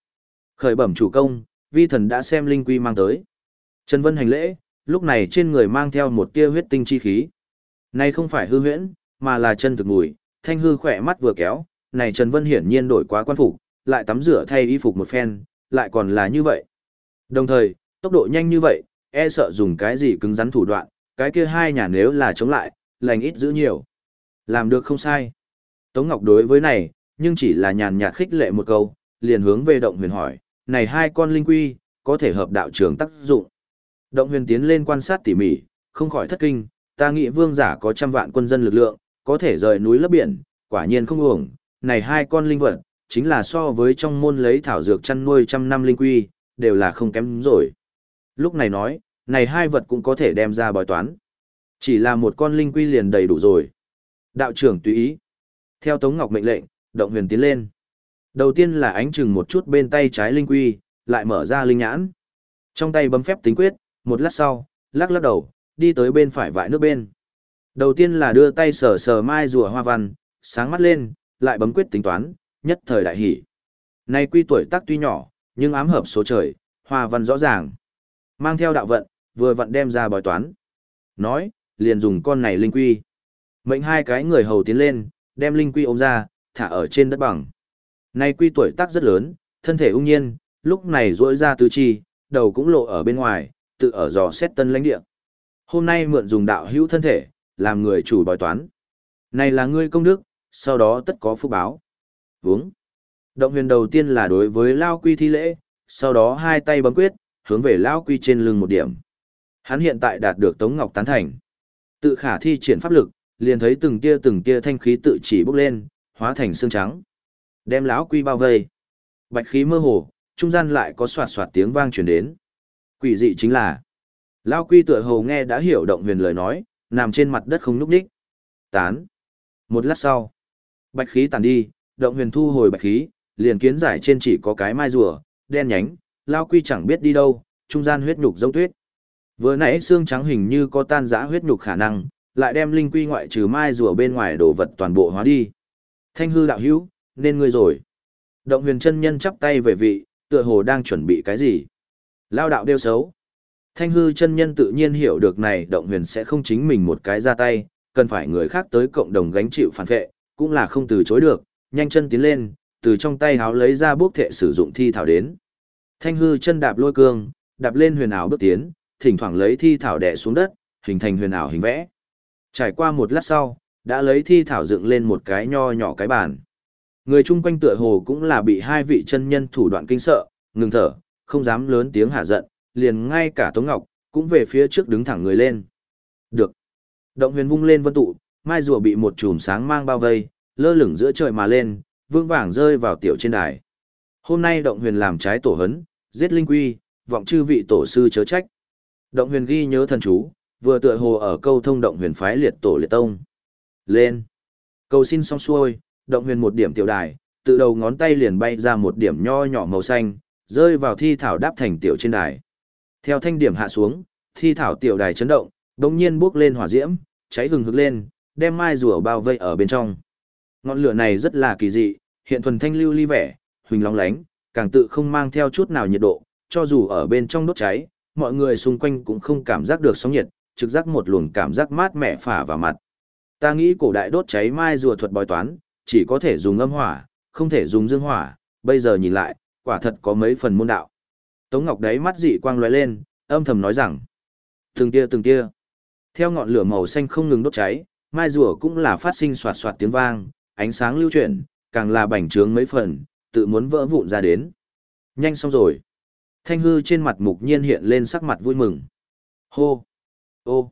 Khởi bẩm chủ công, vi thần đã xem linh quy mang tới. Trần Vân hành lễ, lúc này trên người mang theo một tia huyết tinh chi khí. Này không phải hư huyễn, mà là chân thực mùi, thanh hư khỏe mắt vừa kéo, này Trần Vân hiển nhiên đổi quá quan phục, lại tắm rửa thay y phục một phen, lại còn là như vậy. Đồng thời, tốc độ nhanh như vậy, e sợ dùng cái gì cứng rắn thủ đoạn, cái kia hai nhà nếu là chống lại, lành ít giữ nhiều. Làm được không sai. Tống Ngọc đối với này, nhưng chỉ là nhàn nhạt khích lệ một câu, liền hướng về động huyền hỏi, này hai con linh quy, có thể hợp đạo trường tác dụng. Động huyền tiến lên quan sát tỉ mỉ, không khỏi thất kinh, ta nghĩ vương giả có trăm vạn quân dân lực lượng, có thể rời núi lấp biển, quả nhiên không uổng, này hai con linh vật, chính là so với trong môn lấy thảo dược chăn nuôi trăm năm linh quy, đều là không kém rồi. Lúc này nói, này hai vật cũng có thể đem ra bói toán. Chỉ là một con linh quy liền đầy đủ rồi. Đạo trưởng tùy ý. Theo Tống Ngọc mệnh lệnh, động huyền tiến lên. Đầu tiên là ánh chừng một chút bên tay trái linh quy, lại mở ra linh nhãn. Trong tay bấm phép tính quyết, một lát sau, lắc lắc đầu, đi tới bên phải vại nước bên. Đầu tiên là đưa tay sờ sờ mai rùa hoa văn, sáng mắt lên, lại bấm quyết tính toán, nhất thời đại hỷ. Nay quy tuổi tác tuy nhỏ, nhưng ám hợp số trời, hoa văn rõ ràng. Mang theo đạo vận, vừa vận đem ra bói toán. Nói, liền dùng con này linh quy. Mệnh hai cái người hầu tiến lên, đem linh quy ôm ra, thả ở trên đất bằng. Nay quy tuổi tác rất lớn, thân thể ung nhiên, lúc này rỗi ra tứ chi, đầu cũng lộ ở bên ngoài, tự ở dò xét tân lãnh địa. Hôm nay mượn dùng đạo hữu thân thể, làm người chủ bói toán. Này là ngươi công đức, sau đó tất có phúc báo. Vướng. Động huyền đầu tiên là đối với Lao Quy thi lễ, sau đó hai tay bấm quyết, hướng về Lao Quy trên lưng một điểm. Hắn hiện tại đạt được Tống Ngọc tán thành. Tự khả thi triển pháp lực, liền thấy từng tia từng tia thanh khí tự chỉ bốc lên, hóa thành xương trắng. Đem lão quy bao vây. Bạch khí mơ hồ, trung gian lại có soạt soạt tiếng vang truyền đến. Quỷ dị chính là, lão quy tựa hồ nghe đã hiểu động huyền lời nói, nằm trên mặt đất không nhúc nhích. Tán. Một lát sau, bạch khí tàn đi, động huyền thu hồi bạch khí, liền kiến giải trên chỉ có cái mai rùa, đen nhánh, lão quy chẳng biết đi đâu, trung gian huyết nhục giống tuyết. Vừa nãy xương trắng hình như có tan rã huyết nhục khả năng, lại đem linh quy ngoại trừ mai rùa bên ngoài đồ vật toàn bộ hóa đi. Thanh hư đạo hữu, nên ngươi rồi. Động huyền chân nhân chắp tay về vị, tựa hồ đang chuẩn bị cái gì. Lao đạo đeo xấu. Thanh hư chân nhân tự nhiên hiểu được này động huyền sẽ không chính mình một cái ra tay, cần phải người khác tới cộng đồng gánh chịu phản vệ, cũng là không từ chối được, nhanh chân tiến lên, từ trong tay háo lấy ra bước thệ sử dụng thi thảo đến. Thanh hư chân đạp lôi cương, đạp lên huyền ảo bước tiến, thỉnh thoảng lấy thi thảo đè xuống đất, hình thành huyền ảo hình vẽ. Trải qua một lát sau, đã lấy thi thảo dựng lên một cái nho nhỏ cái bàn. Người chung quanh tựa hồ cũng là bị hai vị chân nhân thủ đoạn kinh sợ, ngừng thở, không dám lớn tiếng hạ giận, liền ngay cả Tống Ngọc, cũng về phía trước đứng thẳng người lên. Được. Động huyền vung lên vân tụ, mai rùa bị một chùm sáng mang bao vây, lơ lửng giữa trời mà lên, vương vàng rơi vào tiểu trên đài. Hôm nay động huyền làm trái tổ hấn, giết linh quy, vọng chư vị tổ sư chớ trách. Động huyền ghi nhớ thần chú, vừa tựa hồ ở câu thông động huyền phái liệt tổ liệt tông. Lên. Cầu xin xong xuôi, động huyền một điểm tiểu đài, tự đầu ngón tay liền bay ra một điểm nho nhỏ màu xanh, rơi vào thi thảo đáp thành tiểu trên đài. Theo thanh điểm hạ xuống, thi thảo tiểu đài chấn động, đồng nhiên bước lên hỏa diễm, cháy hừng hực lên, đem mai rùa bao vây ở bên trong. Ngọn lửa này rất là kỳ dị, hiện thuần thanh lưu ly vẻ, huỳnh lóng lánh, càng tự không mang theo chút nào nhiệt độ, cho dù ở bên trong đốt cháy, mọi người xung quanh cũng không cảm giác được sóng nhiệt, trực giác một luồng cảm giác mát mẻ phả vào mặt. Ta nghĩ cổ đại đốt cháy mai rùa thuật bói toán, chỉ có thể dùng âm hỏa, không thể dùng dương hỏa, bây giờ nhìn lại, quả thật có mấy phần môn đạo. Tống Ngọc đấy mắt dị quang lóe lên, âm thầm nói rằng, từng tia từng tia, theo ngọn lửa màu xanh không ngừng đốt cháy, mai rùa cũng là phát sinh soạt soạt tiếng vang, ánh sáng lưu chuyển, càng là bành trướng mấy phần, tự muốn vỡ vụn ra đến. Nhanh xong rồi. Thanh hư trên mặt mục nhiên hiện lên sắc mặt vui mừng. Hô! Ô!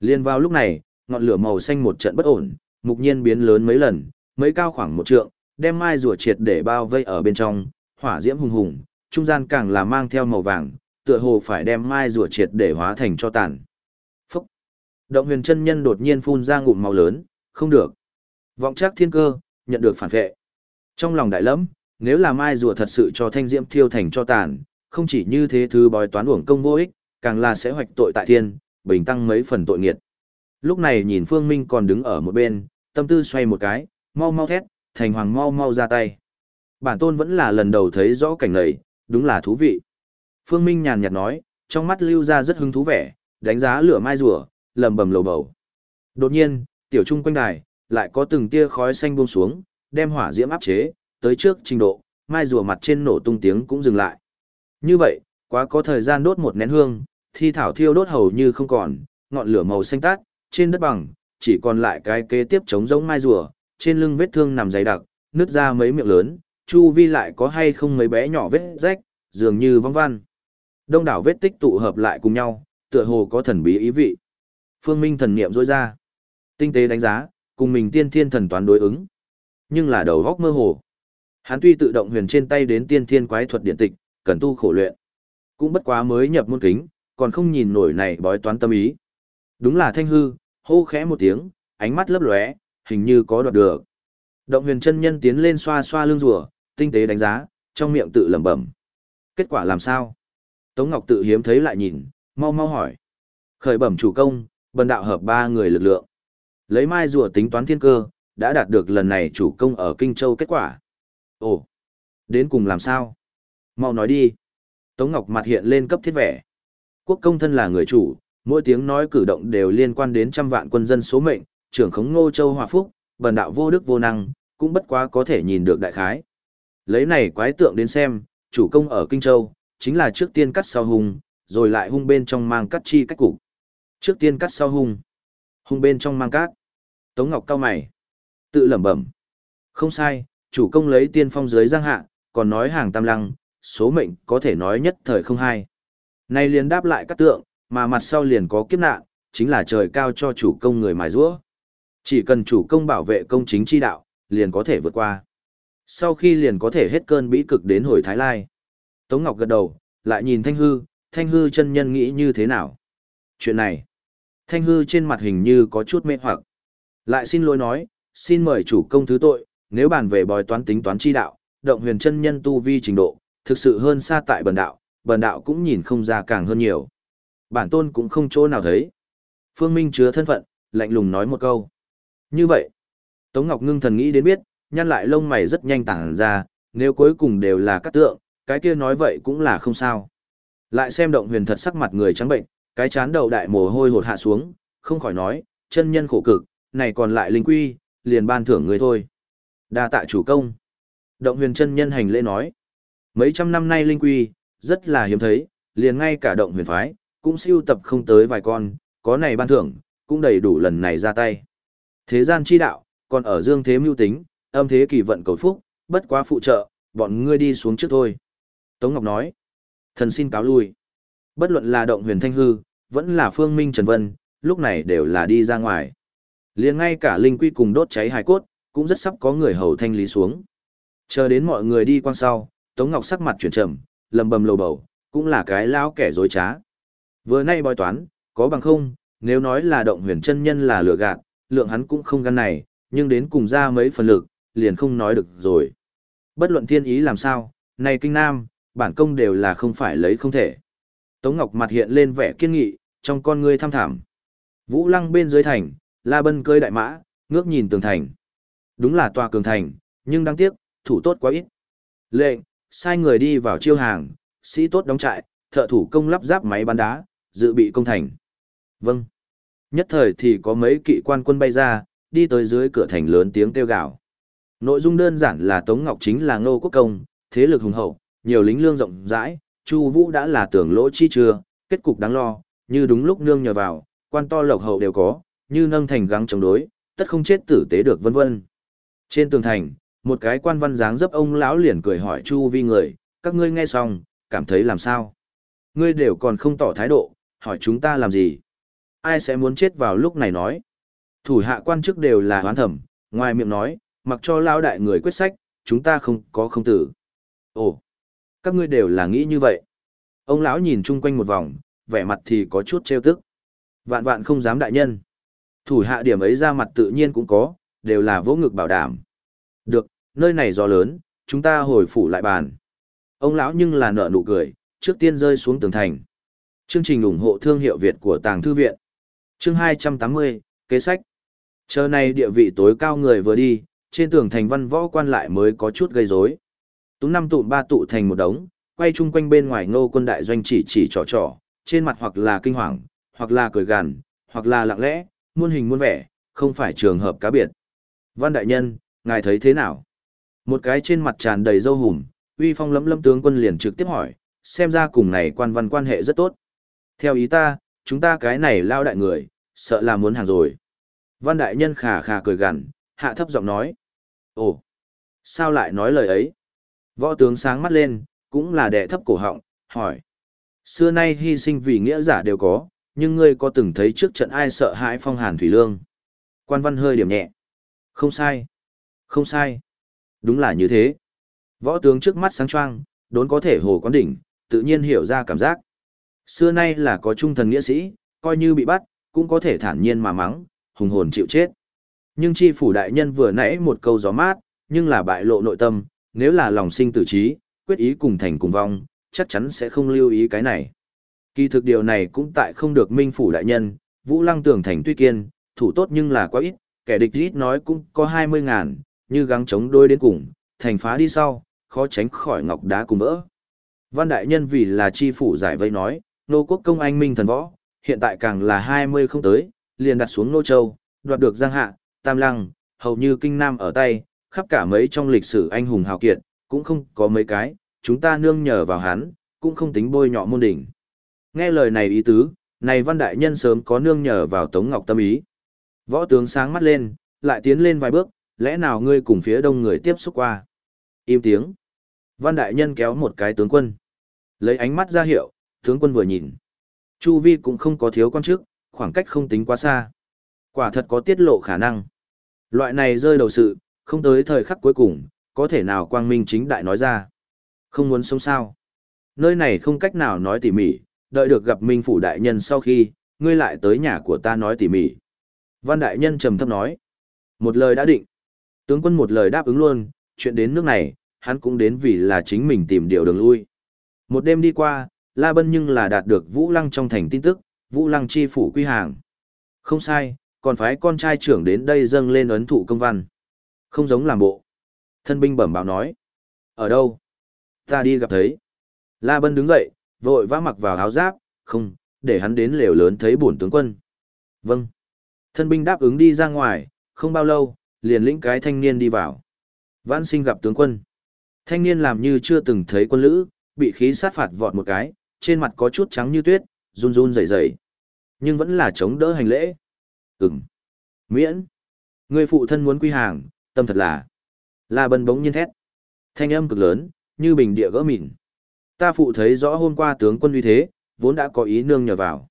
Liên vào lúc này, ngọn lửa màu xanh một trận bất ổn, mục nhiên biến lớn mấy lần, mấy cao khoảng một trượng, đem mai rùa triệt để bao vây ở bên trong, hỏa diễm hùng hùng, trung gian càng là mang theo màu vàng, tựa hồ phải đem mai rùa triệt để hóa thành cho tàn. Phúc! Động huyền chân nhân đột nhiên phun ra ngụm màu lớn, không được. Vọng chắc thiên cơ, nhận được phản vệ. Trong lòng đại lẫm, nếu là mai rùa thật sự cho thanh diễm thiêu thành cho tàn, không chỉ như thế thứ bói toán uổng công vô ích, càng là sẽ hoạch tội tại thiên, bình tăng mấy phần tội nghiệt. Lúc này nhìn Phương Minh còn đứng ở một bên, tâm tư xoay một cái, mau mau thét, thành hoàng mau mau ra tay. Bản tôn vẫn là lần đầu thấy rõ cảnh này, đúng là thú vị. Phương Minh nhàn nhạt nói, trong mắt lưu ra rất hứng thú vẻ, đánh giá lửa mai rùa, lầm bầm lầu bầu. Đột nhiên, tiểu trung quanh đài, lại có từng tia khói xanh buông xuống, đem hỏa diễm áp chế, tới trước trình độ, mai rùa mặt trên nổ tung tiếng cũng dừng lại. Như vậy, quá có thời gian đốt một nén hương, thi thảo thiêu đốt hầu như không còn, ngọn lửa màu xanh tát, trên đất bằng, chỉ còn lại cái kế tiếp chống giống mai rùa, trên lưng vết thương nằm dày đặc, nứt ra mấy miệng lớn, chu vi lại có hay không mấy bé nhỏ vết rách, dường như vong văn. Đông đảo vết tích tụ hợp lại cùng nhau, tựa hồ có thần bí ý vị. Phương Minh thần niệm rối ra. Tinh tế đánh giá, cùng mình tiên thiên thần toán đối ứng. Nhưng là đầu góc mơ hồ. Hắn tuy tự động huyền trên tay đến tiên thiên quái thuật điện tịch, cần tu khổ luyện. Cũng bất quá mới nhập môn kính, còn không nhìn nổi này bói toán tâm ý. Đúng là thanh hư, hô khẽ một tiếng, ánh mắt lấp lóe, hình như có đoạt được. Động huyền chân nhân tiến lên xoa xoa lưng rùa, tinh tế đánh giá, trong miệng tự lẩm bẩm. Kết quả làm sao? Tống Ngọc tự hiếm thấy lại nhìn, mau mau hỏi. Khởi bẩm chủ công, bần đạo hợp ba người lực lượng. Lấy mai rùa tính toán thiên cơ, đã đạt được lần này chủ công ở Kinh Châu kết quả. Ồ, đến cùng làm sao? Mau nói đi. Tống Ngọc mặt hiện lên cấp thiết vẻ. Quốc công thân là người chủ, mỗi tiếng nói cử động đều liên quan đến trăm vạn quân dân số mệnh, trưởng khống Ngô Châu Hòa Phúc, bần đạo vô đức vô năng, cũng bất quá có thể nhìn được đại khái. Lấy này quái tượng đến xem, chủ công ở Kinh Châu, chính là trước tiên cắt sau hung, rồi lại hung bên trong mang cắt chi cách cục. Trước tiên cắt sau hung, hung bên trong mang cát. Tống Ngọc cao mày, tự lẩm bẩm. Không sai, chủ công lấy tiên phong dưới giang hạ, còn nói hàng tam lăng, số mệnh có thể nói nhất thời không hai. Nay liền đáp lại các tượng, mà mặt sau liền có kiếp nạn, chính là trời cao cho chủ công người mài rũa. Chỉ cần chủ công bảo vệ công chính chi đạo, liền có thể vượt qua. Sau khi liền có thể hết cơn bĩ cực đến hồi Thái Lai. Tống Ngọc gật đầu, lại nhìn Thanh Hư, Thanh Hư chân nhân nghĩ như thế nào? Chuyện này, Thanh Hư trên mặt hình như có chút mê hoặc. Lại xin lỗi nói, xin mời chủ công thứ tội, nếu bàn về bói toán tính toán chi đạo, động huyền chân nhân tu vi trình độ, thực sự hơn xa tại bần đạo, bần đạo cũng nhìn không ra càng hơn nhiều. Bản tôn cũng không chỗ nào thấy. Phương Minh chứa thân phận, lạnh lùng nói một câu. Như vậy, Tống Ngọc ngưng thần nghĩ đến biết, nhăn lại lông mày rất nhanh tản ra, nếu cuối cùng đều là các tượng, cái kia nói vậy cũng là không sao. Lại xem động huyền thật sắc mặt người trắng bệnh, cái chán đầu đại mồ hôi hột hạ xuống, không khỏi nói, chân nhân khổ cực, này còn lại linh quy, liền ban thưởng người thôi. đa tạ chủ công. Động huyền chân nhân hành lễ nói, mấy trăm năm nay linh quy, rất là hiếm thấy, liền ngay cả động huyền phái, cũng siêu tập không tới vài con, có này ban thưởng, cũng đầy đủ lần này ra tay. Thế gian chi đạo, còn ở dương thế mưu tính, âm thế kỳ vận cầu phúc, bất quá phụ trợ, bọn ngươi đi xuống trước thôi. Tống Ngọc nói, thần xin cáo lui. Bất luận là động huyền thanh hư, vẫn là phương minh trần vân, lúc này đều là đi ra ngoài. liền ngay cả linh quy cùng đốt cháy hài cốt, cũng rất sắp có người hầu thanh lý xuống. Chờ đến mọi người đi quan sau, Tống Ngọc sắc mặt chuyển trầm, lầm bầm lầu bầu, cũng là cái lao kẻ dối trá. Vừa nay bói toán, có bằng không, nếu nói là động huyền chân nhân là lừa gạt, lượng hắn cũng không gan này, nhưng đến cùng ra mấy phần lực, liền không nói được rồi. Bất luận thiên ý làm sao, này kinh nam, bản công đều là không phải lấy không thể. Tống Ngọc mặt hiện lên vẻ kiên nghị, trong con ngươi tham thảm. Vũ lăng bên dưới thành, La Bân cơi đại mã, ngước nhìn tường thành. Đúng là tòa cường thành, nhưng đáng tiếc, thủ tốt quá ít. Lệnh, sai người đi vào chiêu hàng, sĩ tốt đóng trại, thợ thủ công lắp ráp máy bắn đá, dự bị công thành. Vâng. Nhất thời thì có mấy kỵ quan quân bay ra, đi tới dưới cửa thành lớn tiếng kêu gào. Nội dung đơn giản là Tống Ngọc chính là Ngô Quốc Công, thế lực hùng hậu, nhiều lính lương rộng rãi, Chu Vũ đã là tưởng lỗ chi chưa, kết cục đáng lo, như đúng lúc nương nhờ vào, quan to lộc hậu đều có, như nâng thành gắng chống đối, tất không chết tử tế được vân vân. Trên tường thành, một cái quan văn dáng dấp ông lão liền cười hỏi Chu Vi người, các ngươi nghe xong, cảm thấy làm sao? Ngươi đều còn không tỏ thái độ, hỏi chúng ta làm gì? Ai sẽ muốn chết vào lúc này nói? Thủ hạ quan chức đều là hoán thẩm, ngoài miệng nói, mặc cho lao đại người quyết sách, chúng ta không có không tử. Ồ, các ngươi đều là nghĩ như vậy. Ông lão nhìn chung quanh một vòng, vẻ mặt thì có chút trêu tức. Vạn vạn không dám đại nhân. Thủ hạ điểm ấy ra mặt tự nhiên cũng có, đều là vô ngực bảo đảm. Được, nơi này gió lớn, chúng ta hồi phủ lại bàn. Ông lão nhưng là nợ nụ cười, trước tiên rơi xuống tường thành. Chương trình ủng hộ thương hiệu Việt của Tàng Thư Viện. Chương 280, kế sách. Chờ này địa vị tối cao người vừa đi, trên tường thành văn võ quan lại mới có chút gây rối. Tú năm tụ ba tụ thành một đống, quay chung quanh bên ngoài ngô quân đại doanh chỉ chỉ trò trò, trên mặt hoặc là kinh hoàng, hoặc là cười gằn, hoặc là lặng lẽ, muôn hình muôn vẻ, không phải trường hợp cá biệt. Văn đại nhân, ngài thấy thế nào? Một cái trên mặt tràn đầy dâu hùm, uy phong lấm lấm tướng quân liền trực tiếp hỏi, xem ra cùng này quan văn quan hệ rất tốt. Theo ý ta, chúng ta cái này lao đại người, sợ là muốn hàng rồi. Văn đại nhân khà khà cười gằn, hạ thấp giọng nói. Ồ, sao lại nói lời ấy? Võ tướng sáng mắt lên, cũng là đệ thấp cổ họng, hỏi. Xưa nay hy sinh vì nghĩa giả đều có, nhưng ngươi có từng thấy trước trận ai sợ hãi phong hàn thủy lương? Quan văn hơi điểm nhẹ. Không sai. Không sai. Đúng là như thế. Võ tướng trước mắt sáng choang, đốn có thể hồ quán đỉnh, tự nhiên hiểu ra cảm giác. Xưa nay là có trung thần nghĩa sĩ, coi như bị bắt, cũng có thể thản nhiên mà mắng, hùng hồn chịu chết. Nhưng chi phủ đại nhân vừa nãy một câu gió mát, nhưng là bại lộ nội tâm, nếu là lòng sinh tử trí, quyết ý cùng thành cùng vong, chắc chắn sẽ không lưu ý cái này. Kỳ thực điều này cũng tại không được minh phủ đại nhân, Vũ Lăng tưởng thành tuy kiên, thủ tốt nhưng là quá ít, kẻ địch ít nói cũng có 20 ngàn, như gắng chống đôi đến cùng, thành phá đi sau, khó tránh khỏi ngọc đá cùng vỡ. Văn đại nhân vì là chi phủ giải vây nói, nô quốc công anh minh thần võ, hiện tại càng là 20 không tới, liền đặt xuống nô châu, đoạt được giang hạ, tam lăng, hầu như kinh nam ở tay, khắp cả mấy trong lịch sử anh hùng hào kiệt, cũng không có mấy cái, chúng ta nương nhờ vào hắn, cũng không tính bôi nhọ môn đỉnh. Nghe lời này ý tứ, này văn đại nhân sớm có nương nhờ vào Tống Ngọc tâm ý. Võ tướng sáng mắt lên, lại tiến lên vài bước, lẽ nào ngươi cùng phía đông người tiếp xúc qua. Im tiếng. Văn đại nhân kéo một cái tướng quân. Lấy ánh mắt ra hiệu, tướng quân vừa nhìn. Chu vi cũng không có thiếu quan chức, khoảng cách không tính quá xa. Quả thật có tiết lộ khả năng. Loại này rơi đầu sự, không tới thời khắc cuối cùng, có thể nào quang minh chính đại nói ra. Không muốn sống sao. Nơi này không cách nào nói tỉ mỉ, đợi được gặp Minh Phủ Đại Nhân sau khi, ngươi lại tới nhà của ta nói tỉ mỉ. Văn Đại Nhân trầm thấp nói. Một lời đã định. Tướng quân một lời đáp ứng luôn, chuyện đến nước này, hắn cũng đến vì là chính mình tìm điều đường lui. Một đêm đi qua, La Bân nhưng là đạt được Vũ Lăng trong thành tin tức, Vũ Lăng chi phủ quy hàng. Không sai, còn phái con trai trưởng đến đây dâng lên ấn thụ công văn. Không giống làm bộ. Thân binh bẩm báo nói. Ở đâu? Ta đi gặp thấy. La Bân đứng dậy, vội vã mặc vào áo giáp, không, để hắn đến lều lớn thấy bổn tướng quân. Vâng. Thân binh đáp ứng đi ra ngoài, không bao lâu, liền lĩnh cái thanh niên đi vào. Vãn sinh gặp tướng quân. Thanh niên làm như chưa từng thấy quân lữ, bị khí sát phạt vọt một cái, trên mặt có chút trắng như tuyết, run run rẩy rẩy, nhưng vẫn là chống đỡ hành lễ. Ừm. Miễn. Người phụ thân muốn quy hàng, tâm thật là. La Bân bỗng nhiên thét. Thanh âm cực lớn, như bình địa gỡ mịn. Ta phụ thấy rõ hôm qua tướng quân uy thế, vốn đã có ý nương nhờ vào.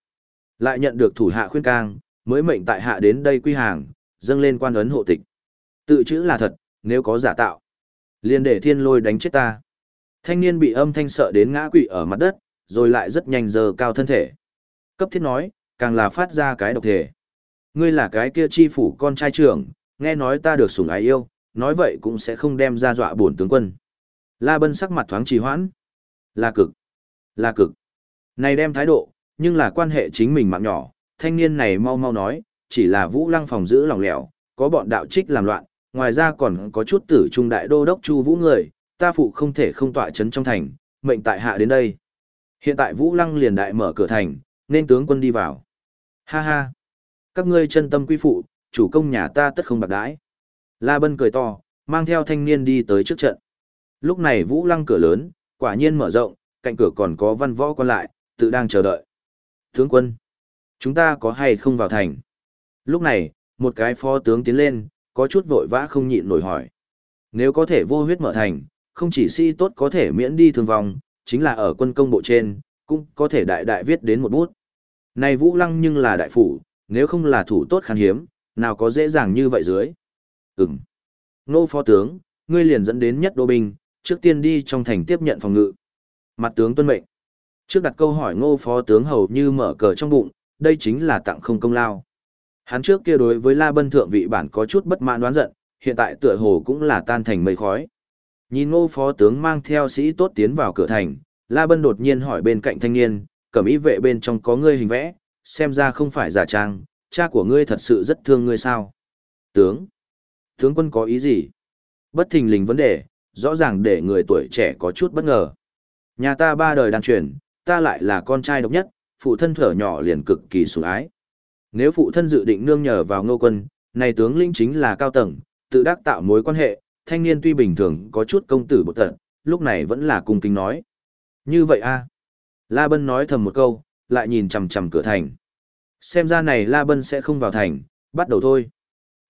Lại nhận được thủ hạ khuyên cang, mới mệnh tại hạ đến đây quy hàng, dâng lên quan ấn hộ tịch. Tự chữ là thật, nếu có giả tạo. liền để thiên lôi đánh chết ta. Thanh niên bị âm thanh sợ đến ngã quỵ ở mặt đất, rồi lại rất nhanh giờ cao thân thể. Cấp thiết nói, càng là phát ra cái độc thể. Ngươi là cái kia chi phủ con trai trưởng, nghe nói ta được sủng ái yêu, nói vậy cũng sẽ không đem ra dọa bổn tướng quân. La Bân sắc mặt thoáng trì hoãn. Là cực. Là cực. Này đem thái độ, nhưng là quan hệ chính mình mạng nhỏ, thanh niên này mau mau nói, chỉ là vũ lăng phòng giữ lòng lẻo, có bọn đạo trích làm loạn, ngoài ra còn có chút tử trung đại đô đốc chu vũ người, ta phụ không thể không tọa chấn trong thành, mệnh tại hạ đến đây. Hiện tại vũ lăng liền đại mở cửa thành, nên tướng quân đi vào. Ha ha. Các ngươi chân tâm quy phụ, chủ công nhà ta tất không bạc đãi. La Bân cười to, mang theo thanh niên đi tới trước trận. Lúc này vũ lăng cửa lớn, quả nhiên mở rộng, cạnh cửa còn có văn võ quan lại, tự đang chờ đợi. Tướng quân, chúng ta có hay không vào thành? Lúc này, một cái phó tướng tiến lên, có chút vội vã không nhịn nổi hỏi. Nếu có thể vô huyết mở thành, không chỉ si tốt có thể miễn đi thương vong, chính là ở quân công bộ trên, cũng có thể đại đại viết đến một bút. Này Vũ Lăng nhưng là đại phủ, nếu không là thủ tốt khan hiếm, nào có dễ dàng như vậy dưới. Ừm. Nô phó tướng, ngươi liền dẫn đến nhất đô binh, trước tiên đi trong thành tiếp nhận phòng ngự. Mặt tướng tuân mệnh. Trước đặt câu hỏi ngô phó tướng hầu như mở cờ trong bụng, đây chính là tặng không công lao. Hắn trước kia đối với La Bân thượng vị bản có chút bất mãn đoán giận, hiện tại tựa hồ cũng là tan thành mây khói. Nhìn ngô phó tướng mang theo sĩ tốt tiến vào cửa thành, La Bân đột nhiên hỏi bên cạnh thanh niên, cẩm ý vệ bên trong có ngươi hình vẽ, xem ra không phải giả trang, cha của ngươi thật sự rất thương ngươi sao. Tướng, tướng quân có ý gì? Bất thình lình vấn đề, rõ ràng để người tuổi trẻ có chút bất ngờ. Nhà ta ba đời đàn truyền, ta lại là con trai độc nhất, phụ thân thở nhỏ liền cực kỳ sủng ái. Nếu phụ thân dự định nương nhờ vào ngô quân, này tướng lĩnh chính là cao tầng, tự đắc tạo mối quan hệ, thanh niên tuy bình thường có chút công tử bột tận, lúc này vẫn là cung kính nói. Như vậy a La Bân nói thầm một câu, lại nhìn chằm chằm cửa thành. Xem ra này La Bân sẽ không vào thành, bắt đầu thôi.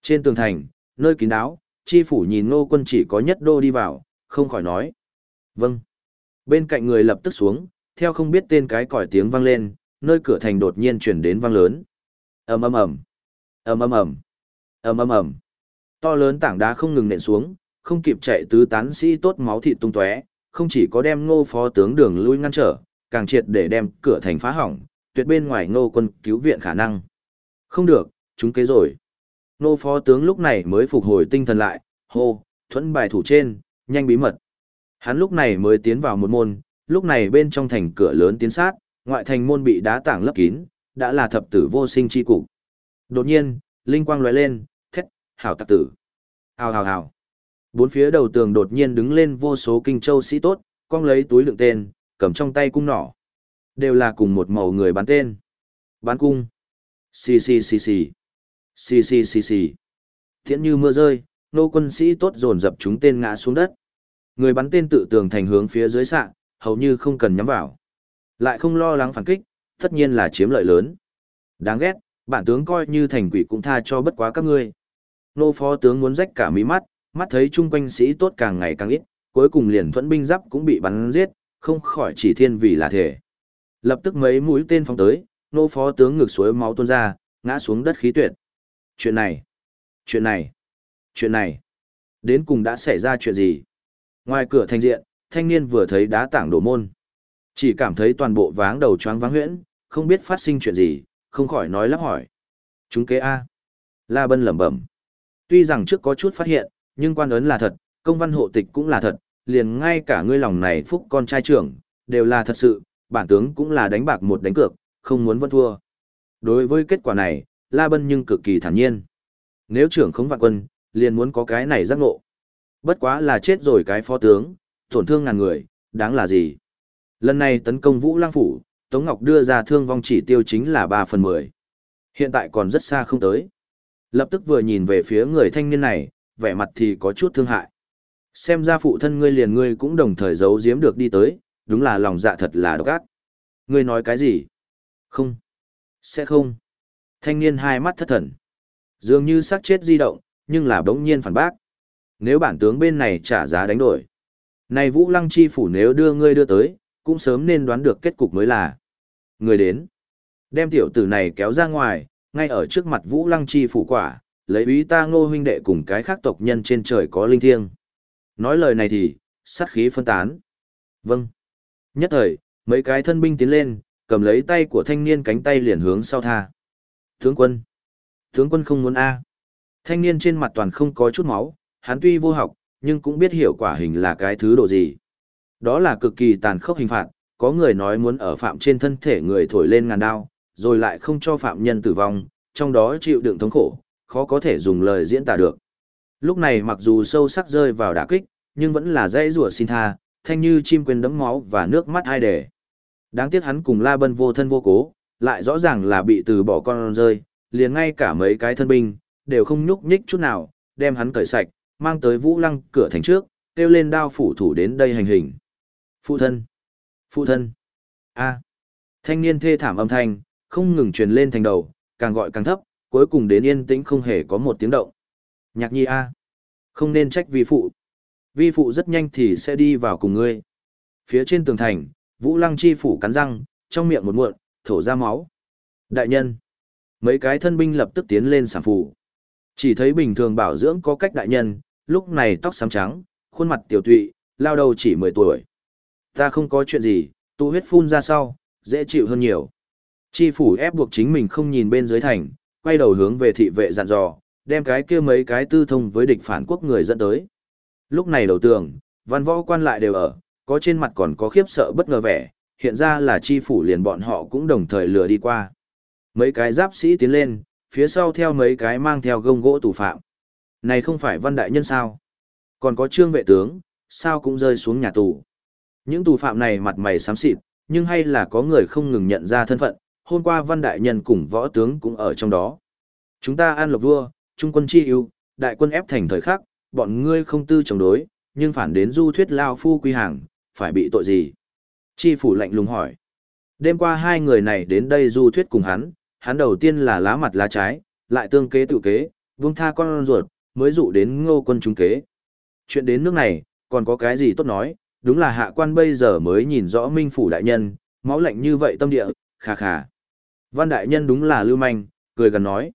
Trên tường thành, nơi kín đáo, chi phủ nhìn ngô quân chỉ có nhất đô đi vào, không khỏi nói. Vâng. Bên cạnh người lập tức xuống, theo không biết tên cái còi tiếng vang lên, nơi cửa thành đột nhiên chuyển đến vang lớn. ầm ầm ầm, ầm ầm ầm, ầm ầm ầm. To lớn tảng đá không ngừng nện xuống, không kịp chạy tứ tán sĩ tốt máu thịt tung tóe, không chỉ có đem ngô phó tướng đường lui ngăn trở, càng triệt để đem cửa thành phá hỏng, tuyệt bên ngoài ngô quân cứu viện khả năng. Không được, chúng kế rồi. Ngô phó tướng lúc này mới phục hồi tinh thần lại, hô, thuẫn bài thủ trên, nhanh bí mật. Hắn lúc này mới tiến vào một môn, lúc này bên trong thành cửa lớn tiến sát, ngoại thành môn bị đá tảng lấp kín, đã là thập tử vô sinh chi cục. Đột nhiên, linh quang lóe lên, thét, hảo tặc tử. Hào hào hào. Bốn phía đầu tường đột nhiên đứng lên vô số kinh châu sĩ tốt, con lấy túi lượng tên, cầm trong tay cung nỏ. Đều là cùng một màu người bán tên. Bán cung. Xì xì xì xì. Xì xì xì xì. Thiện như mưa rơi, nô quân sĩ tốt dồn dập chúng tên ngã xuống đất. Người bắn tên tự tường thành hướng phía dưới sạn, hầu như không cần nhắm vào. Lại không lo lắng phản kích, tất nhiên là chiếm lợi lớn. Đáng ghét, bản tướng coi như thành quỷ cũng tha cho bất quá các ngươi. Nô phó tướng muốn rách cả mí mắt, mắt thấy chung quanh sĩ tốt càng ngày càng ít, cuối cùng liền thuẫn binh giáp cũng bị bắn giết, không khỏi chỉ thiên vì là thể. Lập tức mấy mũi tên phóng tới, nô phó tướng ngực suối máu tuôn ra, ngã xuống đất khí tuyệt. Chuyện này, chuyện này, chuyện này, đến cùng đã xảy ra chuyện gì? Ngoài cửa thành diện, thanh niên vừa thấy đá tảng đổ môn. Chỉ cảm thấy toàn bộ váng đầu choáng váng huyễn, không biết phát sinh chuyện gì, không khỏi nói lắp hỏi. Chúng kế A. La Bân lẩm bẩm. Tuy rằng trước có chút phát hiện, nhưng quan ấn là thật, công văn hộ tịch cũng là thật, liền ngay cả ngươi lòng này phúc con trai trưởng, đều là thật sự, bản tướng cũng là đánh bạc một đánh cược, không muốn vẫn thua. Đối với kết quả này, La Bân nhưng cực kỳ thản nhiên. Nếu trưởng không vạn quân, liền muốn có cái này giác ngộ. Bất quá là chết rồi cái phó tướng, tổn thương ngàn người, đáng là gì? Lần này tấn công Vũ Lang Phủ, Tống Ngọc đưa ra thương vong chỉ tiêu chính là 3 phần 10. Hiện tại còn rất xa không tới. Lập tức vừa nhìn về phía người thanh niên này, vẻ mặt thì có chút thương hại. Xem ra phụ thân ngươi liền ngươi cũng đồng thời giấu giếm được đi tới, đúng là lòng dạ thật là độc ác. Ngươi nói cái gì? Không. Sẽ không. Thanh niên hai mắt thất thần. Dường như xác chết di động, nhưng là bỗng nhiên phản bác. Nếu bản tướng bên này trả giá đánh đổi. Này Vũ Lăng Chi phủ nếu đưa ngươi đưa tới, cũng sớm nên đoán được kết cục mới là. Người đến. Đem tiểu tử này kéo ra ngoài, ngay ở trước mặt Vũ Lăng Chi phủ quả, lấy ý ta ngô huynh đệ cùng cái khác tộc nhân trên trời có linh thiêng. Nói lời này thì, sát khí phân tán. Vâng. Nhất thời, mấy cái thân binh tiến lên, cầm lấy tay của thanh niên cánh tay liền hướng sau tha. Tướng quân. Tướng quân không muốn A. Thanh niên trên mặt toàn không có chút máu, hắn tuy vô học, nhưng cũng biết hiểu quả hình là cái thứ độ gì. Đó là cực kỳ tàn khốc hình phạt, có người nói muốn ở phạm trên thân thể người thổi lên ngàn đao, rồi lại không cho phạm nhân tử vong, trong đó chịu đựng thống khổ, khó có thể dùng lời diễn tả được. Lúc này mặc dù sâu sắc rơi vào đả kích, nhưng vẫn là dãy rủa xin tha, thanh như chim quên đấm máu và nước mắt hai đề. Đáng tiếc hắn cùng La Bân vô thân vô cố, lại rõ ràng là bị từ bỏ con rơi, liền ngay cả mấy cái thân binh, đều không nhúc nhích chút nào, đem hắn cởi sạch, mang tới vũ lăng cửa thành trước, kêu lên đao phủ thủ đến đây hành hình. Phụ thân! Phụ thân! a Thanh niên thê thảm âm thanh, không ngừng truyền lên thành đầu, càng gọi càng thấp, cuối cùng đến yên tĩnh không hề có một tiếng động. Nhạc nhi a Không nên trách vi phụ. Vi phụ rất nhanh thì sẽ đi vào cùng ngươi. Phía trên tường thành, Vũ Lăng Chi phủ cắn răng, trong miệng một muộn, thổ ra máu. Đại nhân! Mấy cái thân binh lập tức tiến lên sản phủ. Chỉ thấy bình thường bảo dưỡng có cách đại nhân, lúc này tóc xám trắng, khuôn mặt tiểu tụy, lao đầu chỉ 10 tuổi. Ta không có chuyện gì, tu huyết phun ra sau, dễ chịu hơn nhiều. Chi phủ ép buộc chính mình không nhìn bên dưới thành, quay đầu hướng về thị vệ dặn dò, đem cái kia mấy cái tư thông với địch phản quốc người dẫn tới. Lúc này đầu tường, văn võ quan lại đều ở, có trên mặt còn có khiếp sợ bất ngờ vẻ, hiện ra là chi phủ liền bọn họ cũng đồng thời lừa đi qua. Mấy cái giáp sĩ tiến lên, phía sau theo mấy cái mang theo gông gỗ tù phạm. Này không phải văn đại nhân sao? Còn có trương vệ tướng, sao cũng rơi xuống nhà tù. Những tù phạm này mặt mày xám xịt, nhưng hay là có người không ngừng nhận ra thân phận, hôm qua văn đại nhân cùng võ tướng cũng ở trong đó. Chúng ta an lộc vua, trung quân chi ưu, đại quân ép thành thời khắc, bọn ngươi không tư chống đối, nhưng phản đến du thuyết lao phu quy hàng, phải bị tội gì? Chi phủ lạnh lùng hỏi. Đêm qua hai người này đến đây du thuyết cùng hắn, hắn đầu tiên là lá mặt lá trái, lại tương kế tự kế, vung tha con ruột, mới dụ đến ngô quân trung kế. Chuyện đến nước này, còn có cái gì tốt nói, đúng là hạ quan bây giờ mới nhìn rõ minh phủ đại nhân, máu lạnh như vậy tâm địa, khà khà. Văn đại nhân đúng là lưu manh, cười gần nói.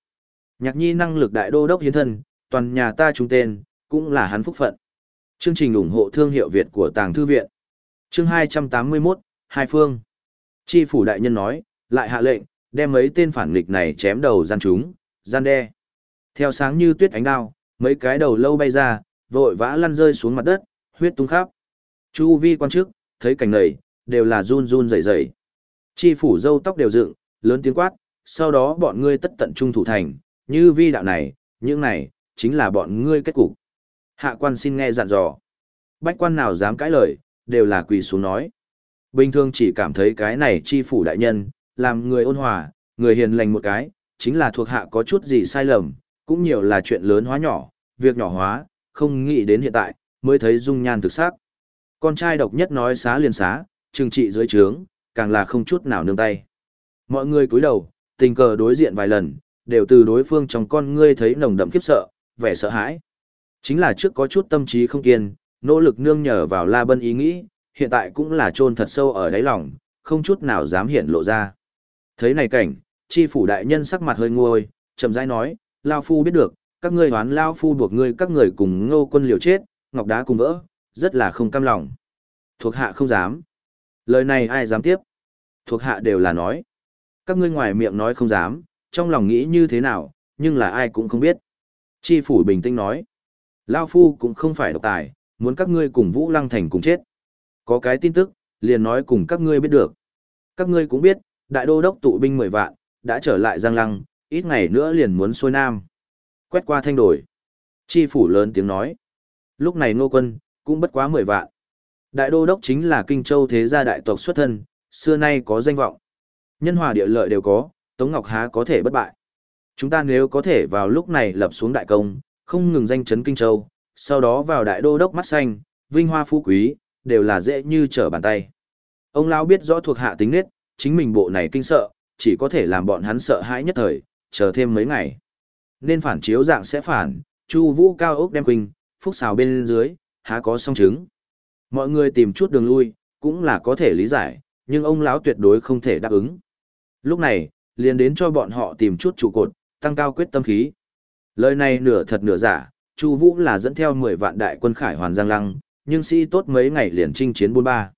Nhạc nhi năng lực đại đô đốc hiến thân, toàn nhà ta trúng tên, cũng là hắn phúc phận. Chương trình ủng hộ thương hiệu Việt của Tàng Thư Viện. Chương 281, Hai Phương. Chi phủ đại nhân nói, lại hạ lệnh, đem mấy tên phản nghịch này chém đầu gian chúng, gian đe. Theo sáng như tuyết ánh đao, mấy cái đầu lâu bay ra, vội vã lăn rơi xuống mặt đất, huyết tung khắp. Chu vi quan chức, thấy cảnh này, đều là run run rẩy rẩy. Chi phủ râu tóc đều dựng, lớn tiếng quát, sau đó bọn ngươi tất tận trung thủ thành, như vi đạo này, những này, chính là bọn ngươi kết cục. Hạ quan xin nghe dặn dò. Bách quan nào dám cãi lời, đều là quỳ xuống nói. Bình thường chỉ cảm thấy cái này chi phủ đại nhân, làm người ôn hòa, người hiền lành một cái, chính là thuộc hạ có chút gì sai lầm, cũng nhiều là chuyện lớn hóa nhỏ, việc nhỏ hóa, không nghĩ đến hiện tại, mới thấy dung nhan thực sắc. Con trai độc nhất nói xá liền xá, trừng trị dưới trướng, càng là không chút nào nương tay. Mọi người cúi đầu, tình cờ đối diện vài lần, đều từ đối phương trong con ngươi thấy nồng đậm khiếp sợ, vẻ sợ hãi. Chính là trước có chút tâm trí không kiên, nỗ lực nương nhờ vào La Bân ý nghĩ, hiện tại cũng là chôn thật sâu ở đáy lòng, không chút nào dám hiện lộ ra. Thấy này cảnh, chi phủ đại nhân sắc mặt hơi nguôi, chậm rãi nói, Lao Phu biết được, các ngươi hoán Lao Phu buộc ngươi các người cùng ngô quân liều chết, ngọc đá cùng vỡ, rất là không cam lòng. Thuộc hạ không dám. Lời này ai dám tiếp? Thuộc hạ đều là nói. Các ngươi ngoài miệng nói không dám, trong lòng nghĩ như thế nào, nhưng là ai cũng không biết. Chi phủ bình tĩnh nói. Lao Phu cũng không phải độc tài, muốn các ngươi cùng Vũ Lăng Thành cùng chết. Có cái tin tức, liền nói cùng các ngươi biết được. Các ngươi cũng biết, đại đô đốc tụ binh 10 vạn, đã trở lại Giang Lăng, ít ngày nữa liền muốn xuôi nam. Quét qua thanh đổi. Chi phủ lớn tiếng nói. Lúc này ngô quân, cũng bất quá 10 vạn. Đại đô đốc chính là Kinh Châu thế gia đại tộc xuất thân, xưa nay có danh vọng. Nhân hòa địa lợi đều có, Tống Ngọc Há có thể bất bại. Chúng ta nếu có thể vào lúc này lập xuống đại công, không ngừng danh chấn Kinh Châu, sau đó vào đại đô đốc mắt xanh, vinh hoa phú quý, đều là dễ như trở bàn tay. Ông lão biết rõ thuộc hạ tính nết, chính mình bộ này kinh sợ, chỉ có thể làm bọn hắn sợ hãi nhất thời, chờ thêm mấy ngày. Nên phản chiếu dạng sẽ phản, Chu Vũ cao ốc đem quỳnh, phúc xào bên dưới, há có song chứng. Mọi người tìm chút đường lui, cũng là có thể lý giải, nhưng ông lão tuyệt đối không thể đáp ứng. Lúc này, liền đến cho bọn họ tìm chút trụ cột, tăng cao quyết tâm khí. Lời này nửa thật nửa giả, Chu Vũ là dẫn theo 10 vạn đại quân khải hoàn giang lăng, nhưng sĩ tốt mấy ngày liền chinh chiến bốn ba.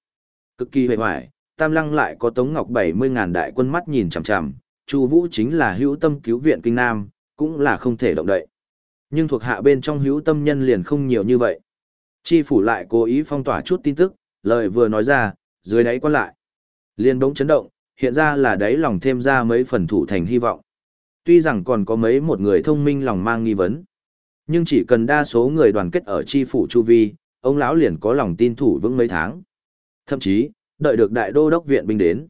Cực kỳ hề hoài, Tam Lăng lại có Tống Ngọc 70.000 đại quân mắt nhìn chằm chằm, Chu Vũ chính là hữu tâm cứu viện kinh nam, cũng là không thể động đậy. Nhưng thuộc hạ bên trong hữu tâm nhân liền không nhiều như vậy. Chi phủ lại cố ý phong tỏa chút tin tức, lời vừa nói ra, dưới đáy quan lại. Liên bỗng chấn động, hiện ra là đáy lòng thêm ra mấy phần thủ thành hy vọng. Tuy rằng còn có mấy một người thông minh lòng mang nghi vấn, nhưng chỉ cần đa số người đoàn kết ở chi phủ chu vi, ông lão liền có lòng tin thủ vững mấy tháng. Thậm chí, đợi được đại đô đốc viện binh đến.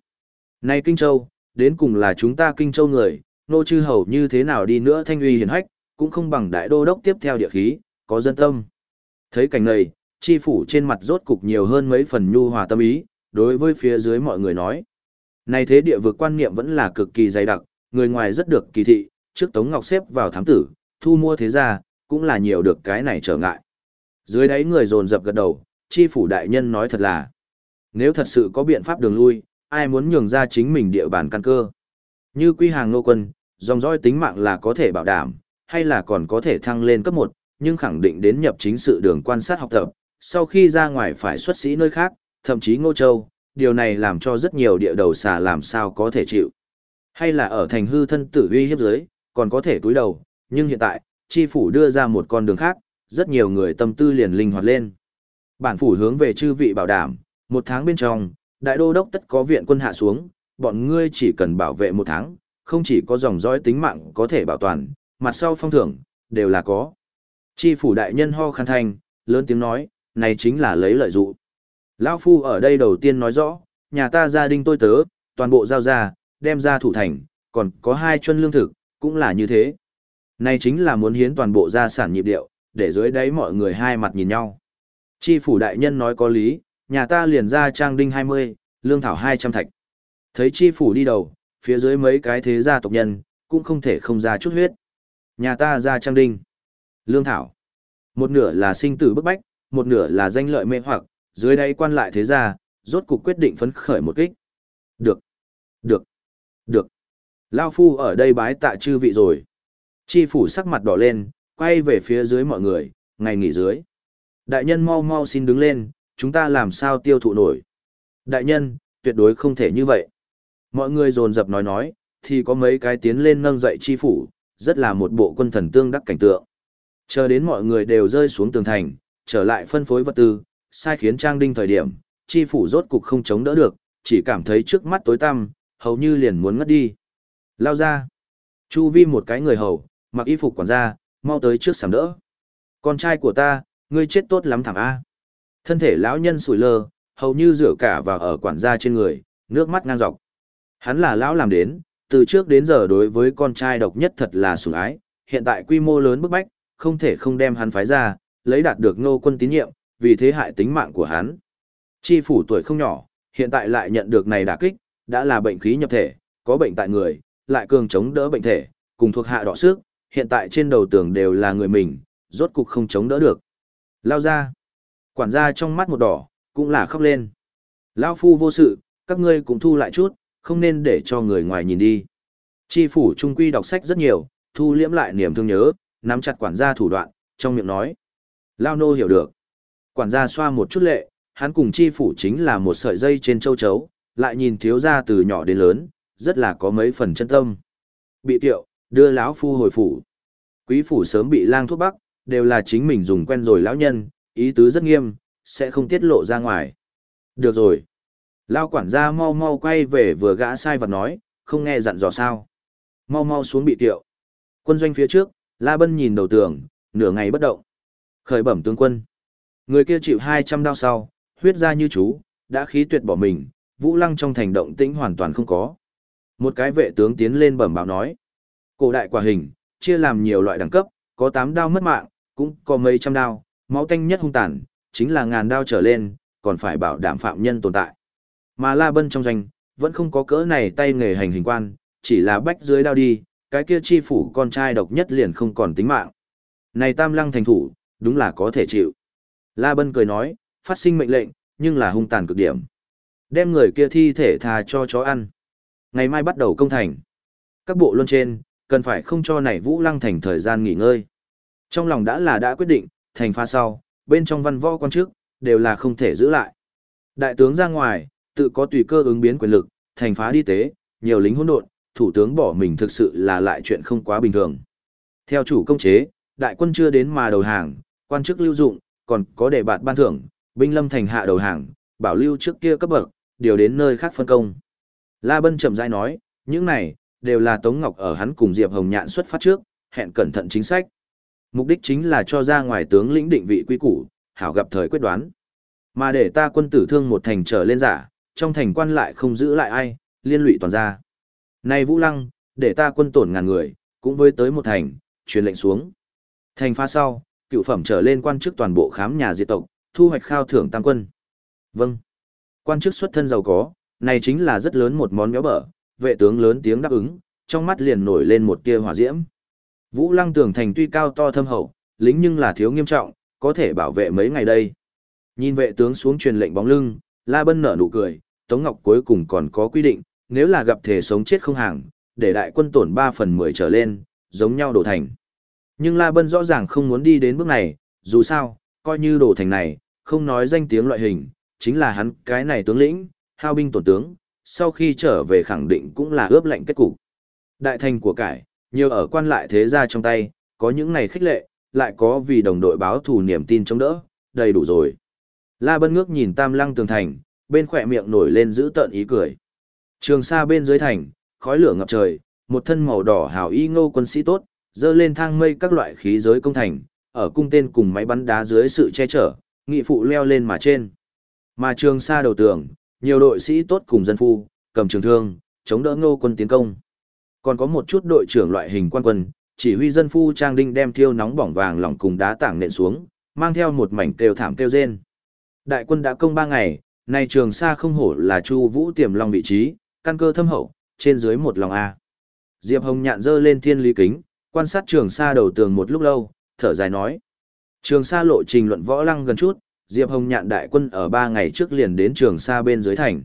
nay Kinh Châu, đến cùng là chúng ta Kinh Châu người, nô chư hầu như thế nào đi nữa thanh uy hiển hách, cũng không bằng đại đô đốc tiếp theo địa khí, có dân tâm. Thấy cảnh này, chi phủ trên mặt rốt cục nhiều hơn mấy phần nhu hòa tâm ý, đối với phía dưới mọi người nói. Này thế địa vực quan niệm vẫn là cực kỳ dày đặc, người ngoài rất được kỳ thị, trước Tống Ngọc xếp vào thám tử, thu mua thế gia, cũng là nhiều được cái này trở ngại. Dưới đáy người dồn dập gật đầu, chi phủ đại nhân nói thật là, nếu thật sự có biện pháp đường lui, ai muốn nhường ra chính mình địa bàn căn cơ. Như quy hàng nô quân, dòng dõi tính mạng là có thể bảo đảm, hay là còn có thể thăng lên cấp 1, nhưng khẳng định đến nhập chính sự đường quan sát học tập, sau khi ra ngoài phải xuất sĩ nơi khác, thậm chí Ngô Châu, điều này làm cho rất nhiều địa đầu xà làm sao có thể chịu. Hay là ở thành hư thân tử uy hiếp dưới, còn có thể túi đầu, nhưng hiện tại, chi phủ đưa ra một con đường khác, rất nhiều người tâm tư liền linh hoạt lên. Bản phủ hướng về chư vị bảo đảm, một tháng bên trong, đại đô đốc tất có viện quân hạ xuống, bọn ngươi chỉ cần bảo vệ một tháng, không chỉ có dòng dõi tính mạng có thể bảo toàn, mặt sau phong thưởng, đều là có. Chi phủ đại nhân ho khăn thành lớn tiếng nói, này chính là lấy lợi dụ. Lão Phu ở đây đầu tiên nói rõ, nhà ta gia đình tôi tớ, toàn bộ giao ra, đem ra thủ thành, còn có hai chân lương thực, cũng là như thế. Này chính là muốn hiến toàn bộ gia sản nhịp điệu, để dưới đấy mọi người hai mặt nhìn nhau. Chi phủ đại nhân nói có lý, nhà ta liền ra trang đinh 20, lương thảo 200 thạch. Thấy chi phủ đi đầu, phía dưới mấy cái thế gia tộc nhân, cũng không thể không ra chút huyết. Nhà ta ra trang đinh. Lương thảo. Một nửa là sinh tử bức bách, một nửa là danh lợi mê hoặc, dưới đây quan lại thế gia, rốt cục quyết định phấn khởi một kích. Được. Được. Được. Lao phu ở đây bái tạ chư vị rồi. Chi phủ sắc mặt đỏ lên, quay về phía dưới mọi người, ngày nghỉ dưới. Đại nhân mau mau xin đứng lên, chúng ta làm sao tiêu thụ nổi. Đại nhân, tuyệt đối không thể như vậy. Mọi người dồn dập nói nói, thì có mấy cái tiến lên nâng dậy chi phủ, rất là một bộ quân thần tương đắc cảnh tượng. Chờ đến mọi người đều rơi xuống tường thành, trở lại phân phối vật tư, sai khiến trang đinh thời điểm, chi phủ rốt cục không chống đỡ được, chỉ cảm thấy trước mắt tối tăm, hầu như liền muốn ngất đi. Lao ra. Chu vi một cái người hầu, mặc y phục quản gia, mau tới trước sảm đỡ. Con trai của ta, ngươi chết tốt lắm thảm A. Thân thể lão nhân sủi lơ, hầu như rửa cả vào ở quản gia trên người, nước mắt ngang dọc. Hắn là lão làm đến, từ trước đến giờ đối với con trai độc nhất thật là sủng ái, hiện tại quy mô lớn bức bách, không thể không đem hắn phái ra, lấy đạt được nô quân tín nhiệm, vì thế hại tính mạng của hắn. Chi phủ tuổi không nhỏ, hiện tại lại nhận được này đả kích, đã là bệnh khí nhập thể, có bệnh tại người, lại cường chống đỡ bệnh thể, cùng thuộc hạ đỏ sức, hiện tại trên đầu tường đều là người mình, rốt cục không chống đỡ được. Lao ra. Quản gia trong mắt một đỏ, cũng là khóc lên. Lao phu vô sự, các ngươi cũng thu lại chút, không nên để cho người ngoài nhìn đi. Chi phủ trung quy đọc sách rất nhiều, thu liễm lại niềm thương nhớ, nắm chặt quản gia thủ đoạn, trong miệng nói. Lao nô hiểu được. Quản gia xoa một chút lệ, hắn cùng chi phủ chính là một sợi dây trên châu chấu, lại nhìn thiếu gia từ nhỏ đến lớn, rất là có mấy phần chân tâm. Bị tiệu, đưa lão phu hồi phủ. Quý phủ sớm bị lang thuốc bắc, đều là chính mình dùng quen rồi lão nhân, ý tứ rất nghiêm, sẽ không tiết lộ ra ngoài. Được rồi. Lao quản gia mau mau quay về vừa gã sai vật nói, không nghe dặn dò sao. Mau mau xuống bị tiệu. Quân doanh phía trước, La Bân nhìn đầu tường, nửa ngày bất động. Khởi bẩm tướng quân. Người kia chịu 200 đao sau, huyết ra như chú, đã khí tuyệt bỏ mình, vũ lăng trong thành động tĩnh hoàn toàn không có. Một cái vệ tướng tiến lên bẩm báo nói. Cổ đại quả hình, chia làm nhiều loại đẳng cấp, có 8 đao mất mạng, cũng có mấy trăm đao, máu tanh nhất hung tàn, chính là ngàn đao trở lên, còn phải bảo đảm phạm nhân tồn tại. Mà La Bân trong doanh, vẫn không có cỡ này tay nghề hành hình quan, chỉ là bách dưới đao đi, cái kia chi phủ con trai độc nhất liền không còn tính mạng. Này tam lăng thành thủ, đúng là có thể chịu. La Bân cười nói, phát sinh mệnh lệnh, nhưng là hung tàn cực điểm. Đem người kia thi thể thà cho chó ăn. Ngày mai bắt đầu công thành. Các bộ luân trên, cần phải không cho này Vũ Lăng thành thời gian nghỉ ngơi. Trong lòng đã là đã quyết định, thành pha sau, bên trong văn võ quan chức, đều là không thể giữ lại. Đại tướng ra ngoài, tự có tùy cơ ứng biến quyền lực, thành phá đi tế, nhiều lính hỗn độn, thủ tướng bỏ mình thực sự là lại chuyện không quá bình thường. Theo chủ công chế, đại quân chưa đến mà đầu hàng, quan chức lưu dụng, còn có đề bạt ban thưởng, binh lâm thành hạ đầu hàng, bảo lưu trước kia cấp bậc, điều đến nơi khác phân công. La Bân chậm rãi nói, những này, đều là Tống Ngọc ở hắn cùng Diệp Hồng Nhạn xuất phát trước, hẹn cẩn thận chính sách. Mục đích chính là cho ra ngoài tướng lĩnh định vị quy củ, hảo gặp thời quyết đoán. Mà để ta quân tử thương một thành trở lên giả, trong thành quan lại không giữ lại ai, liên lụy toàn ra. Này Vũ Lăng, để ta quân tổn ngàn người, cũng với tới một thành, truyền lệnh xuống. Thành phá sau, cựu phẩm trở lên quan chức toàn bộ khám nhà diệt tộc, thu hoạch khao thưởng tam quân. Vâng. Quan chức xuất thân giàu có, này chính là rất lớn một món béo bở, vệ tướng lớn tiếng đáp ứng, trong mắt liền nổi lên một tia hỏa diễm. Vũ Lăng tường thành tuy cao to thâm hậu, lính nhưng là thiếu nghiêm trọng, có thể bảo vệ mấy ngày đây. Nhìn vệ tướng xuống truyền lệnh bóng lưng, La Bân nở nụ cười, Tống Ngọc cuối cùng còn có quy định, nếu là gặp thể sống chết không hàng, để đại quân tổn 3 phần 10 trở lên, giống nhau đổ thành. Nhưng La Bân rõ ràng không muốn đi đến bước này, dù sao, coi như đổ thành này, không nói danh tiếng loại hình, chính là hắn cái này tướng lĩnh, hao binh tổn tướng, sau khi trở về khẳng định cũng là ướp lệnh kết cục. Đại thành của cải, nhiều ở quan lại thế gia trong tay, có những này khích lệ, lại có vì đồng đội báo thù niềm tin chống đỡ, đầy đủ rồi. La Bân ngước nhìn Tam Lăng tường thành, bên khỏe miệng nổi lên giữ tợn ý cười. Trường xa bên dưới thành, khói lửa ngập trời, một thân màu đỏ hào y ngô quân sĩ tốt, dơ lên thang mây các loại khí giới công thành, ở cung tên cùng máy bắn đá dưới sự che chở, nghị phụ leo lên mà trên. Mà trường xa đầu tường, nhiều đội sĩ tốt cùng dân phu, cầm trường thương, chống đỡ ngô quân tiến công. Còn có một chút đội trưởng loại hình quan quân, chỉ huy dân phu trang đinh đem thiêu nóng bỏng vàng lỏng cùng đá tảng nện xuống, mang theo một mảnh kêu thảm kêu rên. Đại quân đã công ba ngày, nay trường xa không hổ là Chu Vũ tiềm long vị trí, căn cơ thâm hậu, trên dưới một lòng a. Diệp Hồng nhạn dơ lên thiên lý kính, quan sát trường sa đầu tường một lúc lâu, thở dài nói: "Trường sa lộ trình luận võ lăng gần chút, Diệp Hồng nhạn đại quân ở ba ngày trước liền đến trường sa bên dưới thành.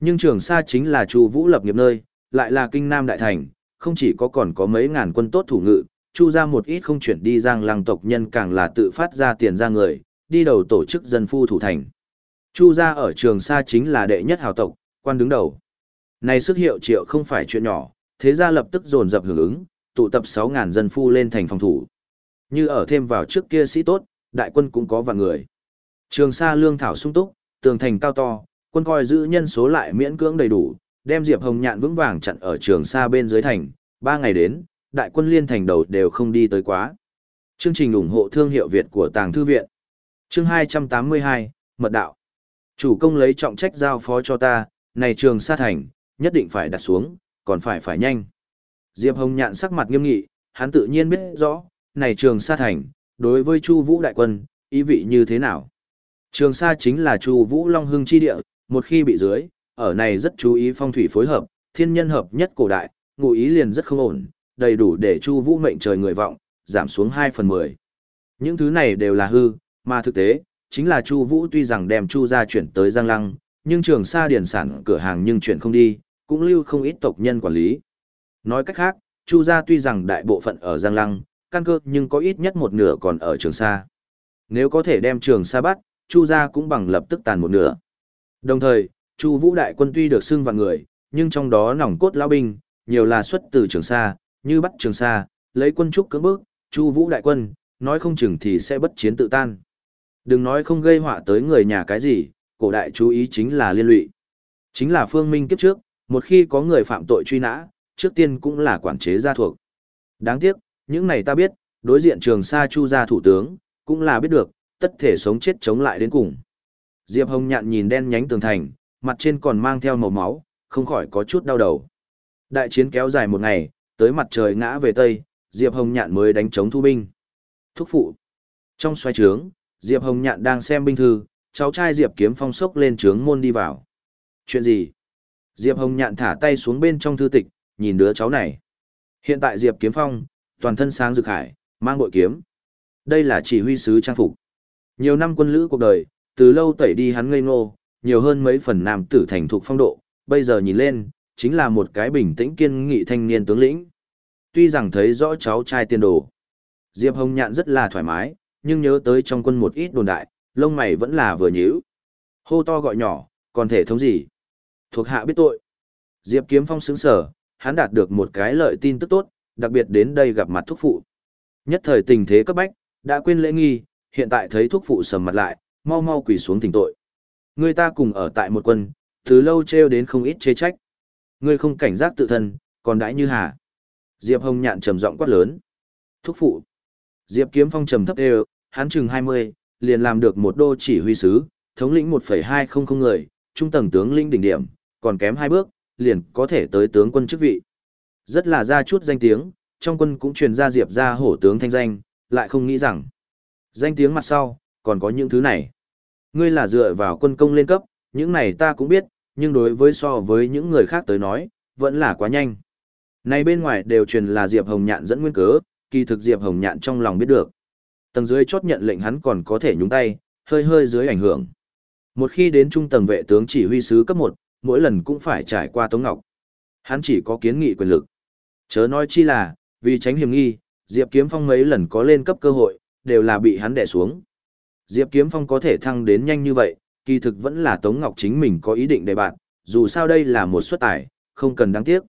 Nhưng trường sa chính là Chu Vũ lập nghiệp nơi, lại là kinh nam đại thành, không chỉ có còn có mấy ngàn quân tốt thủ ngự, chu ra một ít không chuyển đi giang lăng tộc nhân càng là tự phát ra tiền ra người, đi đầu tổ chức dân phu thủ thành. Chu gia ở Trường Sa chính là đệ nhất hào tộc, quan đứng đầu. Này sức hiệu triệu không phải chuyện nhỏ, thế gia lập tức dồn dập hưởng ứng, tụ tập 6.000 dân phu lên thành phòng thủ. Như ở thêm vào trước kia sĩ tốt, đại quân cũng có vạn người. Trường Sa lương thảo sung túc, tường thành cao to, quân coi giữ nhân số lại miễn cưỡng đầy đủ, đem Diệp Hồng Nhạn vững vàng chặn ở Trường Sa bên dưới thành, ba ngày đến, đại quân liên thành đầu đều không đi tới quá. Chương trình ủng hộ thương hiệu Việt của Tàng Thư Viện Chương 282, Mật Đạo Chủ công lấy trọng trách giao phó cho ta, này Trường Sa thành, nhất định phải đặt xuống, còn phải phải nhanh. Diệp Hồng Nhạn sắc mặt nghiêm nghị, hắn tự nhiên biết rõ, này Trường Sa thành, đối với Chu Vũ đại quân, ý vị như thế nào. Trường Sa chính là Chu Vũ Long Hưng chi địa, một khi bị dưới, ở này rất chú ý phong thủy phối hợp, thiên nhân hợp nhất cổ đại, ngụ ý liền rất không ổn, đầy đủ để Chu Vũ mệnh trời người vọng, giảm xuống 2 phần 10. Những thứ này đều là hư, mà thực tế, chính là Chu Vũ tuy rằng đem Chu gia chuyển tới Giang Lăng, nhưng Trường Sa điển sản cửa hàng nhưng chuyển không đi, cũng lưu không ít tộc nhân quản lý. Nói cách khác, Chu gia tuy rằng đại bộ phận ở Giang Lăng, căn cơ nhưng có ít nhất một nửa còn ở Trường Sa. Nếu có thể đem Trường Sa bắt, Chu gia cũng bằng lập tức tàn một nửa. Đồng thời, Chu Vũ đại quân tuy được xưng vạn người, nhưng trong đó nòng cốt lão binh, nhiều là xuất từ Trường Sa, như bắt Trường Sa, lấy quân trúc cưỡng bước, Chu Vũ đại quân, nói không chừng thì sẽ bất chiến tự tan. Đừng nói không gây họa tới người nhà cái gì, cổ đại chú ý chính là liên lụy. Chính là phương minh kiếp trước, một khi có người phạm tội truy nã, trước tiên cũng là quản chế gia thuộc. Đáng tiếc, những này ta biết, đối diện trường sa chu gia thủ tướng, cũng là biết được, tất thể sống chết chống lại đến cùng. Diệp Hồng nhạn nhìn đen nhánh tường thành, mặt trên còn mang theo màu máu, không khỏi có chút đau đầu. Đại chiến kéo dài một ngày, tới mặt trời ngã về Tây, Diệp Hồng nhạn mới đánh chống thu binh. Thúc phụ. Trong xoay trướng, Diệp Hồng nhạn đang xem binh thư, cháu trai Diệp kiếm phong sốc lên trướng môn đi vào. Chuyện gì? Diệp Hồng nhạn thả tay xuống bên trong thư tịch, nhìn đứa cháu này. Hiện tại Diệp kiếm phong, toàn thân sáng rực hải, mang bội kiếm. Đây là chỉ huy sứ trang phục. Nhiều năm quân lữ cuộc đời, từ lâu tẩy đi hắn ngây ngô, nhiều hơn mấy phần nam tử thành thục phong độ, bây giờ nhìn lên, chính là một cái bình tĩnh kiên nghị thanh niên tướng lĩnh. Tuy rằng thấy rõ cháu trai tiên đồ, Diệp Hồng Nhạn rất là thoải mái, nhưng nhớ tới trong quân một ít đồn đại, lông mày vẫn là vừa nhíu. Hô to gọi nhỏ, còn thể thống gì? Thuộc hạ biết tội. Diệp Kiếm Phong sững sở, hắn đạt được một cái lợi tin tức tốt, đặc biệt đến đây gặp mặt thúc phụ. Nhất thời tình thế cấp bách, đã quên lễ nghi, hiện tại thấy thúc phụ sầm mặt lại, mau mau quỳ xuống thỉnh tội. Người ta cùng ở tại một quân, từ lâu treo đến không ít chê trách. Người không cảnh giác tự thân, còn đãi như hà. Diệp Hồng nhạn trầm giọng quát lớn. Thúc phụ. Diệp Kiếm Phong trầm thấp đều, hắn chừng 20, liền làm được một đô chỉ huy sứ, thống lĩnh 1,200 người, trung tầng tướng lĩnh đỉnh điểm, còn kém hai bước, liền có thể tới tướng quân chức vị. Rất là ra chút danh tiếng, trong quân cũng truyền ra Diệp ra hổ tướng thanh danh, lại không nghĩ rằng. Danh tiếng mặt sau, còn có những thứ này. Ngươi là dựa vào quân công lên cấp, những này ta cũng biết, nhưng đối với so với những người khác tới nói, vẫn là quá nhanh. Này bên ngoài đều truyền là Diệp Hồng Nhạn dẫn nguyên cớ, kỳ thực Diệp Hồng Nhạn trong lòng biết được. Tầng dưới chốt nhận lệnh hắn còn có thể nhúng tay, hơi hơi dưới ảnh hưởng. Một khi đến trung tầng vệ tướng chỉ huy sứ cấp 1, mỗi lần cũng phải trải qua Tống Ngọc. Hắn chỉ có kiến nghị quyền lực. Chớ nói chi là, vì tránh hiểm nghi, Diệp Kiếm Phong mấy lần có lên cấp cơ hội, đều là bị hắn đè xuống. Diệp Kiếm Phong có thể thăng đến nhanh như vậy, kỳ thực vẫn là Tống Ngọc chính mình có ý định đề bạn, dù sao đây là một suất tài, không cần đáng tiếc.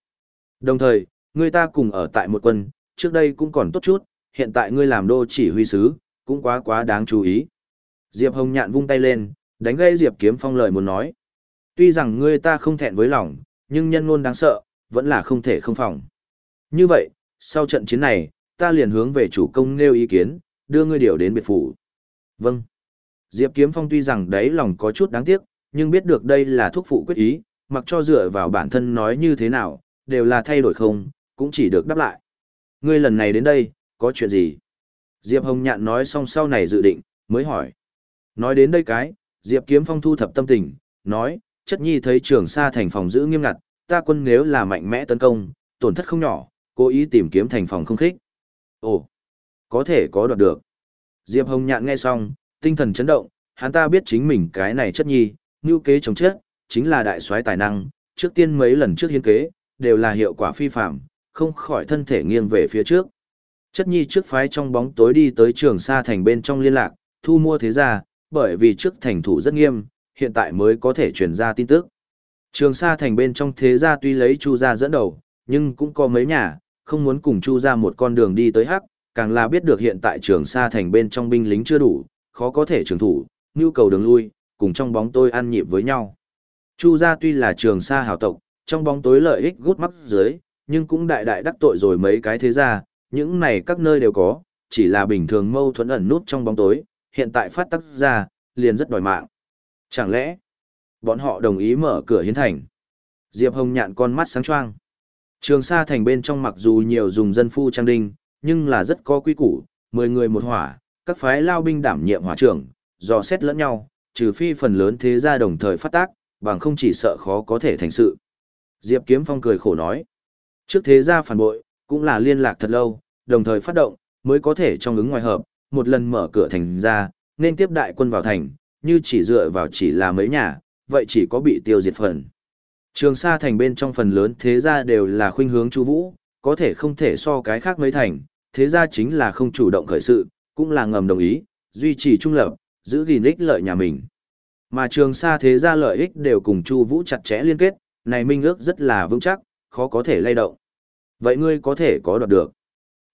Đồng thời, người ta cùng ở tại một quân, trước đây cũng còn tốt chút, hiện tại ngươi làm đô chỉ huy sứ, cũng quá quá đáng chú ý. Diệp Hồng Nhạn vung tay lên, đánh gây Diệp Kiếm Phong lời muốn nói. Tuy rằng ngươi ta không thẹn với lòng, nhưng nhân ngôn đáng sợ, vẫn là không thể không phòng. Như vậy, sau trận chiến này, ta liền hướng về chủ công nêu ý kiến, đưa ngươi điều đến biệt phủ. Vâng. Diệp Kiếm Phong tuy rằng đấy lòng có chút đáng tiếc, nhưng biết được đây là thuốc phụ quyết ý, mặc cho dựa vào bản thân nói như thế nào, đều là thay đổi không, cũng chỉ được đáp lại. Ngươi lần này đến đây, có chuyện gì? Diệp Hồng Nhạn nói xong sau này dự định, mới hỏi. Nói đến đây cái, Diệp Kiếm Phong thu thập tâm tình, nói, chất nhi thấy trường sa thành phòng giữ nghiêm ngặt, ta quân nếu là mạnh mẽ tấn công, tổn thất không nhỏ, cố ý tìm kiếm thành phòng không khích. Ồ, có thể có đoạt được. Diệp Hồng Nhạn nghe xong, tinh thần chấn động, hắn ta biết chính mình cái này chất nhi, như kế chống chết, chính là đại soái tài năng, trước tiên mấy lần trước hiến kế, đều là hiệu quả phi phạm, không khỏi thân thể nghiêng về phía trước. Chất nhi trước phái trong bóng tối đi tới trường sa thành bên trong liên lạc, thu mua thế gia, bởi vì trước thành thủ rất nghiêm, hiện tại mới có thể truyền ra tin tức. Trường Sa thành bên trong thế gia tuy lấy Chu gia dẫn đầu, nhưng cũng có mấy nhà, không muốn cùng Chu gia một con đường đi tới hắc, càng là biết được hiện tại Trường Sa thành bên trong binh lính chưa đủ, khó có thể trường thủ, nhu cầu đường lui, cùng trong bóng tôi ăn nhịp với nhau. Chu gia tuy là Trường Sa hào tộc, trong bóng tối lợi ích gút mắt dưới, nhưng cũng đại đại đắc tội rồi mấy cái thế gia, những này các nơi đều có, chỉ là bình thường mâu thuẫn ẩn nút trong bóng tối, hiện tại phát tác ra, liền rất đòi mạng. Chẳng lẽ, bọn họ đồng ý mở cửa hiến thành? Diệp Hồng nhạn con mắt sáng choang. Trường Sa thành bên trong mặc dù nhiều dùng dân phu trang đinh, nhưng là rất có quy củ, 10 người một hỏa, các phái lao binh đảm nhiệm hỏa trưởng, dò xét lẫn nhau, trừ phi phần lớn thế gia đồng thời phát tác, bằng không chỉ sợ khó có thể thành sự. Diệp Kiếm Phong cười khổ nói, trước thế gia phản bội, cũng là liên lạc thật lâu, đồng thời phát động, mới có thể trong ứng ngoài hợp, một lần mở cửa thành ra, nên tiếp đại quân vào thành, như chỉ dựa vào chỉ là mấy nhà, vậy chỉ có bị tiêu diệt phần. Trường Sa thành bên trong phần lớn thế gia đều là khuynh hướng Chu Vũ, có thể không thể so cái khác mấy thành, thế gia chính là không chủ động khởi sự, cũng là ngầm đồng ý, duy trì trung lập, giữ gìn ích lợi nhà mình. Mà Trường Sa thế gia lợi ích đều cùng Chu Vũ chặt chẽ liên kết, này minh ước rất là vững chắc, khó có thể lay động. Vậy ngươi có thể có đoạt được?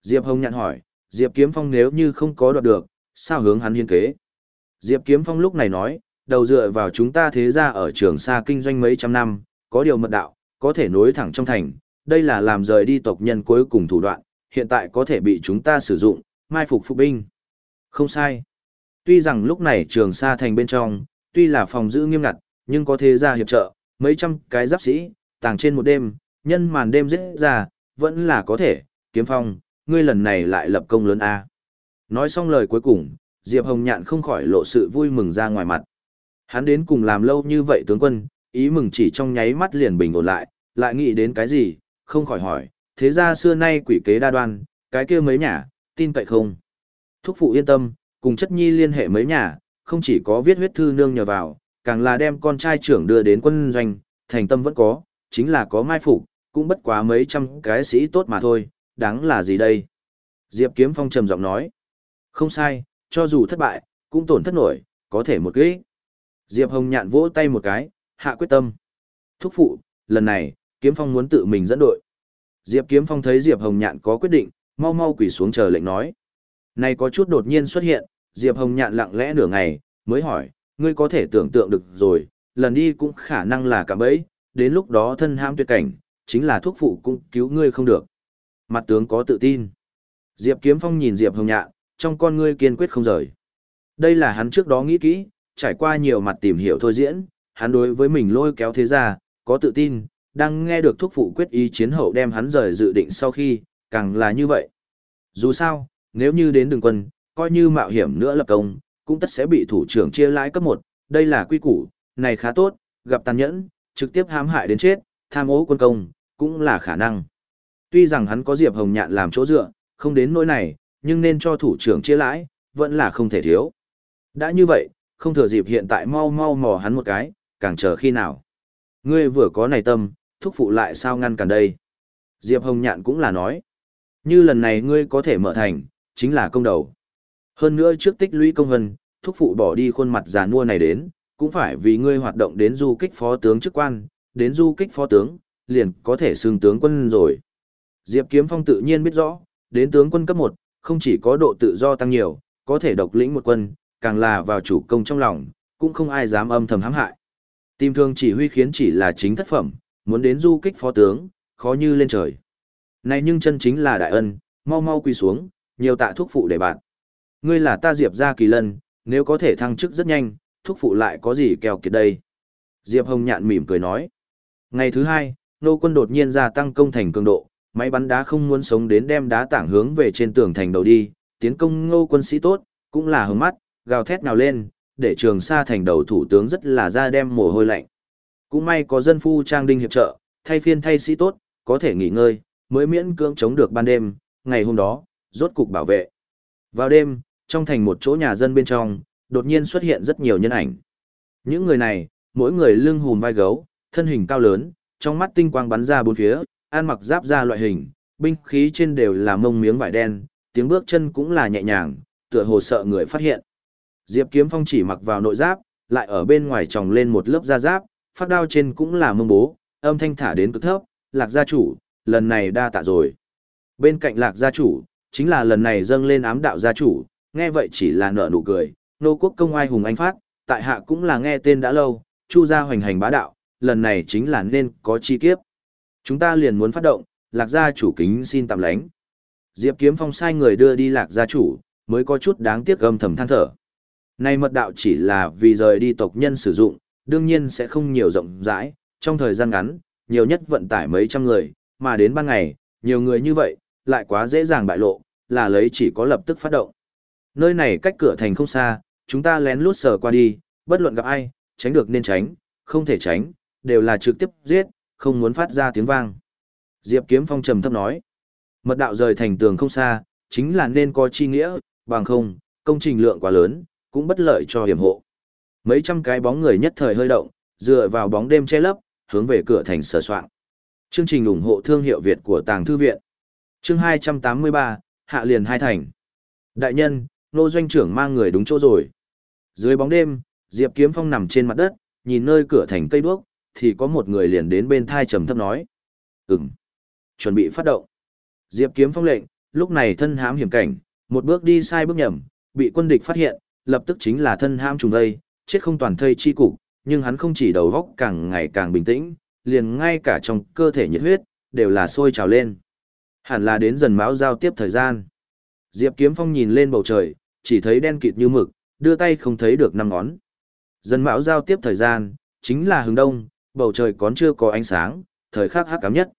Diệp Hồng nhạn hỏi, Diệp Kiếm Phong nếu như không có đoạt được, sao hướng hắn hiên kế? Diệp Kiếm Phong lúc này nói, đầu dựa vào chúng ta thế gia ở trường xa kinh doanh mấy trăm năm, có điều mật đạo, có thể nối thẳng trong thành, đây là làm rời đi tộc nhân cuối cùng thủ đoạn, hiện tại có thể bị chúng ta sử dụng, mai phục phục binh. Không sai. Tuy rằng lúc này trường xa thành bên trong, tuy là phòng giữ nghiêm ngặt, nhưng có thế gia hiệp trợ, mấy trăm cái giáp sĩ, tàng trên một đêm, nhân màn đêm giết ra, vẫn là có thể, kiếm phong, ngươi lần này lại lập công lớn A. Nói xong lời cuối cùng, Diệp Hồng Nhạn không khỏi lộ sự vui mừng ra ngoài mặt. Hắn đến cùng làm lâu như vậy tướng quân, ý mừng chỉ trong nháy mắt liền bình ổn lại, lại nghĩ đến cái gì, không khỏi hỏi, thế ra xưa nay quỷ kế đa đoan, cái kia mấy nhà, tin cậy không? Thúc phụ yên tâm, cùng chất nhi liên hệ mấy nhà, không chỉ có viết huyết thư nương nhờ vào, càng là đem con trai trưởng đưa đến quân doanh, thành tâm vẫn có, chính là có mai phục, cũng bất quá mấy trăm cái sĩ tốt mà thôi, đáng là gì đây? Diệp Kiếm Phong trầm giọng nói. Không sai, cho dù thất bại, cũng tổn thất nổi, có thể một kỹ. Diệp Hồng nhạn vỗ tay một cái, hạ quyết tâm. Thúc phụ, lần này, Kiếm Phong muốn tự mình dẫn đội. Diệp Kiếm Phong thấy Diệp Hồng nhạn có quyết định, mau mau quỳ xuống chờ lệnh nói. Này có chút đột nhiên xuất hiện, Diệp Hồng nhạn lặng lẽ nửa ngày, mới hỏi, ngươi có thể tưởng tượng được rồi, lần đi cũng khả năng là cả bẫy, đến lúc đó thân ham tuyệt cảnh, chính là thuốc phụ cũng cứu ngươi không được. Mặt tướng có tự tin. Diệp Kiếm Phong nhìn Diệp Hồng Nhạn, trong con ngươi kiên quyết không rời. Đây là hắn trước đó nghĩ kỹ, trải qua nhiều mặt tìm hiểu thôi diễn, hắn đối với mình lôi kéo thế gia, có tự tin, đang nghe được thuốc phụ quyết ý chiến hậu đem hắn rời dự định sau khi, càng là như vậy. Dù sao, nếu như đến đường quân, coi như mạo hiểm nữa lập công, cũng tất sẽ bị thủ trưởng chia lãi cấp 1, đây là quy củ, này khá tốt, gặp tàn nhẫn, trực tiếp hãm hại đến chết, tham ô quân công, cũng là khả năng. Tuy rằng hắn có Diệp Hồng Nhạn làm chỗ dựa, không đến nỗi này, nhưng nên cho thủ trưởng chia lãi, vẫn là không thể thiếu. Đã như vậy, không thừa dịp hiện tại mau mau mò hắn một cái, càng chờ khi nào. Ngươi vừa có này tâm, thúc phụ lại sao ngăn cản đây. Diệp Hồng Nhạn cũng là nói. Như lần này ngươi có thể mở thành, chính là công đầu. Hơn nữa trước tích lũy công vân, thúc phụ bỏ đi khuôn mặt già nua này đến, cũng phải vì ngươi hoạt động đến du kích phó tướng chức quan, đến du kích phó tướng, liền có thể xưng tướng quân rồi. Diệp Kiếm Phong tự nhiên biết rõ, đến tướng quân cấp 1, không chỉ có độ tự do tăng nhiều, có thể độc lĩnh một quân, càng là vào chủ công trong lòng, cũng không ai dám âm thầm hãm hại. Tìm thương chỉ huy khiến chỉ là chính thất phẩm, muốn đến du kích phó tướng, khó như lên trời. Này nhưng chân chính là đại ân, mau mau quỳ xuống, nhiều tạ thuốc phụ để bạn. Ngươi là ta Diệp gia kỳ lân, nếu có thể thăng chức rất nhanh, thuốc phụ lại có gì kèo kiệt đây. Diệp Hồng nhạn mỉm cười nói. Ngày thứ hai, nô quân đột nhiên gia tăng công thành cường độ, máy bắn đá không muốn sống đến đem đá tảng hướng về trên tường thành đầu đi, tiến công ngô quân sĩ tốt, cũng là hướng mắt, gào thét nào lên, để trường sa thành đầu thủ tướng rất là ra đem mồ hôi lạnh. Cũng may có dân phu trang đinh hiệp trợ, thay phiên thay sĩ tốt, có thể nghỉ ngơi, mới miễn cưỡng chống được ban đêm, ngày hôm đó, rốt cục bảo vệ. Vào đêm, trong thành một chỗ nhà dân bên trong, đột nhiên xuất hiện rất nhiều nhân ảnh. Những người này, mỗi người lưng hùm vai gấu, thân hình cao lớn, trong mắt tinh quang bắn ra bốn phía, ăn mặc giáp ra loại hình, binh khí trên đều là mông miếng vải đen, tiếng bước chân cũng là nhẹ nhàng, tựa hồ sợ người phát hiện. Diệp Kiếm Phong chỉ mặc vào nội giáp, lại ở bên ngoài tròng lên một lớp da giáp, phát đao trên cũng là mông bố, âm thanh thả đến cực thấp, lạc gia chủ, lần này đa tạ rồi. Bên cạnh lạc gia chủ, chính là lần này dâng lên ám đạo gia chủ, nghe vậy chỉ là nở nụ cười, nô quốc công ai hùng anh phát, tại hạ cũng là nghe tên đã lâu, chu gia hoành hành bá đạo, lần này chính là nên có chi kiếp. Chúng ta liền muốn phát động, lạc gia chủ kính xin tạm lánh. Diệp Kiếm Phong sai người đưa đi lạc gia chủ, mới có chút đáng tiếc âm thầm than thở. Này mật đạo chỉ là vì rời đi tộc nhân sử dụng, đương nhiên sẽ không nhiều rộng rãi, trong thời gian ngắn, nhiều nhất vận tải mấy trăm người, mà đến ban ngày, nhiều người như vậy, lại quá dễ dàng bại lộ, là lấy chỉ có lập tức phát động. Nơi này cách cửa thành không xa, chúng ta lén lút sờ qua đi, bất luận gặp ai, tránh được nên tránh, không thể tránh, đều là trực tiếp giết, không muốn phát ra tiếng vang. Diệp Kiếm Phong trầm thấp nói, mật đạo rời thành tường không xa, chính là nên có chi nghĩa, bằng không, công trình lượng quá lớn, cũng bất lợi cho hiểm hộ. Mấy trăm cái bóng người nhất thời hơi động, dựa vào bóng đêm che lấp, hướng về cửa thành sờ soạn. Chương trình ủng hộ thương hiệu Việt của Tàng Thư Viện. Chương 283, Hạ liền hai thành. Đại nhân, nô doanh trưởng mang người đúng chỗ rồi. Dưới bóng đêm, Diệp Kiếm Phong nằm trên mặt đất, nhìn nơi cửa thành cây đuốc, thì có một người liền đến bên thai trầm thấp nói. Ừm, chuẩn bị phát động. Diệp Kiếm Phong lệnh, lúc này thân hãm hiểm cảnh, một bước đi sai bước nhầm, bị quân địch phát hiện, lập tức chính là thân hãm trùng vây, chết không toàn thây chi cục, nhưng hắn không chỉ đầu góc càng ngày càng bình tĩnh, liền ngay cả trong cơ thể nhiệt huyết, đều là sôi trào lên. Hẳn là đến dần máu giao tiếp thời gian. Diệp Kiếm Phong nhìn lên bầu trời, chỉ thấy đen kịt như mực, đưa tay không thấy được năm ngón. Dần máu giao tiếp thời gian, chính là hướng đông, bầu trời còn chưa có ánh sáng, thời khắc hắc cám nhất.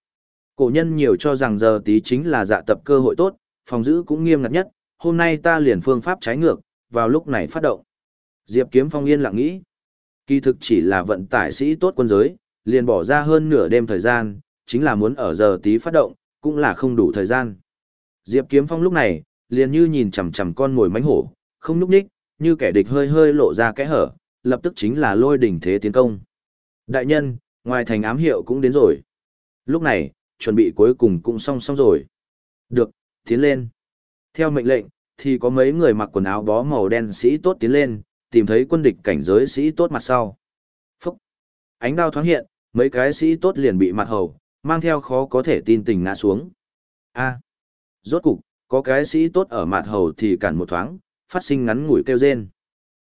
Cổ nhân nhiều cho rằng giờ tí chính là dạ tập cơ hội tốt, phòng giữ cũng nghiêm ngặt nhất, hôm nay ta liền phương pháp trái ngược, vào lúc này phát động. Diệp Kiếm Phong yên lặng nghĩ. Kỳ thực chỉ là vận tải sĩ tốt quân giới, liền bỏ ra hơn nửa đêm thời gian, chính là muốn ở giờ tí phát động, cũng là không đủ thời gian. Diệp Kiếm Phong lúc này, liền như nhìn chằm chằm con ngồi mánh hổ, không nhúc ních, như kẻ địch hơi hơi lộ ra kẽ hở, lập tức chính là lôi đỉnh thế tiến công. Đại nhân, ngoài thành ám hiệu cũng đến rồi. Lúc này, chuẩn bị cuối cùng cũng xong xong rồi. Được, tiến lên. Theo mệnh lệnh, thì có mấy người mặc quần áo bó màu đen sĩ tốt tiến lên, tìm thấy quân địch cảnh giới sĩ tốt mặt sau. Phúc! Ánh đao thoáng hiện, mấy cái sĩ tốt liền bị mặt hầu, mang theo khó có thể tin tình ngã xuống. A. Rốt cục, có cái sĩ tốt ở mặt hầu thì cản một thoáng, phát sinh ngắn ngủi kêu rên.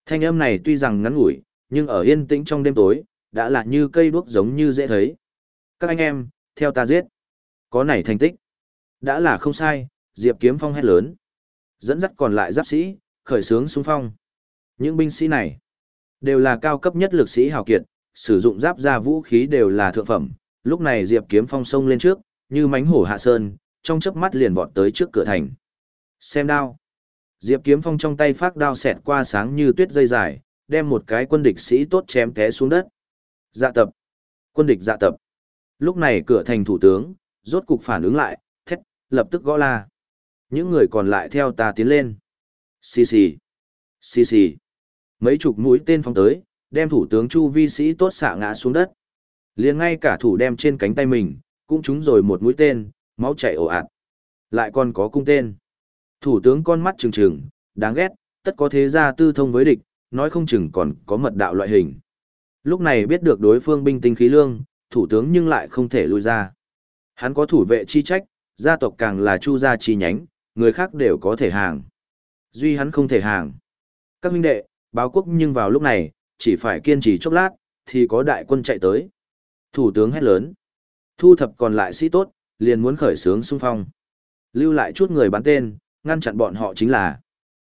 Thanh âm này tuy rằng ngắn ngủi, nhưng ở yên tĩnh trong đêm tối, đã là như cây đuốc giống như dễ thấy. Các anh em, theo ta giết. Có này thành tích. Đã là không sai, Diệp Kiếm Phong hét lớn. Dẫn dắt còn lại giáp sĩ, khởi sướng xung phong. Những binh sĩ này, đều là cao cấp nhất lực sĩ hào kiệt, sử dụng giáp ra vũ khí đều là thượng phẩm. Lúc này Diệp Kiếm Phong sông lên trước, như mánh hổ hạ sơn, trong chớp mắt liền vọt tới trước cửa thành. Xem đao. Diệp Kiếm Phong trong tay phát đao xẹt qua sáng như tuyết dây dài, đem một cái quân địch sĩ tốt chém té xuống đất. Dạ tập. Quân địch dạ tập. Lúc này cửa thành thủ tướng, rốt cục phản ứng lại, thét, lập tức gõ la. Những người còn lại theo ta tiến lên. Xì xì. Xì xì. Mấy chục mũi tên phóng tới, đem thủ tướng Chu Vi sĩ tốt xạ ngã xuống đất. liền ngay cả thủ đem trên cánh tay mình, cũng trúng rồi một mũi tên, máu chảy ồ ạt. Lại còn có cung tên. Thủ tướng con mắt trừng trừng, đáng ghét, tất có thế gia tư thông với địch, nói không chừng còn có mật đạo loại hình. Lúc này biết được đối phương binh tinh khí lương, thủ tướng nhưng lại không thể lui ra. Hắn có thủ vệ chi trách, gia tộc càng là chu gia chi nhánh, người khác đều có thể hàng. Duy hắn không thể hàng. Các huynh đệ, báo quốc nhưng vào lúc này, chỉ phải kiên trì chốc lát, thì có đại quân chạy tới. Thủ tướng hét lớn. Thu thập còn lại sĩ tốt, liền muốn khởi sướng xung phong. Lưu lại chút người bán tên, ngăn chặn bọn họ chính là.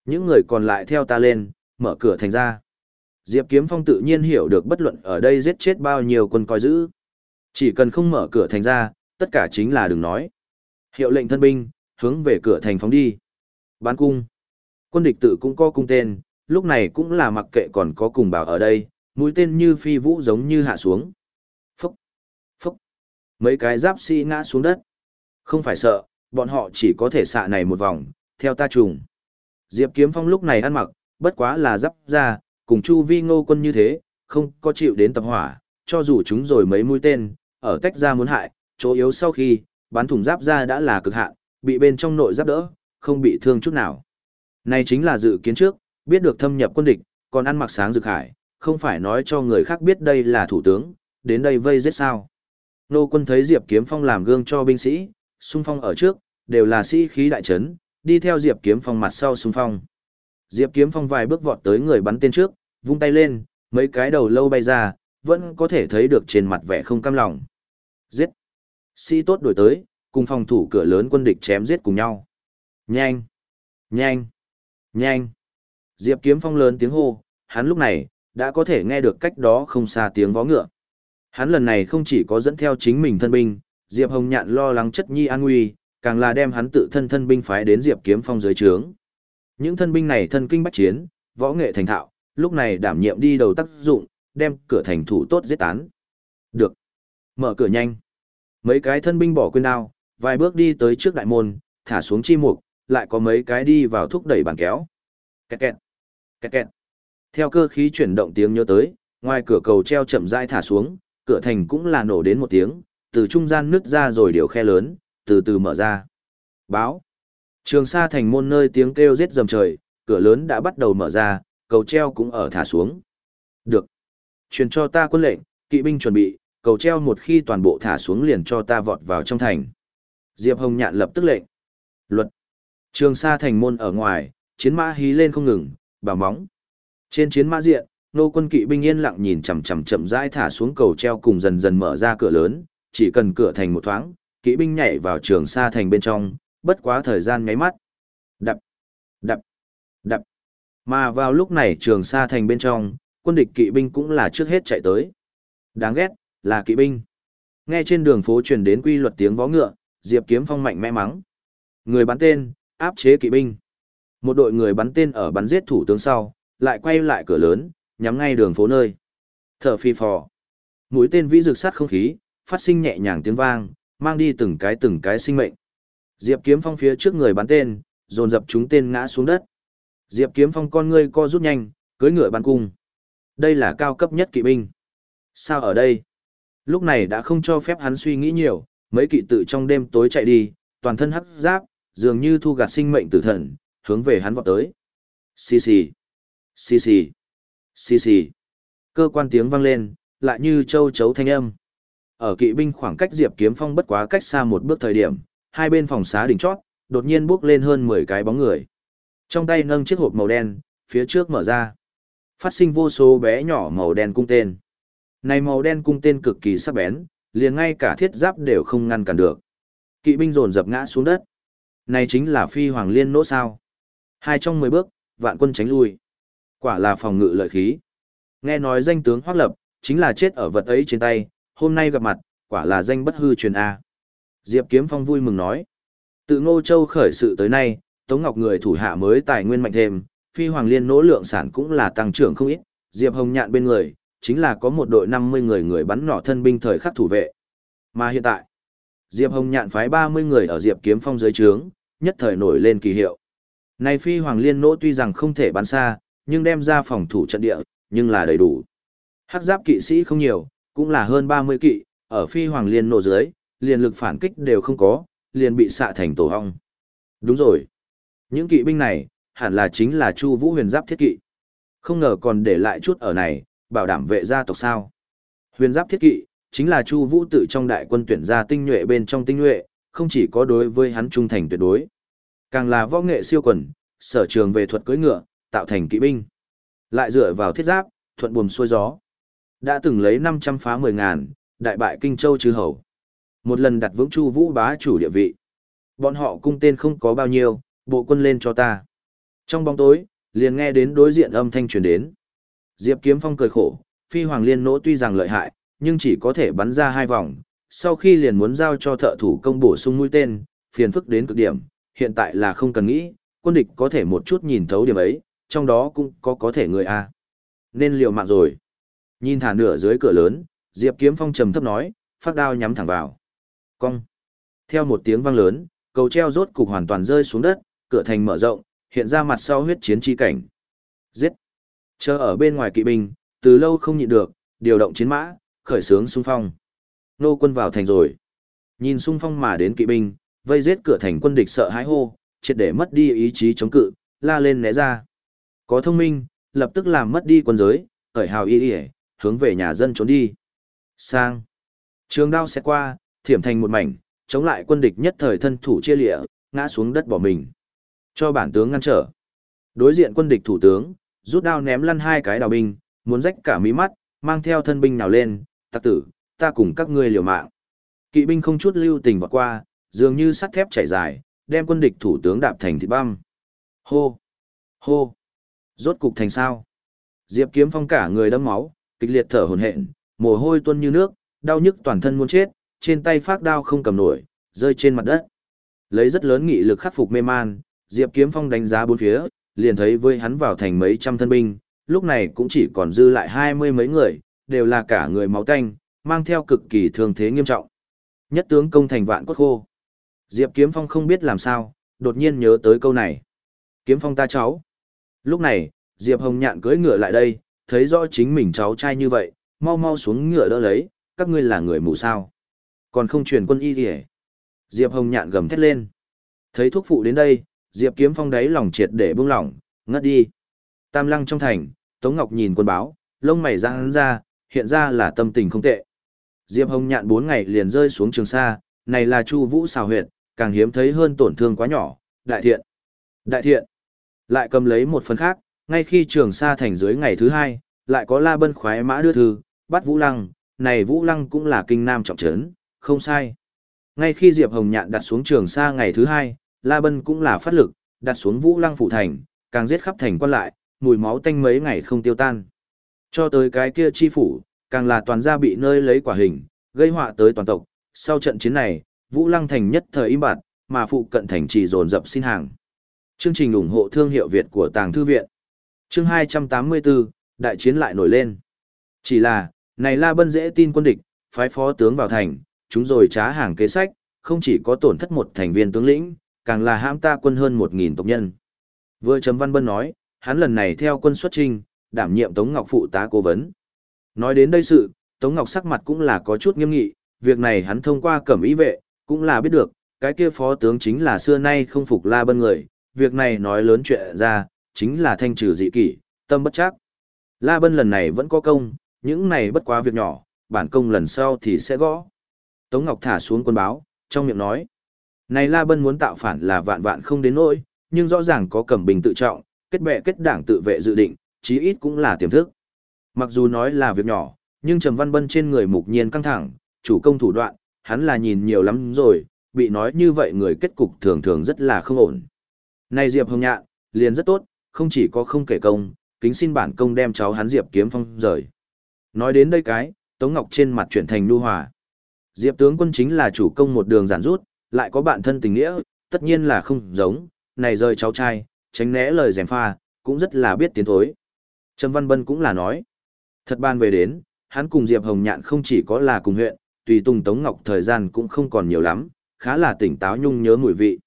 Những người còn lại theo ta lên, mở cửa thành ra. Diệp Kiếm Phong tự nhiên hiểu được bất luận ở đây giết chết bao nhiêu quân coi giữ. Chỉ cần không mở cửa thành ra, tất cả chính là đừng nói. Hiệu lệnh thân binh, hướng về cửa thành phóng đi. Bán cung. Quân địch tự cũng có cung tên, lúc này cũng là mặc kệ còn có cùng bảo ở đây, mũi tên như phi vũ giống như hạ xuống. Phúc. Phúc. Mấy cái giáp sĩ ngã xuống đất. Không phải sợ, bọn họ chỉ có thể xạ này một vòng, theo ta trùng. Diệp Kiếm Phong lúc này ăn mặc, bất quá là giáp ra, cùng Chu Vi ngô quân như thế, không có chịu đến tập hỏa, cho dù chúng rồi mấy mũi tên, ở tách ra muốn hại, chỗ yếu sau khi, bắn thủng giáp ra đã là cực hạn, bị bên trong nội giáp đỡ, không bị thương chút nào. Này chính là dự kiến trước, biết được thâm nhập quân địch, còn ăn mặc sáng rực hải, không phải nói cho người khác biết đây là thủ tướng, đến đây vây giết sao. Nô quân thấy Diệp Kiếm Phong làm gương cho binh sĩ, xung phong ở trước, đều là sĩ khí đại trấn, đi theo Diệp Kiếm Phong mặt sau xung phong. Diệp Kiếm Phong vài bước vọt tới người bắn tên trước, vung tay lên, mấy cái đầu lâu bay ra, vẫn có thể thấy được trên mặt vẻ không cam lòng. Giết! Sĩ tốt đổi tới, cùng phòng thủ cửa lớn quân địch chém giết cùng nhau. Nhanh! Nhanh! Nhanh! Diệp Kiếm Phong lớn tiếng hô, hắn lúc này, đã có thể nghe được cách đó không xa tiếng vó ngựa. Hắn lần này không chỉ có dẫn theo chính mình thân binh, Diệp Hồng Nhạn lo lắng chất nhi an nguy, càng là đem hắn tự thân thân binh phái đến Diệp Kiếm Phong dưới trướng. Những thân binh này thân kinh bách chiến, võ nghệ thành thạo, lúc này đảm nhiệm đi đầu tác dụng, đem cửa thành thủ tốt giết tán. Được. Mở cửa nhanh. Mấy cái thân binh bỏ quên đao, vài bước đi tới trước đại môn, thả xuống chi mục, lại có mấy cái đi vào thúc đẩy bàn kéo. Kẹt kẹt. Kẹt kẹt. Theo cơ khí chuyển động tiếng nhớ tới, ngoài cửa cầu treo chậm rãi thả xuống, cửa thành cũng là nổ đến một tiếng, từ trung gian nứt ra rồi điều khe lớn, từ từ mở ra. Báo. Trường Sa thành môn nơi tiếng kêu giết dầm trời, cửa lớn đã bắt đầu mở ra, cầu treo cũng ở thả xuống. Được. Truyền cho ta quân lệnh, kỵ binh chuẩn bị, cầu treo một khi toàn bộ thả xuống liền cho ta vọt vào trong thành. Diệp Hồng Nhạn lập tức lệnh. Luật. Trường Sa thành môn ở ngoài, chiến mã hí lên không ngừng, bảo móng. Trên chiến mã diện, nô quân kỵ binh yên lặng nhìn chằm chằm chậm rãi thả xuống cầu treo cùng dần dần mở ra cửa lớn, chỉ cần cửa thành một thoáng, kỵ binh nhảy vào trường sa thành bên trong, bất quá thời gian nháy mắt. Đập, đập, đập. Mà vào lúc này trường sa thành bên trong, quân địch kỵ binh cũng là trước hết chạy tới. Đáng ghét, là kỵ binh. Nghe trên đường phố truyền đến quy luật tiếng vó ngựa, Diệp Kiếm Phong mạnh mẽ mắng. Người bắn tên, áp chế kỵ binh. Một đội người bắn tên ở bắn giết thủ tướng sau, lại quay lại cửa lớn, nhắm ngay đường phố nơi. Thở phi phò. Mũi tên vĩ rực sát không khí, phát sinh nhẹ nhàng tiếng vang, mang đi từng cái từng cái sinh mệnh. Diệp Kiếm Phong phía trước người bắn tên, dồn dập chúng tên ngã xuống đất. Diệp Kiếm Phong con ngươi co rút nhanh, cưỡi ngựa bắn cung. Đây là cao cấp nhất kỵ binh. Sao ở đây? Lúc này đã không cho phép hắn suy nghĩ nhiều, mấy kỵ tự trong đêm tối chạy đi, toàn thân hắc giáp, dường như thu gạt sinh mệnh tử thần, hướng về hắn vọt tới. Xì xì, xì xì, xì xì. Cơ quan tiếng vang lên, lại như châu chấu thanh âm. Ở kỵ binh khoảng cách Diệp Kiếm Phong bất quá cách xa một bước thời điểm, hai bên phòng xá đỉnh chót, đột nhiên bước lên hơn 10 cái bóng người. Trong tay nâng chiếc hộp màu đen, phía trước mở ra. Phát sinh vô số bé nhỏ màu đen cung tên. Này màu đen cung tên cực kỳ sắc bén, liền ngay cả thiết giáp đều không ngăn cản được. Kỵ binh dồn dập ngã xuống đất. Này chính là phi hoàng liên nỗ sao. Hai trong mười bước, vạn quân tránh lui. Quả là phòng ngự lợi khí. Nghe nói danh tướng hoác lập, chính là chết ở vật ấy trên tay, hôm nay gặp mặt, quả là danh bất hư truyền A. Diệp Kiếm Phong vui mừng nói. Từ Ngô Châu khởi sự tới nay, Tống Ngọc người thủ hạ mới tài nguyên mạnh thêm, phi hoàng liên nỗ lượng sản cũng là tăng trưởng không ít, Diệp Hồng Nhạn bên người, chính là có một đội 50 người người bắn nỏ thân binh thời khắc thủ vệ. Mà hiện tại, Diệp Hồng Nhạn phái 30 người ở Diệp Kiếm Phong dưới trướng, nhất thời nổi lên kỳ hiệu. Này phi hoàng liên nỗ tuy rằng không thể bắn xa, nhưng đem ra phòng thủ trận địa, nhưng là đầy đủ. Hắc giáp kỵ sĩ không nhiều, cũng là hơn 30 kỵ, ở phi hoàng liên nổ dưới, liền lực phản kích đều không có, liền bị xạ thành tổ hong. Đúng rồi. Những kỵ binh này, hẳn là chính là Chu Vũ huyền giáp thiết kỵ. Không ngờ còn để lại chút ở này, bảo đảm vệ gia tộc sao. Huyền giáp thiết kỵ, chính là Chu Vũ tự trong đại quân tuyển ra tinh nhuệ bên trong tinh nhuệ, không chỉ có đối với hắn trung thành tuyệt đối, càng là võ nghệ siêu quần, sở trường về thuật cưỡi ngựa, tạo thành kỵ binh. Lại dựa vào thiết giáp, thuận buồm xuôi gió. Đã từng lấy 500 phá 10 ngàn, đại bại Kinh Châu chư hầu. Một lần đặt vững Chu Vũ bá chủ địa vị. Bọn họ cung tên không có bao nhiêu, bộ quân lên cho ta. Trong bóng tối, liền nghe đến đối diện âm thanh truyền đến. Diệp Kiếm Phong cười khổ, Phi Hoàng Liên nỗ tuy rằng lợi hại, nhưng chỉ có thể bắn ra hai vòng, sau khi liền muốn giao cho thợ thủ công bổ sung mũi tên, phiền phức đến cực điểm, hiện tại là không cần nghĩ, quân địch có thể một chút nhìn thấu điểm ấy, trong đó cũng có có thể người A. Nên liều mạng rồi. Nhìn thả nửa dưới cửa lớn, Diệp Kiếm Phong trầm thấp nói, phát đao nhắm thẳng vào. Cong. Theo một tiếng vang lớn, cầu treo rốt cục hoàn toàn rơi xuống đất, cửa thành mở rộng, hiện ra mặt sau huyết chiến chi cảnh. Giết. Chờ ở bên ngoài kỵ binh, từ lâu không nhịn được, điều động chiến mã, khởi sướng xung phong. Nô quân vào thành rồi. Nhìn xung phong mà đến kỵ binh, vây giết cửa thành quân địch sợ hãi hô, triệt để mất đi ý chí chống cự, la lên né ra. Có thông minh, lập tức làm mất đi quân giới, khởi hào y y, hướng về nhà dân trốn đi. Sang. Trường đao sẽ qua, thiểm thành một mảnh, chống lại quân địch nhất thời thân thủ chia lịa, ngã xuống đất bỏ mình. Cho bản tướng ngăn trở. Đối diện quân địch thủ tướng, rút đao ném lăn hai cái đào binh, muốn rách cả mí mắt, mang theo thân binh nào lên, tặc tử, ta cùng các ngươi liều mạng. Kỵ binh không chút lưu tình vọt qua, dường như sắt thép chảy dài, đem quân địch thủ tướng đạp thành thịt băm. Hô! Hô! Rốt cục thành sao? Diệp Kiếm Phong cả người đẫm máu, kịch liệt thở hổn hển, mồ hôi tuôn như nước, đau nhức toàn thân muốn chết, trên tay phát đao không cầm nổi, rơi trên mặt đất. Lấy rất lớn nghị lực khắc phục mê man, Diệp Kiếm Phong đánh giá bốn phía, liền thấy với hắn vào thành mấy trăm thân binh, lúc này cũng chỉ còn dư lại hai mươi mấy người, đều là cả người máu tanh, mang theo cực kỳ thương thế nghiêm trọng. Nhất tướng công thành vạn cốt khô. Diệp Kiếm Phong không biết làm sao, đột nhiên nhớ tới câu này. Kiếm Phong ta cháu. Lúc này, Diệp Hồng Nhạn cưỡi ngựa lại đây, thấy rõ chính mình cháu trai như vậy, mau mau xuống ngựa đỡ lấy, các ngươi là người mù sao. Còn không truyền quân y kìa. Diệp Hồng Nhạn gầm thét lên. Thấy thuốc phụ đến đây, Diệp Kiếm Phong đáy lòng triệt để buông lỏng, ngất đi. Tam lăng trong thành, Tống Ngọc nhìn quân báo, lông mày răng ra, hiện ra là tâm tình không tệ. Diệp Hồng Nhạn bốn ngày liền rơi xuống trường sa, này là Chu Vũ xào huyệt, càng hiếm thấy hơn tổn thương quá nhỏ, đại thiện. Đại thiện. Lại cầm lấy một phần khác, ngay khi trường sa thành dưới ngày thứ hai, lại có La Bân khoái mã đưa thư, bắt Vũ Lăng, này Vũ Lăng cũng là kinh nam trọng trấn, không sai. Ngay khi Diệp Hồng Nhạn đặt xuống trường sa ngày thứ hai, La Bân cũng là phát lực, đặt xuống Vũ Lăng phủ thành, càng giết khắp thành quan lại, mùi máu tanh mấy ngày không tiêu tan. Cho tới cái kia chi phủ, càng là toàn gia bị nơi lấy quả hình, gây họa tới toàn tộc. Sau trận chiến này, Vũ Lăng thành nhất thời im bặt, mà phụ cận thành chỉ dồn dập xin hàng. Chương trình ủng hộ thương hiệu Việt của Tàng Thư Viện. Chương 284, đại chiến lại nổi lên. Chỉ là, này La Bân dễ tin quân địch, phái phó tướng vào thành, chúng rồi trá hàng kế sách, không chỉ có tổn thất một thành viên tướng lĩnh, càng là hãm ta quân hơn 1.000 tộc nhân. Vừa chấm văn bân nói, hắn lần này theo quân xuất trinh, đảm nhiệm Tống Ngọc phụ tá cố vấn. Nói đến đây sự, Tống Ngọc sắc mặt cũng là có chút nghiêm nghị, việc này hắn thông qua cẩm ý vệ, cũng là biết được, cái kia phó tướng chính là xưa nay không phục La Bân người, việc này nói lớn chuyện ra, chính là thanh trừ dị kỷ, tâm bất chắc. La Bân lần này vẫn có công, những này bất quá việc nhỏ, bản công lần sau thì sẽ gõ. Tống Ngọc thả xuống quân báo, trong miệng nói. Này La Bân muốn tạo phản là vạn vạn không đến nỗi, nhưng rõ ràng có cầm bình tự trọng, kết bè kết đảng tự vệ dự định, chí ít cũng là tiềm thức. Mặc dù nói là việc nhỏ, nhưng Trầm Văn Bân trên người mục nhiên căng thẳng, chủ công thủ đoạn, hắn là nhìn nhiều lắm rồi, bị nói như vậy người kết cục thường thường rất là không ổn. Này Diệp Hồng Nhạn, liền rất tốt, không chỉ có không kể công, kính xin bản công đem cháu hắn Diệp Kiếm Phong rời. Nói đến đây cái, Tống Ngọc trên mặt chuyển thành nu hòa. Diệp tướng quân chính là chủ công một đường giản rút, lại có bạn thân tình nghĩa, tất nhiên là không giống, này rời cháu trai, tránh né lời dèm pha, cũng rất là biết tiến thối. Trầm Văn Bân cũng là nói. Thật ban về đến, hắn cùng Diệp Hồng Nhạn không chỉ có là cùng huyện, tùy Tùng Tống Ngọc thời gian cũng không còn nhiều lắm, khá là tỉnh táo nhung nhớ mùi vị.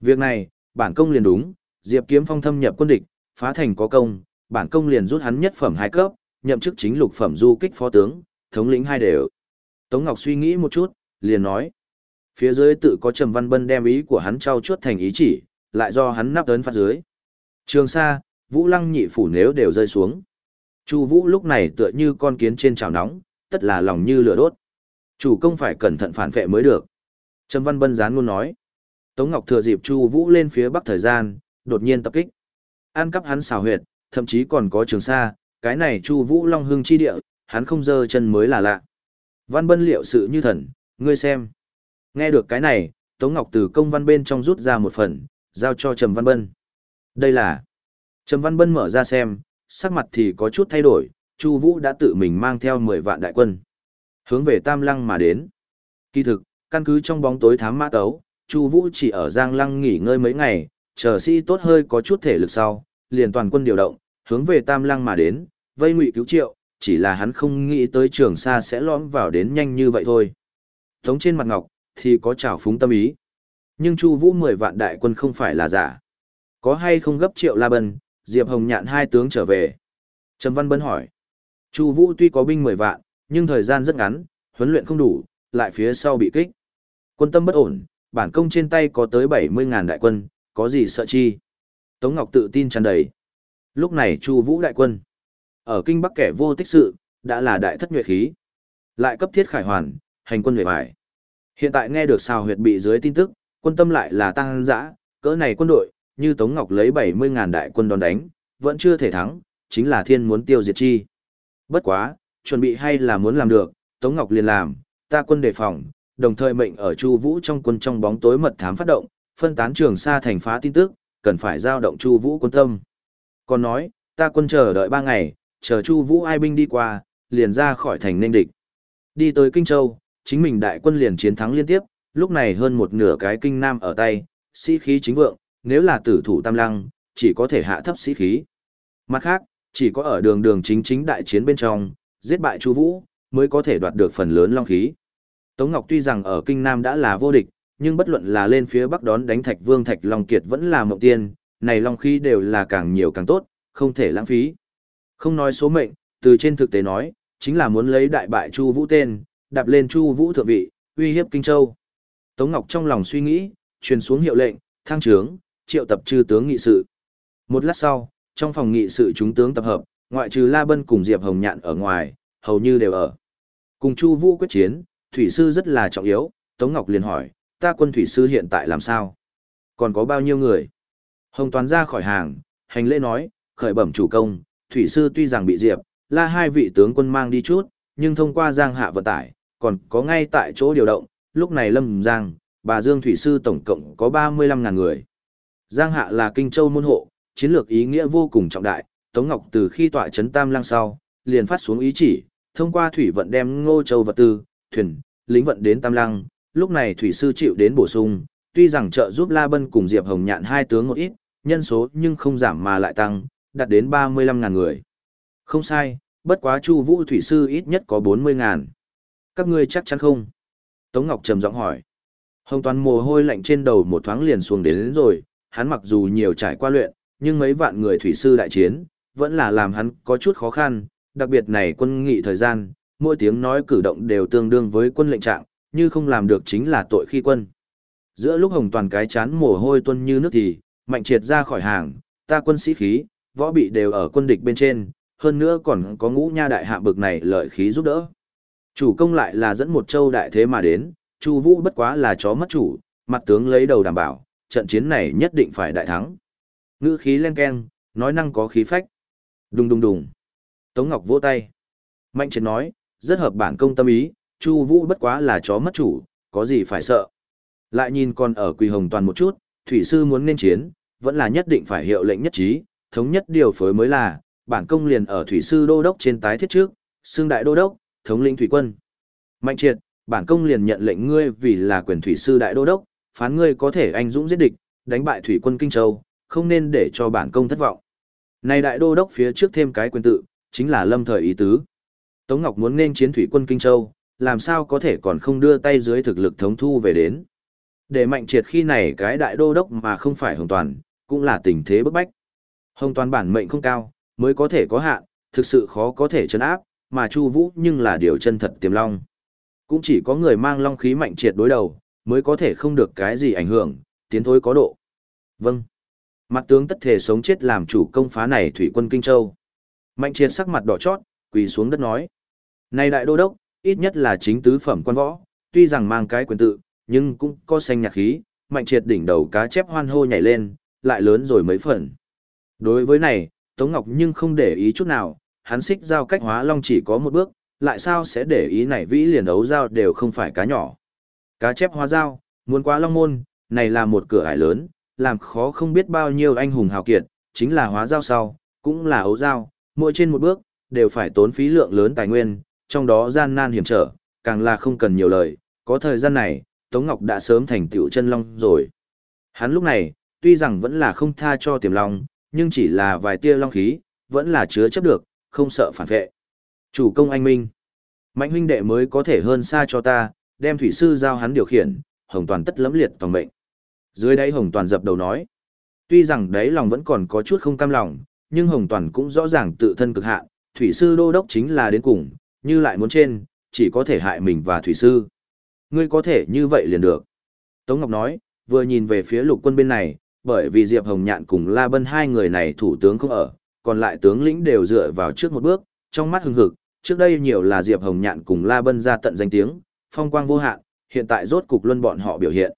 Việc này, bản công liền đúng, Diệp Kiếm Phong thâm nhập quân địch, phá thành có công, bản công liền rút hắn nhất phẩm hai cấp, nhậm chức chính lục phẩm du kích phó tướng, thống lĩnh hai đều. Tống Ngọc suy nghĩ một chút, liền nói. Phía dưới tự có Trầm Văn Bân đem ý của hắn trao chuốt thành ý chỉ, lại do hắn nắp ấn phát dưới. Trường Sa, Vũ Lăng nhị phủ nếu đều rơi xuống. Chu Vũ lúc này tựa như con kiến trên chảo nóng, tất là lòng như lửa đốt. Chủ công phải cẩn thận phản vệ mới được. Trầm Văn Bân gián luôn nói. Tống Ngọc thừa dịp Chu Vũ lên phía bắc thời gian, đột nhiên tập kích. An cắp hắn xào huyệt, thậm chí còn có trường sa, cái này Chu Vũ Long Hưng chi địa, hắn không dơ chân mới là lạ. Văn Bân liệu sự như thần, ngươi xem. Nghe được cái này, Tống Ngọc từ công văn bên trong rút ra một phần, giao cho Trầm Văn Bân. Đây là... Trầm Văn Bân mở ra xem, sắc mặt thì có chút thay đổi, Chu Vũ đã tự mình mang theo 10 vạn đại quân, hướng về Tam Lăng mà đến. Kỳ thực, căn cứ trong bóng tối thám mã tấu, Chu Vũ chỉ ở Giang Lăng nghỉ ngơi mấy ngày, chờ sĩ tốt hơi có chút thể lực sau, liền toàn quân điều động, hướng về Tam Lăng mà đến, vây ngụy cứu Triệu, chỉ là hắn không nghĩ tới Trường Sa sẽ lõm vào đến nhanh như vậy thôi. Tống trên mặt ngọc thì có trào phúng tâm ý. Nhưng Chu Vũ 10 vạn đại quân không phải là giả. Có hay không gấp Triệu La Bân, Diệp Hồng Nhạn hai tướng trở về. Trầm Văn Bân hỏi. Chu Vũ tuy có binh 10 vạn, nhưng thời gian rất ngắn, huấn luyện không đủ, lại phía sau bị kích. Quân tâm bất ổn, bản công trên tay có tới 70.000 đại quân, có gì sợ chi. Tống Ngọc tự tin tràn đầy. lúc này Chu Vũ đại quân. Ở kinh Bắc kẻ vô tích sự, đã là đại thất nhuệ khí. Lại cấp thiết khải hoàn, hành quân về bại. Hiện tại nghe được sao huyệt bị dưới tin tức, quân tâm lại là tăng dã, cỡ này quân đội, như Tống Ngọc lấy 70.000 đại quân đón đánh, vẫn chưa thể thắng, chính là thiên muốn tiêu diệt chi. Bất quá, chuẩn bị hay là muốn làm được, Tống Ngọc liền làm, ta quân đề phòng, đồng thời mệnh ở Chu Vũ trong quân trong bóng tối mật thám phát động, phân tán trường xa thành phá tin tức, cần phải giao động Chu Vũ quân tâm. Còn nói, ta quân chờ đợi 3 ngày, chờ Chu Vũ ai binh đi qua, liền ra khỏi thành nên địch. Đi tới Kinh Châu, chính mình đại quân liền chiến thắng liên tiếp, lúc này hơn một nửa cái kinh nam ở tay, sĩ khí chính vượng, nếu là tử thủ tam lăng, chỉ có thể hạ thấp sĩ khí. Mặt khác, chỉ có ở đường đường chính chính đại chiến bên trong, giết bại Chu Vũ, mới có thể đoạt được phần lớn long khí. Tống Ngọc tuy rằng ở kinh nam đã là vô địch, nhưng bất luận là lên phía bắc đón đánh Thạch Vương Thạch Long Kiệt vẫn là mộng tiên, này long khí đều là càng nhiều càng tốt, không thể lãng phí. Không nói số mệnh, từ trên thực tế nói, chính là muốn lấy đại bại Chu Vũ tên, đạp lên Chu Vũ thượng vị, uy hiếp Kinh Châu. Tống Ngọc trong lòng suy nghĩ, truyền xuống hiệu lệnh, thăng trướng, triệu tập chư tướng nghị sự. Một lát sau, trong phòng nghị sự chúng tướng tập hợp, ngoại trừ La Bân cùng Diệp Hồng Nhạn ở ngoài, hầu như đều ở. Cùng Chu Vũ quyết chiến, thủy sư rất là trọng yếu, Tống Ngọc liền hỏi, ta quân thủy sư hiện tại làm sao? Còn có bao nhiêu người? Hồng Toàn ra khỏi hàng, hành lễ nói, khởi bẩm chủ công, thủy sư tuy rằng bị Diệp, La hai vị tướng quân mang đi chút, nhưng thông qua Giang Hạ vận tải, còn có ngay tại chỗ điều động, lúc này Lâm Giang, bà Dương Thủy Sư tổng cộng có 35.000 người. Giang Hạ là Kinh Châu môn hộ, chiến lược ý nghĩa vô cùng trọng đại, Tống Ngọc từ khi tọa chấn Tam Lăng sau, liền phát xuống ý chỉ, thông qua thủy vận đem Ngô Châu vật tư, thuyền, lính vận đến Tam Lăng, lúc này Thủy Sư chịu đến bổ sung, tuy rằng trợ giúp La Bân cùng Diệp Hồng Nhạn hai tướng một ít, nhân số nhưng không giảm mà lại tăng, đạt đến 35.000 người. Không sai, bất quá Chu Vũ Thủy Sư ít nhất có 40.000. Các ngươi chắc chắn không? Tống Ngọc trầm giọng hỏi. Hồng Toàn mồ hôi lạnh trên đầu một thoáng liền xuống đến, đến rồi, hắn mặc dù nhiều trải qua luyện, nhưng mấy vạn người thủy sư đại chiến, vẫn là làm hắn có chút khó khăn, đặc biệt này quân nghị thời gian, mỗi tiếng nói cử động đều tương đương với quân lệnh trạng, như không làm được chính là tội khi quân. Giữa lúc Hồng Toàn cái chán mồ hôi tuôn như nước thì, mạnh triệt ra khỏi hàng, ta quân sĩ khí, võ bị đều ở quân địch bên trên, hơn nữa còn có ngũ nha đại hạ bực này lợi khí giúp đỡ. Chủ công lại là dẫn một châu đại thế mà đến, Chu Vũ bất quá là chó mất chủ, mặt tướng lấy đầu đảm bảo, trận chiến này nhất định phải đại thắng. Ngữ khí len keng, nói năng có khí phách. Đùng đùng đùng. Tống Ngọc vỗ tay. Mạnh triệt nói, rất hợp bản công tâm ý, Chu Vũ bất quá là chó mất chủ, có gì phải sợ. Lại nhìn còn ở Quỳ Hồng toàn một chút, thủy sư muốn nên chiến, vẫn là nhất định phải hiệu lệnh nhất trí, thống nhất điều phối mới là, bản công liền ở thủy sư đô đốc trên tái thiết trước, xương đại đô đốc, thống lĩnh thủy quân. Mạnh triệt, bản công liền nhận lệnh ngươi vì là quyền thủy sư đại đô đốc, phán ngươi có thể anh dũng giết địch, đánh bại thủy quân Kinh Châu, không nên để cho bản công thất vọng. Này đại đô đốc phía trước thêm cái quyền tự, chính là lâm thời ý tứ. Tống Ngọc muốn nên chiến thủy quân Kinh Châu, làm sao có thể còn không đưa tay dưới thực lực thống thu về đến. Để mạnh triệt khi này cái đại đô đốc mà không phải hồng toàn, cũng là tình thế bức bách. Hồng toàn bản mệnh không cao, mới có thể có hạn, thực sự khó có thể chấn áp, mà Chu Vũ nhưng là điều chân thật tiềm long. Cũng chỉ có người mang long khí mạnh triệt đối đầu, mới có thể không được cái gì ảnh hưởng, tiến thối có độ. Vâng. Mặt tướng tất thể sống chết làm chủ công phá này thủy quân Kinh Châu. Mạnh triệt sắc mặt đỏ chót, quỳ xuống đất nói. Này đại đô đốc, ít nhất là chính tứ phẩm quan võ, tuy rằng mang cái quyền tự, nhưng cũng có xanh nhạc khí, mạnh triệt đỉnh đầu cá chép hoan hô nhảy lên, lại lớn rồi mấy phần. Đối với này, Tống Ngọc nhưng không để ý chút nào, hắn xích giao cách hóa long chỉ có một bước, lại sao sẽ để ý này vĩ liền ấu giao đều không phải cá nhỏ. Cá chép hóa giao, muốn qua long môn, này là một cửa ải lớn, làm khó không biết bao nhiêu anh hùng hào kiệt, chính là hóa giao sau, cũng là ấu giao, mỗi trên một bước, đều phải tốn phí lượng lớn tài nguyên, trong đó gian nan hiểm trở, càng là không cần nhiều lời, có thời gian này, Tống Ngọc đã sớm thành tiểu chân long rồi. Hắn lúc này, tuy rằng vẫn là không tha cho tiềm long, nhưng chỉ là vài tia long khí, vẫn là chứa chấp được, không sợ phản vệ. Chủ công anh minh. Mạnh huynh đệ mới có thể hơn xa cho ta, đem thủy sư giao hắn điều khiển, hồng toàn tất lẫm liệt toàn mệnh. Dưới đáy hồng toàn dập đầu nói. Tuy rằng đấy lòng vẫn còn có chút không cam lòng, nhưng hồng toàn cũng rõ ràng tự thân cực hạn, thủy sư đô đốc chính là đến cùng, như lại muốn trên, chỉ có thể hại mình và thủy sư. Ngươi có thể như vậy liền được. Tống Ngọc nói, vừa nhìn về phía lục quân bên này, bởi vì Diệp Hồng Nhạn cùng La Bân hai người này thủ tướng không ở, còn lại tướng lĩnh đều dựa vào trước một bước, trong mắt hưng hực, trước đây nhiều là Diệp Hồng Nhạn cùng La Bân ra tận danh tiếng, phong quang vô hạn, hiện tại rốt cục luân bọn họ biểu hiện.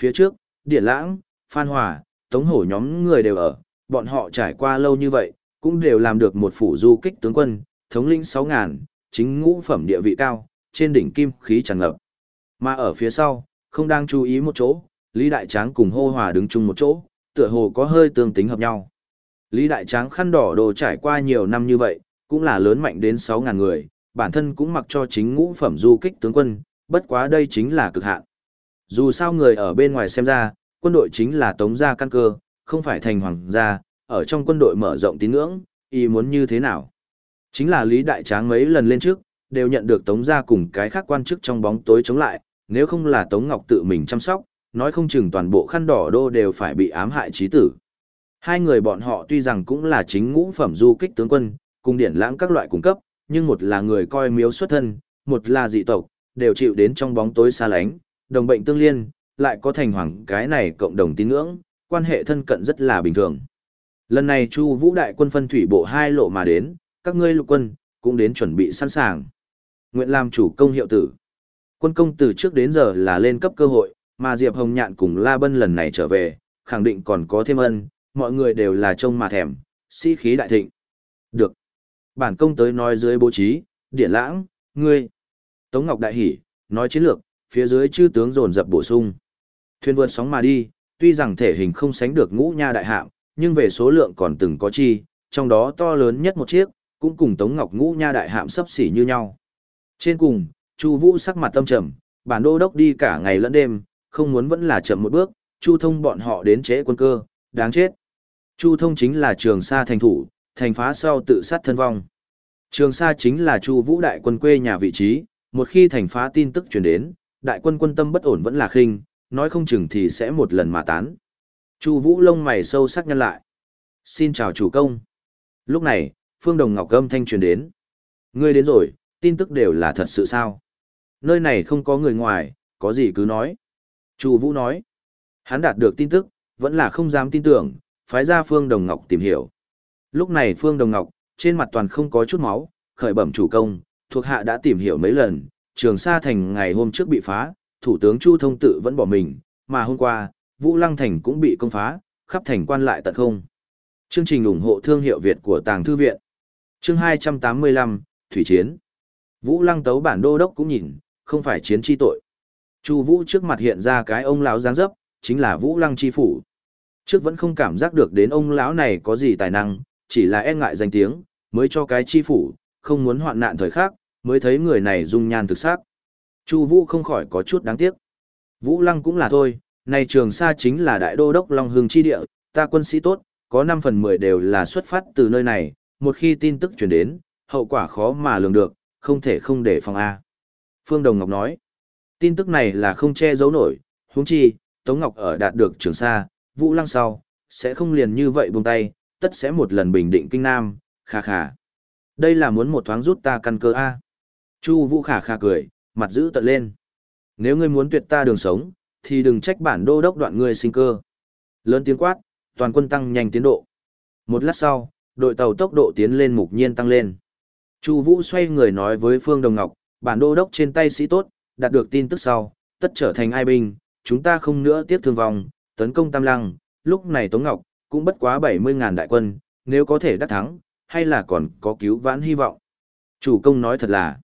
Phía trước, Điển Lãng, Phan Hòa, Tống Hổ nhóm người đều ở, bọn họ trải qua lâu như vậy, cũng đều làm được một phủ du kích tướng quân, thống lĩnh 6000, chính ngũ phẩm địa vị cao, trên đỉnh kim khí tràn ngập. Mà ở phía sau, không đang chú ý một chỗ, Lý Đại Tráng cùng hô hòa đứng chung một chỗ, tựa hồ có hơi tương tính hợp nhau. Lý Đại Tráng khăn đỏ đồ trải qua nhiều năm như vậy, cũng là lớn mạnh đến 6.000 người, bản thân cũng mặc cho chính ngũ phẩm du kích tướng quân, bất quá đây chính là cực hạn. Dù sao người ở bên ngoài xem ra, quân đội chính là tống gia căn cơ, không phải thành hoàng gia, ở trong quân đội mở rộng tín ngưỡng, ý muốn như thế nào. Chính là Lý Đại Tráng mấy lần lên trước, đều nhận được tống gia cùng cái khác quan chức trong bóng tối chống lại, nếu không là tống ngọc tự mình chăm sóc, nói không chừng toàn bộ khăn đỏ đô đều phải bị ám hại trí tử. Hai người bọn họ tuy rằng cũng là chính ngũ phẩm du kích tướng quân, cùng điển lãng các loại cung cấp, nhưng một là người coi miếu xuất thân, một là dị tộc, đều chịu đến trong bóng tối xa lánh, đồng bệnh tương liên, lại có thành hoàng cái này cộng đồng tín ngưỡng, quan hệ thân cận rất là bình thường. Lần này Chu Vũ đại quân phân thủy bộ hai lộ mà đến, các ngươi lục quân cũng đến chuẩn bị sẵn sàng. Nguyện làm chủ công hiệu tử. Quân công từ trước đến giờ là lên cấp cơ hội, mà Diệp Hồng Nhạn cùng La Bân lần này trở về, khẳng định còn có thêm ân, mọi người đều là trông mà thèm, sĩ khí đại thịnh. Được. Bản công tới nói dưới bố trí, điển lãng, ngươi. Tống Ngọc đại hỉ, nói chiến lược, phía dưới chư tướng dồn dập bổ sung. Thuyền vượt sóng mà đi, tuy rằng thể hình không sánh được ngũ nha đại hạm, nhưng về số lượng còn từng có chi, trong đó to lớn nhất một chiếc, cũng cùng Tống Ngọc ngũ nha đại hạm sấp xỉ như nhau. Trên cùng, Chu Vũ sắc mặt tâm trầm, bản đô đốc đi cả ngày lẫn đêm, không muốn vẫn là chậm một bước, Chu Thông bọn họ đến chế quân cơ, đáng chết. Chu Thông chính là trường sa thành thủ, thành phá sau tự sát thân vong. Trường sa chính là Chu Vũ đại quân quê nhà vị trí, một khi thành phá tin tức truyền đến, đại quân quân tâm bất ổn vẫn là khinh, nói không chừng thì sẽ một lần mà tán. Chu Vũ lông mày sâu sắc nhăn lại. "Xin chào chủ công." Lúc này, Phương Đồng Ngọc âm thanh truyền đến. "Ngươi đến rồi, tin tức đều là thật sự sao? Nơi này không có người ngoài, có gì cứ nói." Chu Vũ nói. Hắn đạt được tin tức, vẫn là không dám tin tưởng, phái ra Phương Đồng Ngọc tìm hiểu. Lúc này Phương Đồng Ngọc, trên mặt toàn không có chút máu, khởi bẩm chủ công, thuộc hạ đã tìm hiểu mấy lần, Trường Sa thành ngày hôm trước bị phá, thủ tướng Chu Thông tự vẫn bỏ mình, mà hôm qua, Vũ Lăng thành cũng bị công phá, khắp thành quan lại tận không. Chương trình ủng hộ thương hiệu Việt của Tàng thư viện. Chương 285, Thủy chiến. Vũ Lăng tấu bản đô đốc cũng nhìn, không phải chiến chi tội. Chu Vũ trước mặt hiện ra cái ông lão dáng dấp, chính là Vũ Lăng chi phủ. Trước vẫn không cảm giác được đến ông lão này có gì tài năng, chỉ là e ngại danh tiếng, mới cho cái chi phủ, không muốn hoạn nạn thời khác mới thấy người này dung nhan thực sắc. Chu Vũ không khỏi có chút đáng tiếc. Vũ Lăng cũng là thôi, này trường sa chính là đại đô đốc Long Hưng chi địa, ta quân sĩ tốt, có 5 phần 10 đều là xuất phát từ nơi này, một khi tin tức truyền đến, hậu quả khó mà lường được, không thể không để phòng a. Phương Đồng Ngọc nói, tin tức này là không che giấu nổi, huống chi, Tống Ngọc ở đạt được trường sa, Vũ Lăng sau, sẽ không liền như vậy buông tay, tất sẽ một lần bình định kinh nam, khà khà. Đây là muốn một thoáng rút ta căn cơ A. Chu Vũ khà khà cười, mặt giữ tận lên. Nếu ngươi muốn tuyệt ta đường sống, thì đừng trách bản đô đốc đoạn ngươi sinh cơ. Lớn tiếng quát, toàn quân tăng nhanh tiến độ. Một lát sau, đội tàu tốc độ tiến lên mục nhiên tăng lên. Chu Vũ xoay người nói với Phương Đồng Ngọc, bản đô đốc trên tay sĩ tốt, đạt được tin tức sau, tất trở thành ai binh, chúng ta không nữa tiếp thương vong, tấn công Tam Lăng, lúc này Tống Ngọc, cũng bất quá 70.000 đại quân, nếu có thể đắc thắng, hay là còn có cứu vãn hy vọng. Chủ công nói thật là,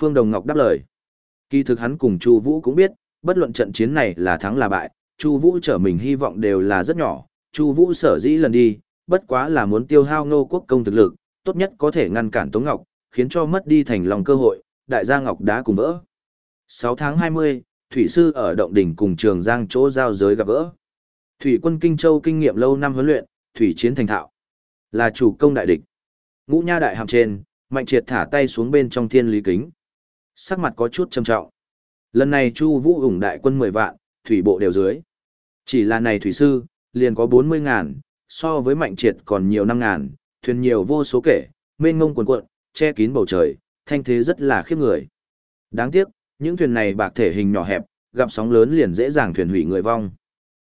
Phương Đồng Ngọc đáp lời. Kỳ thực hắn cùng Chu Vũ cũng biết, bất luận trận chiến này là thắng là bại, Chu Vũ trở mình hy vọng đều là rất nhỏ, Chu Vũ sở dĩ lần đi, bất quá là muốn tiêu hao Ngô Quốc công thực lực, tốt nhất có thể ngăn cản Tống Ngọc, khiến cho mất đi thành lòng cơ hội, đại gia Ngọc đã cùng vỡ. 6 tháng 20, thủy sư ở động đỉnh cùng Trường Giang chỗ giao giới gặp gỡ. Thủy quân Kinh Châu kinh nghiệm lâu năm huấn luyện, thủy chiến thành thạo, là chủ công đại địch. Ngũ Nha đại hàm trên, Mạnh Triệt thả tay xuống bên trong thiên lý kính. Sắc mặt có chút trầm trọng. Lần này Chu Vũ ủng đại quân 10 vạn, thủy bộ đều dưới. Chỉ là này thủy sư, liền có 40 ngàn, so với Mạnh Triệt còn nhiều năm ngàn, thuyền nhiều vô số kể, mênh ngông cuồn cuộn, che kín bầu trời, thanh thế rất là khiếp người. Đáng tiếc, những thuyền này bạc thể hình nhỏ hẹp, gặp sóng lớn liền dễ dàng thuyền hủy người vong.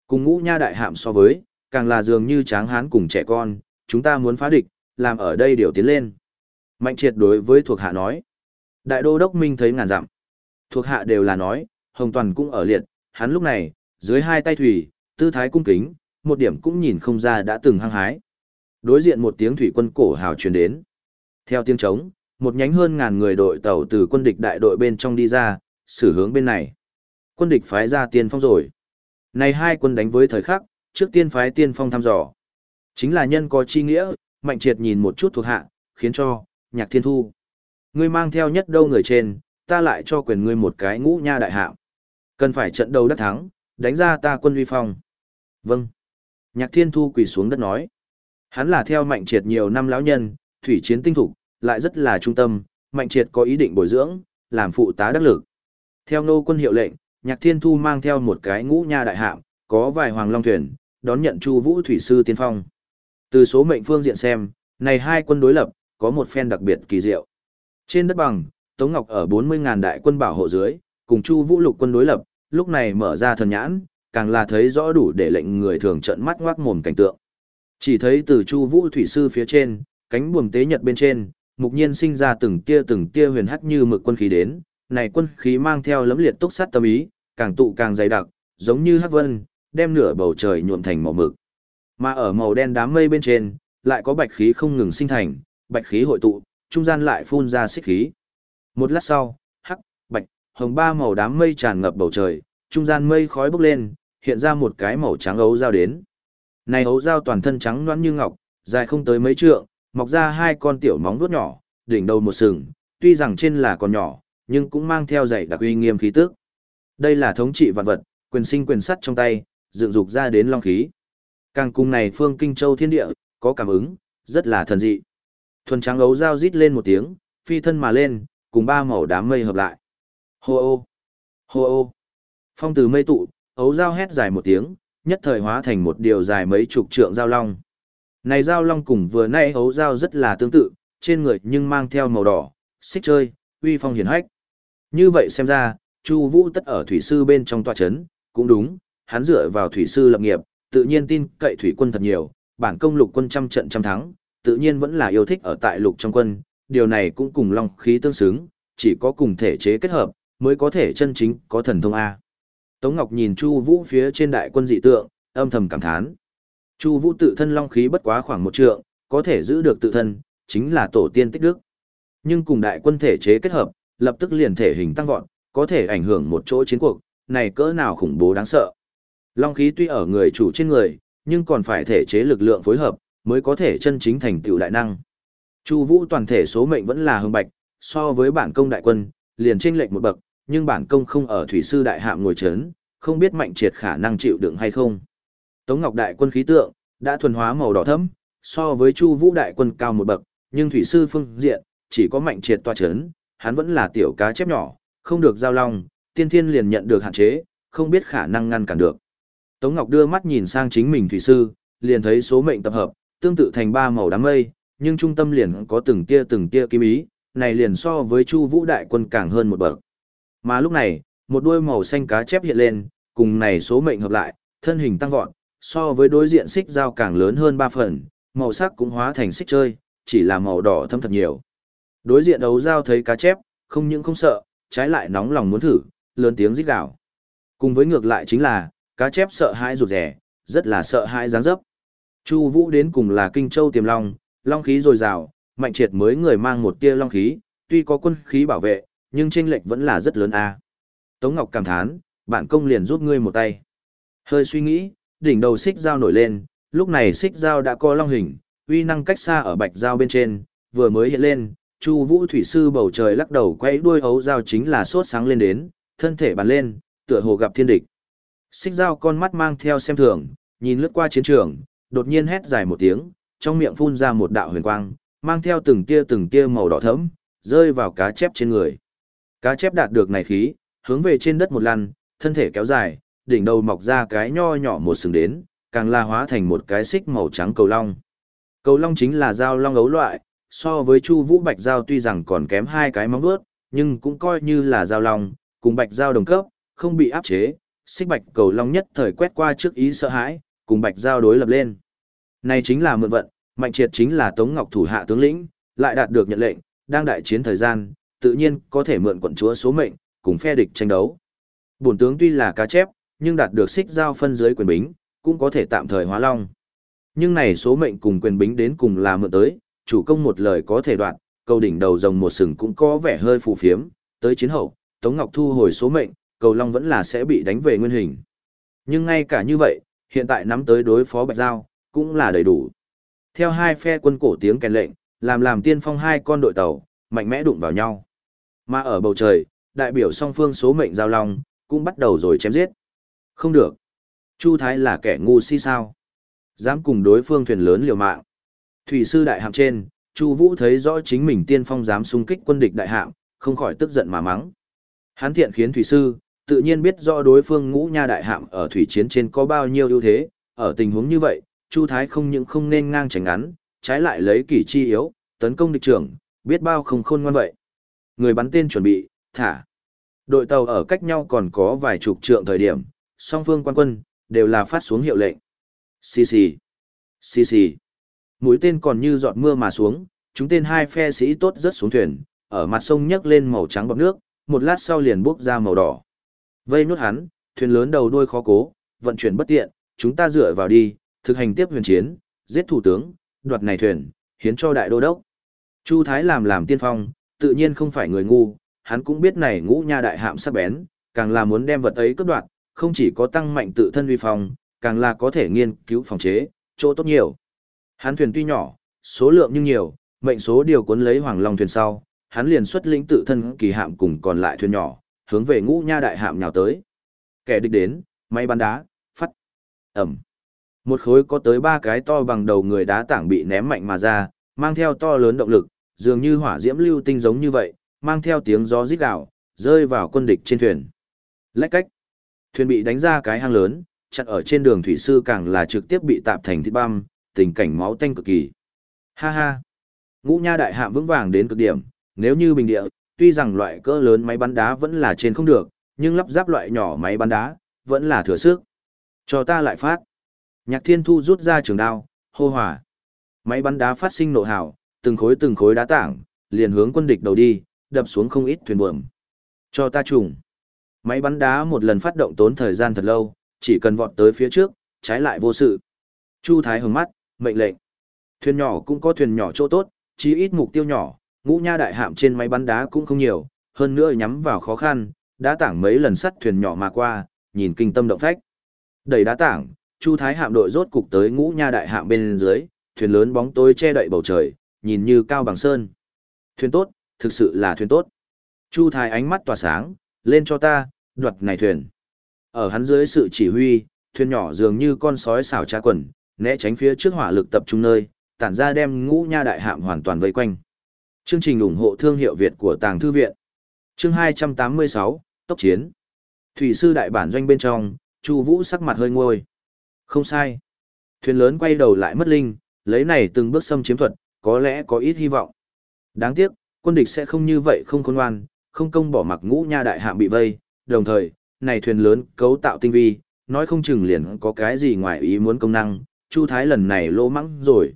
Cùng ngũ nha đại hạm so với, càng là dường như tráng hán cùng trẻ con, chúng ta muốn phá địch, làm ở đây điều tiến lên. Mạnh triệt đối với thuộc hạ nói. Đại đô đốc Minh thấy ngàn dặm. Thuộc hạ đều là nói, Hồng Toàn cũng ở liệt, hắn lúc này, dưới hai tay thủy, tư thái cung kính, một điểm cũng nhìn không ra đã từng hăng hái. Đối diện một tiếng thủy quân cổ hào truyền đến. Theo tiếng trống, một nhánh hơn ngàn người đội tàu từ quân địch đại đội bên trong đi ra, xử hướng bên này. Quân địch phái ra tiền phong rồi. Này hai quân đánh với thời khắc, trước tiên phái tiên phong thăm dò. Chính là nhân có chi nghĩa, mạnh triệt nhìn một chút thuộc hạ, khiến cho, nhạc thiên thu. Ngươi mang theo nhất đâu người trên, ta lại cho quyền ngươi một cái ngũ nha đại hạm. Cần phải trận đầu đắc thắng, đánh ra ta quân uy phong. Vâng. Nhạc thiên thu quỳ xuống đất nói. Hắn là theo mạnh triệt nhiều năm lão nhân, thủy chiến tinh thục, lại rất là trung tâm, mạnh triệt có ý định bồi dưỡng, làm phụ tá đắc lực. Theo nô quân hiệu lệnh, nhạc thiên thu mang theo một cái ngũ nha đại hạm, có vài hoàng long thuyền, đón nhận chu vũ thủy sư tiên phong. Từ số mệnh phương diện xem, này hai quân đối lập, có một phen đặc biệt kỳ diệu. Trên đất bằng, Tống Ngọc ở 40.000 đại quân bảo hộ dưới, cùng Chu Vũ lục quân đối lập, lúc này mở ra thần nhãn, càng là thấy rõ đủ để lệnh người thường trợn mắt ngoác mồm cảnh tượng. Chỉ thấy từ Chu Vũ thủy sư phía trên, cánh buồm tế nhật bên trên, mục nhiên sinh ra từng tia từng tia huyền hắc như mực quân khí đến, này quân khí mang theo lấm liệt túc sát tâm ý, càng tụ càng dày đặc, giống như hắc vân, đem nửa bầu trời nhuộm thành màu mực. Mà ở màu đen đám mây bên trên, lại có bạch khí không ngừng sinh thành, bạch khí hội tụ, trung gian lại phun ra xích khí. Một lát sau, hắc, bạch, hồng ba màu đám mây tràn ngập bầu trời, trung gian mây khói bốc lên, hiện ra một cái màu trắng ấu dao đến. Này ấu dao toàn thân trắng loãng như ngọc, dài không tới mấy trượng, mọc ra hai con tiểu móng vuốt nhỏ, đỉnh đầu một sừng, tuy rằng trên là còn nhỏ, nhưng cũng mang theo dày đặc uy nghiêm khí tức. Đây là thống trị vạn vật, quyền sinh quyền sắt trong tay, dựng dục ra đến long khí. Càng cùng này phương kinh châu thiên địa, có cảm ứng, rất là thần dị. Thuần trắng ấu dao rít lên một tiếng, phi thân mà lên, cùng ba màu đám mây hợp lại. Hô ô! Hô ô! Phong từ mây tụ, ấu dao hét dài một tiếng, nhất thời hóa thành một điều dài mấy chục trượng dao long. Này dao long cùng vừa nay ấu dao rất là tương tự, trên người nhưng mang theo màu đỏ, xích chơi, uy phong hiển hách. Như vậy xem ra, Chu Vũ tất ở thủy sư bên trong tòa chấn, cũng đúng, hắn dựa vào thủy sư lập nghiệp, tự nhiên tin cậy thủy quân thật nhiều, bản công lục quân trăm trận trăm thắng, tự nhiên vẫn là yêu thích ở tại lục trong quân, điều này cũng cùng long khí tương xứng, chỉ có cùng thể chế kết hợp, mới có thể chân chính có thần thông A. Tống Ngọc nhìn Chu Vũ phía trên đại quân dị tượng, âm thầm cảm thán. Chu Vũ tự thân long khí bất quá khoảng một trượng, có thể giữ được tự thân, chính là tổ tiên tích đức. Nhưng cùng đại quân thể chế kết hợp, lập tức liền thể hình tăng vọt, có thể ảnh hưởng một chỗ chiến cuộc, này cỡ nào khủng bố đáng sợ. Long khí tuy ở người chủ trên người, nhưng còn phải thể chế lực lượng phối hợp, mới có thể chân chính thành tựu đại năng. Chu Vũ toàn thể số mệnh vẫn là hưng bạch, so với bản công đại quân, liền chênh lệch một bậc, nhưng bản công không ở thủy sư đại hạm ngồi chấn, không biết mạnh triệt khả năng chịu đựng hay không. Tống Ngọc đại quân khí tượng đã thuần hóa màu đỏ thẫm, so với Chu Vũ đại quân cao một bậc, nhưng thủy sư phương diện chỉ có mạnh triệt toa chấn, hắn vẫn là tiểu cá chép nhỏ, không được giao long, tiên thiên liền nhận được hạn chế, không biết khả năng ngăn cản được. Tống Ngọc đưa mắt nhìn sang chính mình thủy sư, liền thấy số mệnh tập hợp, tương tự thành ba màu đám mây, nhưng trung tâm liền có từng tia từng tia kim ý, này liền so với Chu Vũ đại quân càng hơn một bậc. Mà lúc này, một đuôi màu xanh cá chép hiện lên, cùng này số mệnh hợp lại, thân hình tăng vọt, so với đối diện xích dao càng lớn hơn ba phần, màu sắc cũng hóa thành xích chơi, chỉ là màu đỏ thâm thật nhiều. Đối diện đấu dao thấy cá chép, không những không sợ, trái lại nóng lòng muốn thử, lớn tiếng rít gào. Cùng với ngược lại chính là, cá chép sợ hãi rụt rẻ, rất là sợ hãi dáng dấp. Chu Vũ đến cùng là Kinh Châu tiềm long, long khí dồi dào, mạnh triệt mới người mang một tia long khí, tuy có quân khí bảo vệ, nhưng chênh lệch vẫn là rất lớn a. Tống Ngọc cảm thán, bạn công liền giúp ngươi một tay. Hơi suy nghĩ, đỉnh đầu xích dao nổi lên, lúc này xích dao đã có long hình, uy năng cách xa ở bạch dao bên trên, vừa mới hiện lên, Chu Vũ thủy sư bầu trời lắc đầu quay đuôi ấu dao chính là sốt sáng lên đến, thân thể bắn lên, tựa hồ gặp thiên địch. Xích dao con mắt mang theo xem thường, nhìn lướt qua chiến trường, đột nhiên hét dài một tiếng, trong miệng phun ra một đạo huyền quang, mang theo từng tia từng tia màu đỏ thẫm, rơi vào cá chép trên người. Cá chép đạt được này khí, hướng về trên đất một lần, thân thể kéo dài, đỉnh đầu mọc ra cái nho nhỏ một sừng đến, càng la hóa thành một cái xích màu trắng cầu long. Cầu long chính là dao long ấu loại, so với Chu Vũ Bạch giao tuy rằng còn kém hai cái móng vuốt, nhưng cũng coi như là giao long, cùng Bạch giao đồng cấp, không bị áp chế. Xích Bạch cầu long nhất thời quét qua trước ý sợ hãi, cùng Bạch giao đối lập lên. Này chính là mượn vận, Mạnh triệt chính là Tống Ngọc thủ hạ tướng lĩnh, lại đạt được nhận lệnh, đang đại chiến thời gian, tự nhiên có thể mượn quận chúa số mệnh, cùng phe địch tranh đấu. Bổn tướng tuy là cá chép, nhưng đạt được xích giao phân dưới quyền bính, cũng có thể tạm thời hóa long. Nhưng này số mệnh cùng quyền bính đến cùng là mượn tới, chủ công một lời có thể đoạn, cầu đỉnh đầu rồng một sừng cũng có vẻ hơi phù phiếm, tới chiến hậu, Tống Ngọc thu hồi số mệnh, cầu long vẫn là sẽ bị đánh về nguyên hình. Nhưng ngay cả như vậy, hiện tại nắm tới đối phó Bạch Giao, cũng là đầy đủ. Theo hai phe quân cổ tiếng kèn lệnh, làm làm tiên phong hai con đội tàu, mạnh mẽ đụng vào nhau. Mà ở bầu trời, đại biểu song phương số mệnh giao long, cũng bắt đầu rồi chém giết. Không được. Chu Thái là kẻ ngu si sao. Dám cùng đối phương thuyền lớn liều mạng. Thủy sư đại hạm trên, Chu Vũ thấy rõ chính mình tiên phong dám xung kích quân địch đại hạm, không khỏi tức giận mà mắng. Hắn thiện khiến thủy sư, tự nhiên biết rõ đối phương ngũ nha đại hạm ở thủy chiến trên có bao nhiêu ưu thế, ở tình huống như vậy, Chu Thái không những không nên ngang tránh ngắn, trái lại lấy kỷ chi yếu, tấn công địch trưởng, biết bao không khôn ngoan vậy. Người bắn tên chuẩn bị, thả. Đội tàu ở cách nhau còn có vài chục trượng thời điểm, song phương quan quân, đều là phát xuống hiệu lệnh. Xì xì, xì xì. Mũi tên còn như giọt mưa mà xuống, chúng tên hai phe sĩ tốt rất xuống thuyền, ở mặt sông nhấc lên màu trắng bọt nước, một lát sau liền bốc ra màu đỏ. Vây nút hắn, thuyền lớn đầu đuôi khó cố, vận chuyển bất tiện, chúng ta dựa vào đi, thực hành tiếp huyền chiến, giết thủ tướng, đoạt này thuyền, hiến cho đại đô đốc. Chu Thái làm làm tiên phong, tự nhiên không phải người ngu, hắn cũng biết này ngũ nha đại hạm sắc bén, càng là muốn đem vật ấy cướp đoạt, không chỉ có tăng mạnh tự thân uy phong, càng là có thể nghiên cứu phòng chế, chỗ tốt nhiều. Hắn thuyền tuy nhỏ, số lượng nhưng nhiều, mệnh số điều cuốn lấy Hoàng Long thuyền sau, hắn liền xuất lĩnh tự thân kỳ hạm cùng còn lại thuyền nhỏ, hướng về ngũ nha đại hạm nhào tới. Kẻ địch đến, máy bắn đá, phát, ẩm. Một khối có tới ba cái to bằng đầu người đá tảng bị ném mạnh mà ra, mang theo to lớn động lực, dường như hỏa diễm lưu tinh giống như vậy, mang theo tiếng gió rít gào, rơi vào quân địch trên thuyền. Lách cách. Thuyền bị đánh ra cái hang lớn, chặn ở trên đường thủy sư càng là trực tiếp bị tạp thành thịt băm, tình cảnh máu tanh cực kỳ. Ha ha. Ngũ Nha đại hạm vững vàng đến cực điểm, nếu như bình địa, tuy rằng loại cỡ lớn máy bắn đá vẫn là trên không được, nhưng lắp ráp loại nhỏ máy bắn đá, vẫn là thừa sức. Cho ta lại phát. Nhạc Thiên Thu rút ra trường đao, hô hỏa. Máy bắn đá phát sinh nổ hào, từng khối từng khối đá tảng, liền hướng quân địch đầu đi, đập xuống không ít thuyền buồm. Cho ta trùng. Máy bắn đá một lần phát động tốn thời gian thật lâu, chỉ cần vọt tới phía trước, trái lại vô sự. Chu Thái hướng mắt, mệnh lệnh. Thuyền nhỏ cũng có thuyền nhỏ chỗ tốt, chí ít mục tiêu nhỏ, ngũ nha đại hạm trên máy bắn đá cũng không nhiều, hơn nữa nhắm vào khó khăn, đã tảng mấy lần sắt thuyền nhỏ mà qua, nhìn kinh tâm động phách. Đẩy đá tảng, Chu Thái hạm đội rốt cục tới ngũ nha đại hạm bên dưới, thuyền lớn bóng tối che đậy bầu trời, nhìn như cao bằng sơn. Thuyền tốt, thực sự là thuyền tốt. Chu Thái ánh mắt tỏa sáng, lên cho ta, đoạt này thuyền. Ở hắn dưới sự chỉ huy, thuyền nhỏ dường như con sói xảo trá quần, né tránh phía trước hỏa lực tập trung nơi, tản ra đem ngũ nha đại hạm hoàn toàn vây quanh. Chương trình ủng hộ thương hiệu Việt của Tàng Thư Viện. Chương 286, Tốc Chiến. Thủy sư đại bản doanh bên trong, Chu Vũ sắc mặt hơi nguôi. Không sai. Thuyền lớn quay đầu lại mất linh, lấy này từng bước xâm chiếm thuật, có lẽ có ít hy vọng. Đáng tiếc, quân địch sẽ không như vậy không khôn ngoan, không công bỏ mặc ngũ nha đại hạm bị vây, đồng thời, này thuyền lớn cấu tạo tinh vi, nói không chừng liền có cái gì ngoài ý muốn công năng, Chu Thái lần này lỗ mắng rồi.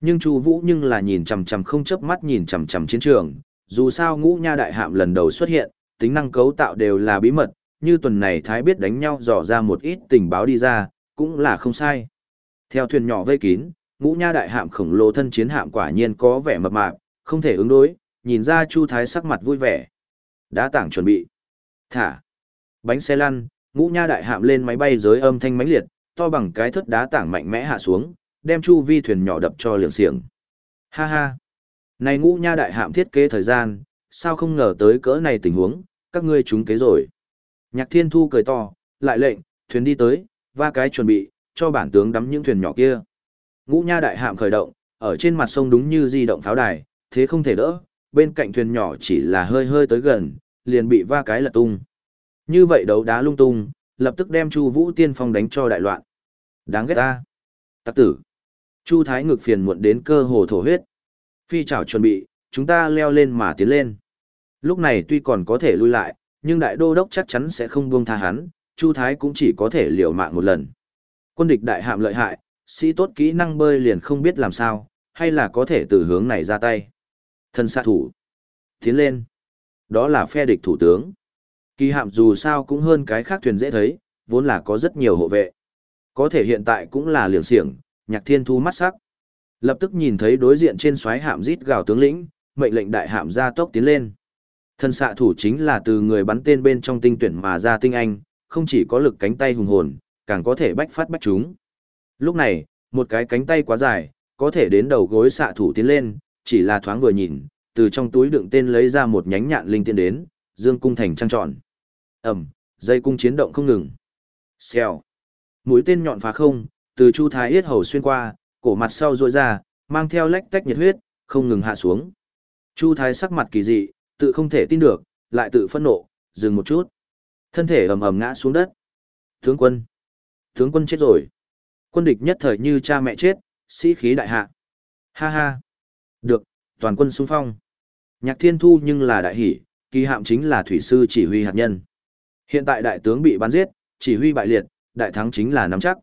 Nhưng Chu Vũ nhưng là nhìn chằm chằm không chớp mắt nhìn chằm chằm chiến trường, dù sao ngũ nha đại hạm lần đầu xuất hiện, tính năng cấu tạo đều là bí mật, như tuần này Thái biết đánh nhau dò ra một ít tình báo đi ra, cũng là không sai. Theo thuyền nhỏ vây kín, ngũ nha đại hạm khổng lồ thân chiến hạm quả nhiên có vẻ mập mạp, không thể ứng đối, nhìn ra Chu Thái sắc mặt vui vẻ. Đã tảng chuẩn bị. Thả. Bánh xe lăn, ngũ nha đại hạm lên máy bay giới âm thanh mãnh liệt, to bằng cái thất đá tảng mạnh mẽ hạ xuống, đem chu vi thuyền nhỏ đập cho liệng xiềng. Ha ha. Này ngũ nha đại hạm thiết kế thời gian, sao không ngờ tới cỡ này tình huống, các ngươi trúng kế rồi. Nhạc thiên thu cười to, lại lệnh, thuyền đi tới, va cái chuẩn bị, cho bản tướng đắm những thuyền nhỏ kia. Ngũ nha đại hạm khởi động, ở trên mặt sông đúng như di động pháo đài, thế không thể đỡ, bên cạnh thuyền nhỏ chỉ là hơi hơi tới gần, liền bị va cái lật tung. Như vậy đấu đá lung tung, lập tức đem Chu Vũ Tiên Phong đánh cho đại loạn. Đáng ghét ta. Tặc tử. Chu Thái ngực phiền muộn đến cơ hồ thổ huyết. Phi chảo chuẩn bị, chúng ta leo lên mà tiến lên. Lúc này tuy còn có thể lui lại, nhưng đại đô đốc chắc chắn sẽ không buông tha hắn, Chu Thái cũng chỉ có thể liều mạng một lần. Quân địch đại hạm lợi hại, sĩ tốt kỹ năng bơi liền không biết làm sao, hay là có thể từ hướng này ra tay. Thân xạ thủ. Tiến lên. Đó là phe địch thủ tướng. Kỳ hạm dù sao cũng hơn cái khác thuyền dễ thấy, vốn là có rất nhiều hộ vệ. Có thể hiện tại cũng là liều xiềng, nhạc thiên thu mắt sắc. Lập tức nhìn thấy đối diện trên xoáy hạm rít gào tướng lĩnh, mệnh lệnh đại hạm ra tốc tiến lên. Thân xạ thủ chính là từ người bắn tên bên trong tinh tuyển mà ra tinh anh, không chỉ có lực cánh tay hùng hồn, càng có thể bách phát bách chúng. Lúc này, một cái cánh tay quá dài, có thể đến đầu gối xạ thủ tiến lên, chỉ là thoáng vừa nhìn, từ trong túi đựng tên lấy ra một nhánh nhạn linh tiên đến, dương cung thành trăng tròn. Ẩm, dây cung chiến động không ngừng. Xèo. Mũi tên nhọn phá không, từ chu thái yết hầu xuyên qua, cổ mặt sau rôi ra, mang theo lách tách nhiệt huyết, không ngừng hạ xuống. Chu thái sắc mặt kỳ dị, tự không thể tin được, lại tự phẫn nộ, dừng một chút. Thân thể ầm ầm ngã xuống đất. Tướng quân. Tướng quân chết rồi. Quân địch nhất thời như cha mẹ chết, sĩ khí đại hạ. Ha ha. Được, toàn quân xung phong. Nhạc thiên thu nhưng là đại hỷ, kỳ hạm chính là thủy sư chỉ huy hạt nhân. Hiện tại đại tướng bị bắn giết, chỉ huy bại liệt, đại thắng chính là nắm chắc.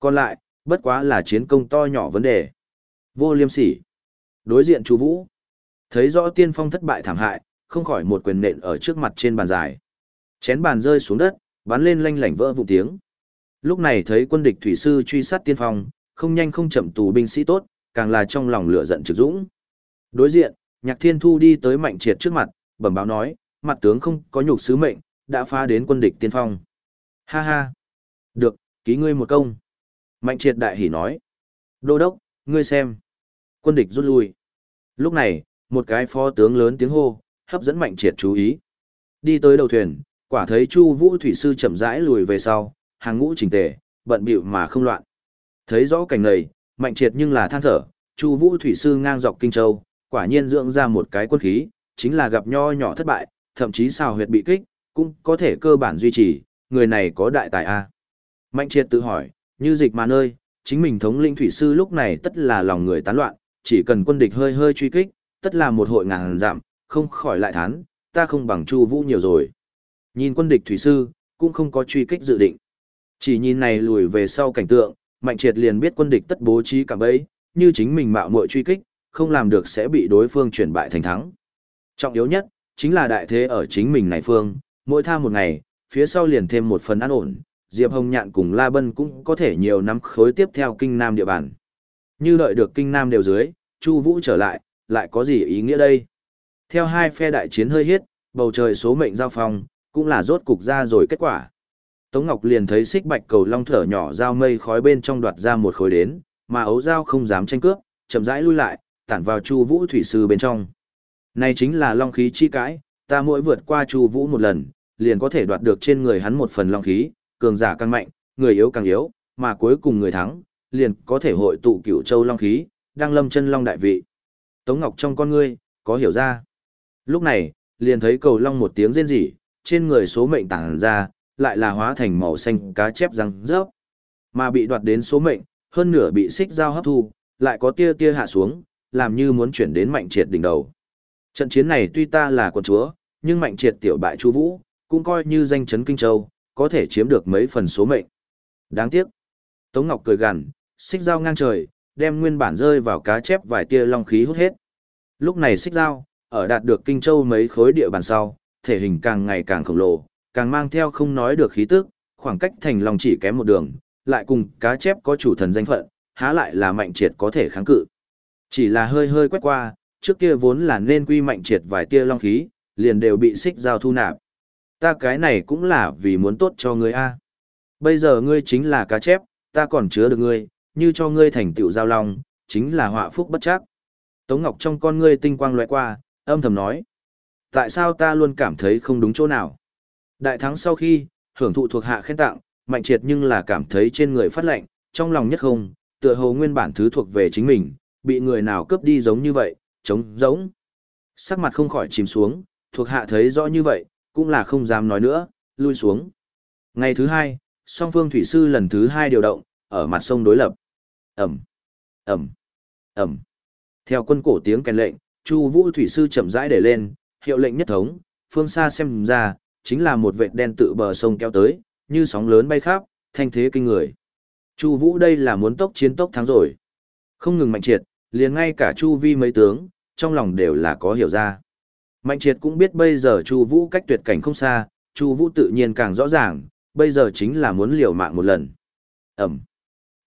Còn lại, bất quá là chiến công to nhỏ vấn đề. Vô liêm sỉ. Đối diện chú Vũ. Thấy rõ tiên phong thất bại thảm hại, không khỏi một quyền nện ở trước mặt trên bàn dài. Chén bàn rơi xuống đất, bắn lên lanh lảnh vỡ vụ tiếng. Lúc này thấy quân địch thủy sư truy sát tiên phong, không nhanh không chậm tù binh sĩ tốt, càng là trong lòng lửa giận trực dũng. Đối diện, Nhạc Thiên Thu đi tới Mạnh Triệt trước mặt, bẩm báo nói, mặt tướng không có nhục sứ mệnh, đã phá đến quân địch tiên phong. Ha ha. Được, ký ngươi một công. Mạnh Triệt đại hỉ nói. Đô đốc, ngươi xem. Quân địch rút lui. Lúc này, một cái phó tướng lớn tiếng hô, hấp dẫn Mạnh Triệt chú ý. Đi tới đầu thuyền, quả thấy Chu Vũ thủy sư chậm rãi lùi về sau, hàng ngũ chỉnh tề, bận bịu mà không loạn. Thấy rõ cảnh này, Mạnh Triệt nhưng là than thở, Chu Vũ thủy sư ngang dọc Kinh Châu, quả nhiên dưỡng ra một cái quân khí, chính là gặp nho nhỏ thất bại, thậm chí xào huyệt bị kích, cũng có thể cơ bản duy trì, người này có đại tài a. Mạnh Triệt tự hỏi, như dịch mà nơi, chính mình thống lĩnh thủy sư lúc này tất là lòng người tán loạn, chỉ cần quân địch hơi hơi truy kích, tất là một hội ngàn giảm, không khỏi lại thán, ta không bằng Chu Vũ nhiều rồi. Nhìn quân địch thủy sư, cũng không có truy kích dự định. Chỉ nhìn này lùi về sau cảnh tượng, Mạnh Triệt liền biết quân địch tất bố trí cả bấy, như chính mình mạo muội truy kích, không làm được sẽ bị đối phương chuyển bại thành thắng. Trọng yếu nhất, chính là đại thế ở chính mình này phương, mỗi tha một ngày, phía sau liền thêm một phần an ổn, Diệp Hồng Nhạn cùng La Bân cũng có thể nhiều năm khối tiếp theo kinh nam địa bàn. Như đợi được kinh nam đều dưới, Chu Vũ trở lại, lại có gì ý nghĩa đây? Theo hai phe đại chiến hơi hiết, bầu trời số mệnh giao phong, cũng là rốt cục ra rồi kết quả. Tống Ngọc liền thấy xích bạch cầu long thở nhỏ giao mây khói bên trong đoạt ra một khối đến, mà ấu giao không dám tranh cướp, chậm rãi lui lại, tản vào Chu Vũ thủy sư bên trong. Này chính là long khí chi cãi, ta mỗi vượt qua Chu Vũ một lần, liền có thể đoạt được trên người hắn một phần long khí, cường giả càng mạnh, người yếu càng yếu, mà cuối cùng người thắng, liền có thể hội tụ cửu châu long khí, đang lâm chân long đại vị. Tống Ngọc trong con ngươi, có hiểu ra. Lúc này, liền thấy cầu long một tiếng rên rỉ, trên người số mệnh tản ra, lại là hóa thành màu xanh cá chép răng rớp. Mà bị đoạt đến số mệnh, hơn nửa bị xích dao hấp thu, lại có tia tia hạ xuống, làm như muốn chuyển đến mạnh triệt đỉnh đầu. Trận chiến này tuy ta là quân chúa, nhưng mạnh triệt tiểu bại chu vũ, cũng coi như danh chấn kinh châu, có thể chiếm được mấy phần số mệnh. Đáng tiếc. Tống Ngọc cười gằn, xích dao ngang trời, đem nguyên bản rơi vào cá chép vài tia long khí hút hết. Lúc này xích dao, ở đạt được kinh châu mấy khối địa bàn sau, thể hình càng ngày càng khổng lồ, càng mang theo không nói được khí tức, khoảng cách thành long chỉ kém một đường, lại cùng cá chép có chủ thần danh phận, há lại là mạnh triệt có thể kháng cự. Chỉ là hơi hơi quét qua, trước kia vốn là nên quy mạnh triệt vài tia long khí, liền đều bị xích dao thu nạp. Ta cái này cũng là vì muốn tốt cho ngươi a. Bây giờ ngươi chính là cá chép, ta còn chứa được ngươi, như cho ngươi thành tựu giao long, chính là họa phúc bất chắc. Tống Ngọc trong con ngươi tinh quang lóe qua, âm thầm nói. Tại sao ta luôn cảm thấy không đúng chỗ nào? Đại thắng sau khi, hưởng thụ thuộc hạ khen tặng, mạnh triệt nhưng là cảm thấy trên người phát lạnh, trong lòng nhất không, tựa hồ nguyên bản thứ thuộc về chính mình, bị người nào cướp đi giống như vậy, trống giống. Sắc mặt không khỏi chìm xuống, thuộc hạ thấy rõ như vậy, cũng là không dám nói nữa, lui xuống. Ngày thứ hai, song phương thủy sư lần thứ hai điều động, ở mặt sông đối lập. Ẩm, Ẩm, Ẩm. Theo quân cổ tiếng kèn lệnh, Chu Vũ thủy sư chậm rãi để lên, hiệu lệnh nhất thống, phương xa xem ra, chính là một vệt đen tự bờ sông kéo tới, như sóng lớn bay khắp, thanh thế kinh người. Chu Vũ đây là muốn tốc chiến tốc thắng rồi. Không ngừng mạnh triệt, liền ngay cả Chu Vi mấy tướng, trong lòng đều là có hiểu ra. Mạnh triệt cũng biết bây giờ Chu Vũ cách tuyệt cảnh không xa, Chu Vũ tự nhiên càng rõ ràng, bây giờ chính là muốn liều mạng một lần. Ẩm.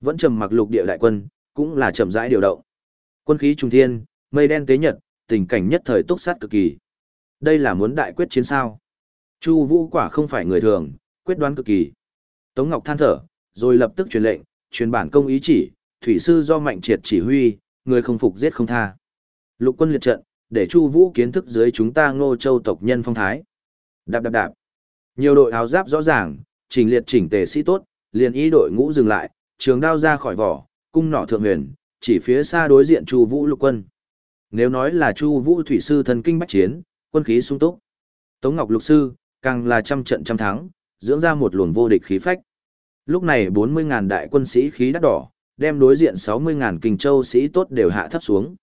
Vẫn trầm mặc lục địa đại quân, cũng là chậm rãi điều động. Quân khí trung thiên, mây đen tế nhật, tình cảnh nhất thời túc sát cực kỳ. Đây là muốn đại quyết chiến sao? Chu Vũ quả không phải người thường, quyết đoán cực kỳ. Tống Ngọc than thở, rồi lập tức truyền lệnh, truyền bản công ý chỉ, thủy sư do Mạnh Triệt chỉ huy, người không phục giết không tha. Lục quân liệt trận, để Chu Vũ kiến thức dưới chúng ta Ngô Châu tộc nhân phong thái. Đạp đạp đạp. Nhiều đội áo giáp rõ ràng, chỉnh liệt chỉnh tề sĩ tốt, liền ý đội ngũ dừng lại, trường đao ra khỏi vỏ, cung nỏ thượng huyền, chỉ phía xa đối diện Chu Vũ lục quân. Nếu nói là Chu Vũ thủy sư thần kinh bách chiến, quân khí sung túc. Tống Ngọc lục sư, càng là trăm trận trăm thắng, dưỡng ra một luồng vô địch khí phách. Lúc này 40.000 đại quân sĩ khí đắt đỏ, đem đối diện 60.000 kinh châu sĩ tốt đều hạ thấp xuống.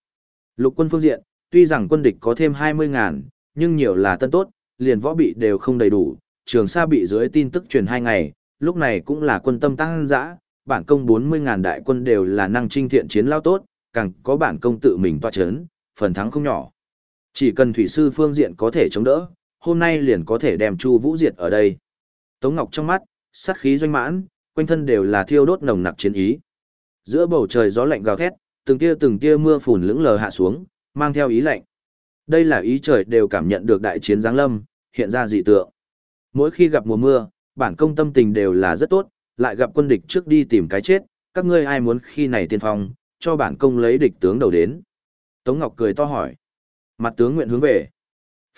Lục quân phương diện, tuy rằng quân địch có thêm 20.000, nhưng nhiều là tân tốt, liền võ bị đều không đầy đủ, trường sa bị dưới tin tức truyền hai ngày, lúc này cũng là quân tâm tăng dã, bản công 40.000 đại quân đều là năng trinh thiện chiến lao tốt, càng có bản công tự mình toa chấn, phần thắng không nhỏ. Chỉ cần thủy sư phương diện có thể chống đỡ, hôm nay liền có thể đem Chu Vũ diệt ở đây. Tống Ngọc trong mắt, sát khí doanh mãn, quanh thân đều là thiêu đốt nồng nặc chiến ý. Giữa bầu trời gió lạnh gào thét, từng tia từng tia mưa phùn lững lờ hạ xuống, mang theo ý lạnh. Đây là ý trời đều cảm nhận được đại chiến giáng lâm, hiện ra dị tượng. Mỗi khi gặp mùa mưa, bản công tâm tình đều là rất tốt, lại gặp quân địch trước đi tìm cái chết, các ngươi ai muốn khi này tiên phong, cho bản công lấy địch tướng đầu đến. Tống Ngọc cười to hỏi. Mặt tướng nguyện hướng về.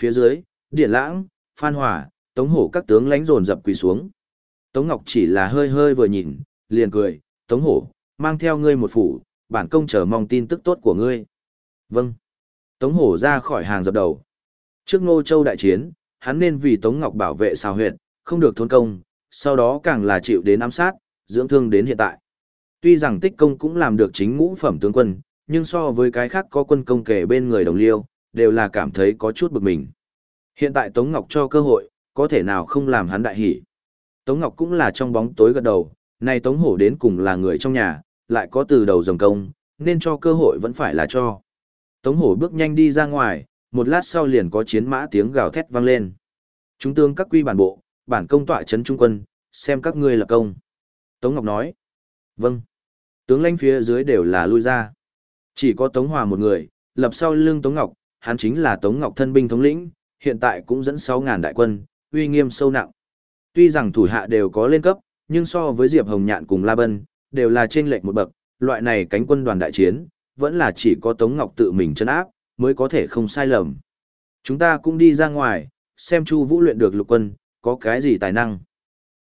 Phía dưới, Điển Lãng, Phan Hòa, Tống Hổ các tướng lánh dồn dập quỳ xuống. Tống Ngọc chỉ là hơi hơi vừa nhìn, liền cười, Tống Hổ, mang theo ngươi một phủ, bản công chờ mong tin tức tốt của ngươi. Vâng. Tống Hổ ra khỏi hàng dập đầu. Trước Ngô Châu đại chiến, hắn nên vì Tống Ngọc bảo vệ xào huyệt, không được thôn công, sau đó càng là chịu đến ám sát, dưỡng thương đến hiện tại. Tuy rằng tích công cũng làm được chính ngũ phẩm tướng quân, nhưng so với cái khác có quân công kể bên người đồng liêu, đều là cảm thấy có chút bực mình. Hiện tại Tống Ngọc cho cơ hội, có thể nào không làm hắn đại hỷ. Tống Ngọc cũng là trong bóng tối gật đầu, này Tống Hổ đến cùng là người trong nhà, lại có từ đầu dòng công, nên cho cơ hội vẫn phải là cho. Tống Hổ bước nhanh đi ra ngoài, một lát sau liền có chiến mã tiếng gào thét vang lên. Chúng tướng các quy bản bộ, bản công tọa trấn trung quân, xem các ngươi là công. Tống Ngọc nói. Vâng. Tướng lãnh phía dưới đều là lui ra. Chỉ có Tống Hòa một người, lập sau lưng Tống Ngọc, hắn chính là Tống Ngọc thân binh thống lĩnh, hiện tại cũng dẫn 6.000 đại quân, uy nghiêm sâu nặng. Tuy rằng thủ hạ đều có lên cấp, nhưng so với Diệp Hồng Nhạn cùng La Bân, đều là trên lệnh một bậc, loại này cánh quân đoàn đại chiến, vẫn là chỉ có Tống Ngọc tự mình chân áp, mới có thể không sai lầm. Chúng ta cũng đi ra ngoài, xem Chu Vũ luyện được lục quân, có cái gì tài năng.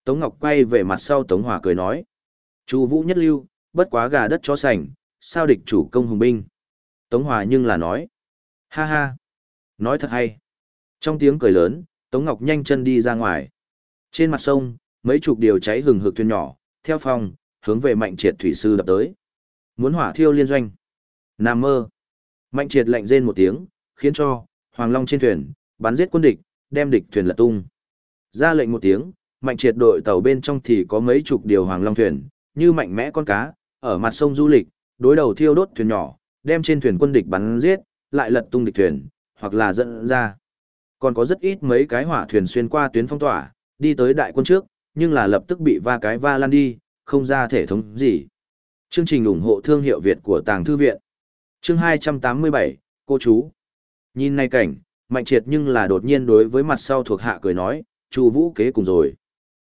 Tống Ngọc quay về mặt sau Tống Hòa cười nói. Chu Vũ nhất lưu, bất quá gà đất chó sành, sao địch chủ công hùng binh. Tống Hòa nhưng là nói. Ha ha, nói thật hay. Trong tiếng cười lớn, Tống Ngọc nhanh chân đi ra ngoài. Trên mặt sông, mấy chục điều cháy hừng hực thuyền nhỏ, theo phòng, hướng về mạnh triệt thủy sư đập tới. Muốn hỏa thiêu liên doanh. Nam mơ. Mạnh triệt lạnh rên một tiếng, khiến cho, Hoàng Long trên thuyền, bắn giết quân địch, đem địch thuyền lật tung. Ra lệnh một tiếng, mạnh triệt đội tàu bên trong thì có mấy chục điều Hoàng Long thuyền, như mạnh mẽ con cá, ở mặt sông du lịch, đối đầu thiêu đốt thuyền nhỏ, đem trên thuyền quân địch bắn giết, lại lật tung địch thuyền, hoặc là dẫn ra. Còn có rất ít mấy cái hỏa thuyền xuyên qua tuyến phong tỏa, đi tới đại quân trước, nhưng là lập tức bị va cái va lan đi, không ra thể thống gì. Chương trình ủng hộ thương hiệu Việt của Tàng Thư Viện. Chương 287, cô chú. Nhìn nay cảnh, mạnh triệt nhưng là đột nhiên đối với mặt sau thuộc hạ cười nói, chu vũ kế cùng rồi.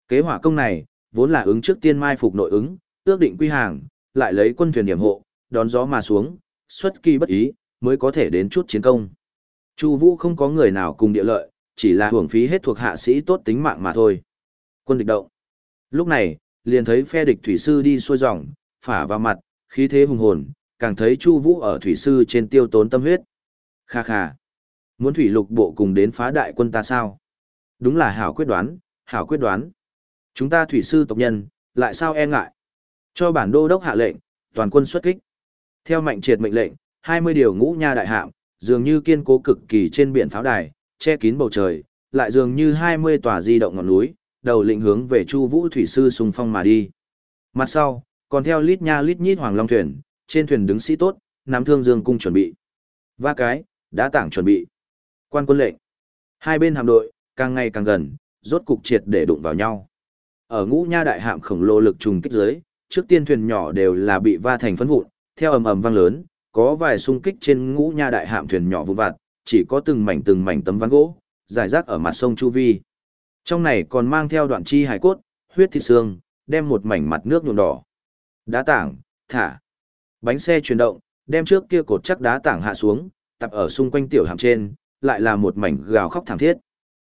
Kế hỏa công này, vốn là ứng trước tiên mai phục nội ứng, ước định quy hàng, lại lấy quân thuyền điểm hộ, đón gió mà xuống, xuất kỳ bất ý, mới có thể đến chút chiến công. Chu Vũ không có người nào cùng địa lợi, chỉ là hưởng phí hết thuộc hạ sĩ tốt tính mạng mà thôi. Quân địch động. Lúc này, liền thấy phe địch thủy sư đi xuôi dòng, phả vào mặt, khí thế hùng hồn, càng thấy Chu Vũ ở thủy sư trên tiêu tốn tâm huyết. Kha kha. Muốn thủy lục bộ cùng đến phá đại quân ta sao? Đúng là hảo quyết đoán, hảo quyết đoán. Chúng ta thủy sư tộc nhân, lại sao e ngại? Cho bản đô đốc hạ lệnh, toàn quân xuất kích. Theo mạnh triệt mệnh lệnh, 20 điều ngũ nha đại hạm, dường như kiên cố cực kỳ trên biển pháo đài, che kín bầu trời, lại dường như 20 tòa di động ngọn núi, đầu lĩnh hướng về Chu Vũ thủy sư xung phong mà đi. Mặt sau, còn theo lít nha lít nhít hoàng long thuyền, trên thuyền đứng sĩ tốt, nắm thương dương cung chuẩn bị. Va cái, đã tảng chuẩn bị. Quan quân lệnh. Hai bên hạm đội, càng ngày càng gần, rốt cục triệt để đụng vào nhau. Ở ngũ nha đại hạm khổng lồ lực trùng kích dưới, trước tiên thuyền nhỏ đều là bị va thành phấn vụn, theo ầm ầm vang lớn, có vài xung kích trên ngũ nha đại hạm thuyền nhỏ vụn vặt, chỉ có từng mảnh từng mảnh tấm ván gỗ, rải rác ở mặt sông Chu Vi. Trong này còn mang theo đoạn chi hải cốt, huyết thịt xương, đem một mảnh mặt nước nhuộm đỏ. Đá tảng, thả. Bánh xe chuyển động, đem trước kia cột chắc đá tảng hạ xuống, tập ở xung quanh tiểu hạm trên, lại là một mảnh gào khóc thảm thiết.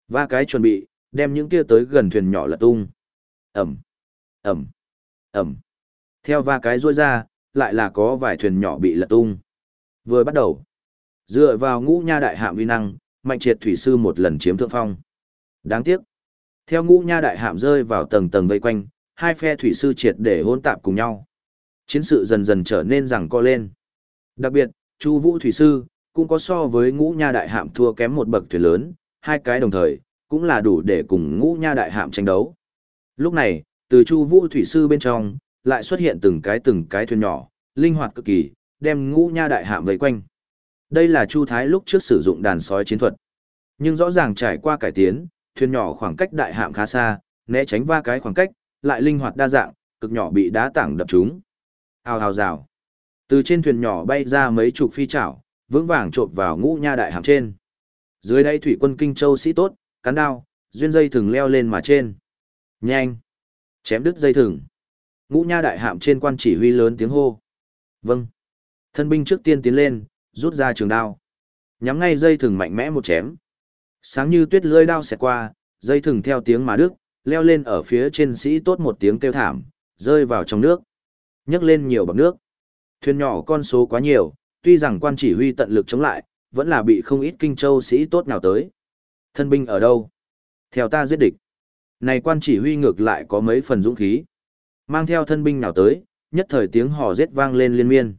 Và cái chuẩn bị, đem những kia tới gần thuyền nhỏ lật tung. Ẩm, Ẩm, Ẩm. Theo va cái ruôi ra, lại là có vài thuyền nhỏ bị lật tung. Vừa bắt đầu, dựa vào ngũ nha đại hạm uy năng, mạnh triệt thủy sư một lần chiếm thượng phong. Đáng tiếc, theo ngũ nha đại hạm rơi vào tầng tầng vây quanh, hai phe thủy sư triệt để hỗn tạp cùng nhau. Chiến sự dần dần trở nên rằng co lên. Đặc biệt, Chu Vũ thủy sư cũng có so với ngũ nha đại hạm thua kém một bậc thuyền lớn, hai cái đồng thời, cũng là đủ để cùng ngũ nha đại hạm tranh đấu. Lúc này, từ Chu Vũ thủy sư bên trong, lại xuất hiện từng cái từng cái thuyền nhỏ, linh hoạt cực kỳ, đem ngũ nha đại hạm vây quanh. Đây là Chu Thái lúc trước sử dụng đàn sói chiến thuật. Nhưng rõ ràng trải qua cải tiến, thuyền nhỏ khoảng cách đại hạm khá xa, né tránh va cái khoảng cách, lại linh hoạt đa dạng, cực nhỏ bị đá tảng đập trúng. Hào hào rào. Từ trên thuyền nhỏ bay ra mấy chục phi chảo, vững vàng trộn vào ngũ nha đại hạm trên. Dưới đây thủy quân kinh châu sĩ tốt, cán đao, duyên dây thừng leo lên mà trên. Nhanh! Chém đứt dây thừng. Ngũ nha đại hạm trên quan chỉ huy lớn tiếng hô. Vâng. Thân binh trước tiên tiến lên, rút ra trường đao. Nhắm ngay dây thừng mạnh mẽ một chém. Sáng như tuyết lưỡi đao xẹt qua, dây thừng theo tiếng mà đứt, leo lên ở phía trên sĩ tốt một tiếng kêu thảm, rơi vào trong nước nhấc lên nhiều bọc nước. Thuyền nhỏ con số quá nhiều, tuy rằng quan chỉ huy tận lực chống lại, vẫn là bị không ít kinh châu sĩ tốt nào tới. Thân binh ở đâu? Theo ta giết địch. Này quan chỉ huy ngược lại có mấy phần dũng khí. Mang theo thân binh nào tới, nhất thời tiếng hò giết vang lên liên miên.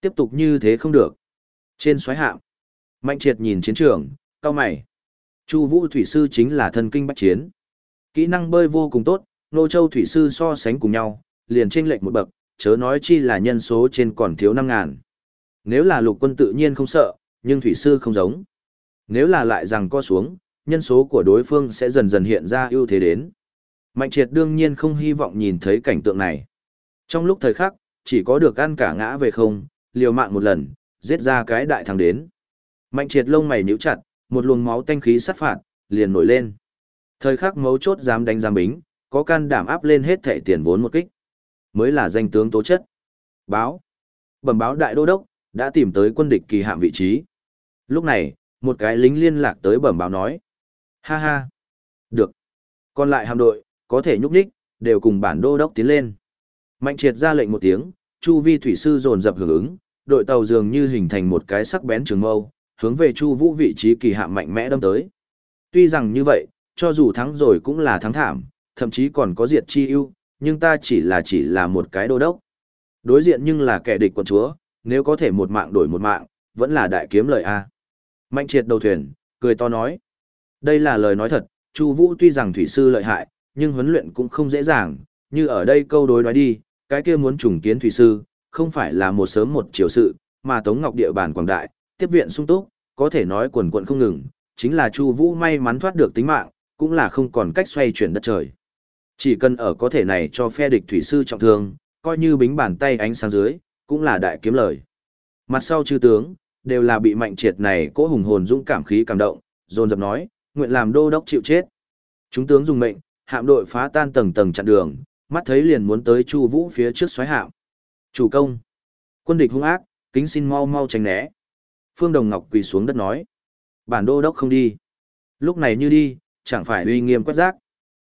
Tiếp tục như thế không được. Trên xoáy hạm, Mạnh triệt nhìn chiến trường, cao mày. Chu vũ thủy sư chính là thân kinh bách chiến. Kỹ năng bơi vô cùng tốt, nô châu thủy sư so sánh cùng nhau, liền trên lệnh một bậc, chớ nói chi là nhân số trên còn thiếu năm ngàn. Nếu là lục quân tự nhiên không sợ, nhưng thủy sư không giống. Nếu là lại rằng co xuống, nhân số của đối phương sẽ dần dần hiện ra ưu thế đến. Mạnh triệt đương nhiên không hy vọng nhìn thấy cảnh tượng này. Trong lúc thời khắc, chỉ có được ăn cả ngã về không, liều mạng một lần, giết ra cái đại thằng đến. Mạnh triệt lông mày nhíu chặt, một luồng máu tanh khí sát phạt, liền nổi lên. Thời khắc mấu chốt dám đánh giam bính, có can đảm áp lên hết thẻ tiền vốn một kích. Mới là danh tướng tố chất. Báo. Bẩm báo đại đô đốc, đã tìm tới quân địch kỳ hạm vị trí. Lúc này, một cái lính liên lạc tới bẩm báo nói. Ha ha. Được. Còn lại hạm đội, có thể nhúc nhích, đều cùng bản đô đốc tiến lên. Mạnh triệt ra lệnh một tiếng, chu vi thủy sư dồn dập hưởng ứng, đội tàu dường như hình thành một cái sắc bén trường mâu, hướng về chu vũ vị trí kỳ hạm mạnh mẽ đâm tới. Tuy rằng như vậy, cho dù thắng rồi cũng là thắng thảm, thậm chí còn có diệt chi ưu, nhưng ta chỉ là chỉ là một cái đô đốc. Đối diện nhưng là kẻ địch quận chúa, nếu có thể một mạng đổi một mạng, vẫn là đại kiếm lời A. Mạnh triệt đầu thuyền, cười to nói. Đây là lời nói thật, Chu Vũ tuy rằng thủy sư lợi hại, nhưng huấn luyện cũng không dễ dàng, như ở đây câu đối nói đi, cái kia muốn trùng kiến thủy sư, không phải là một sớm một chiều sự, mà Tống Ngọc địa bàn quảng đại, tiếp viện sung túc, có thể nói quần quần không ngừng, chính là Chu Vũ may mắn thoát được tính mạng, cũng là không còn cách xoay chuyển đất trời. Chỉ cần ở có thể này cho phe địch thủy sư trọng thương, coi như bính bàn tay ánh sáng dưới, cũng là đại kiếm lời. Mặt sau chư tướng, đều là bị mạnh triệt này cố hùng hồn dũng cảm khí cảm động, dồn dập nói, nguyện làm đô đốc chịu chết. Chúng tướng dùng mệnh, hạm đội phá tan tầng tầng chặn đường, mắt thấy liền muốn tới Chu Vũ phía trước xoáy hạm. Chủ công, quân địch hung ác, kính xin mau mau tránh né. Phương Đồng Ngọc quỳ xuống đất nói, bản đô đốc không đi. Lúc này như đi, chẳng phải uy nghiêm quét rác.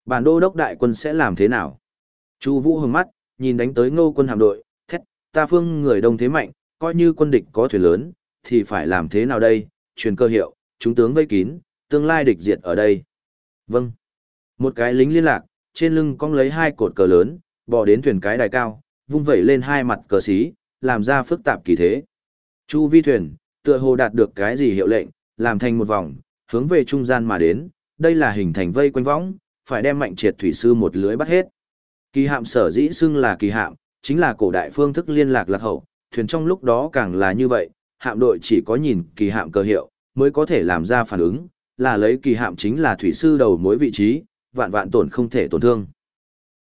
Bản đô đốc đại quân sẽ làm thế nào? Chu Vũ hừng mắt, nhìn đánh tới Ngô quân hạm đội, thét, ta phương người đông thế mạnh, coi như quân địch có thuyền lớn, thì phải làm thế nào đây? Truyền cơ hiệu, chúng tướng vây kín, tương lai địch diệt ở đây. Vâng. Một cái lính liên lạc, trên lưng cong lấy hai cột cờ lớn, bò đến thuyền cái đài cao, vung vẩy lên hai mặt cờ xí, làm ra phức tạp kỳ thế. Chu vi thuyền, tựa hồ đạt được cái gì hiệu lệnh, làm thành một vòng, hướng về trung gian mà đến, đây là hình thành vây quanh võng, phải đem mạnh triệt thủy sư một lưới bắt hết. Kỳ hạm sở dĩ xưng là kỳ hạm, chính là cổ đại phương thức liên lạc lạc hậu, thuyền trong lúc đó càng là như vậy, hạm đội chỉ có nhìn kỳ hạm cơ hiệu, mới có thể làm ra phản ứng, là lấy kỳ hạm chính là thủy sư đầu mối vị trí, vạn vạn tổn không thể tổn thương.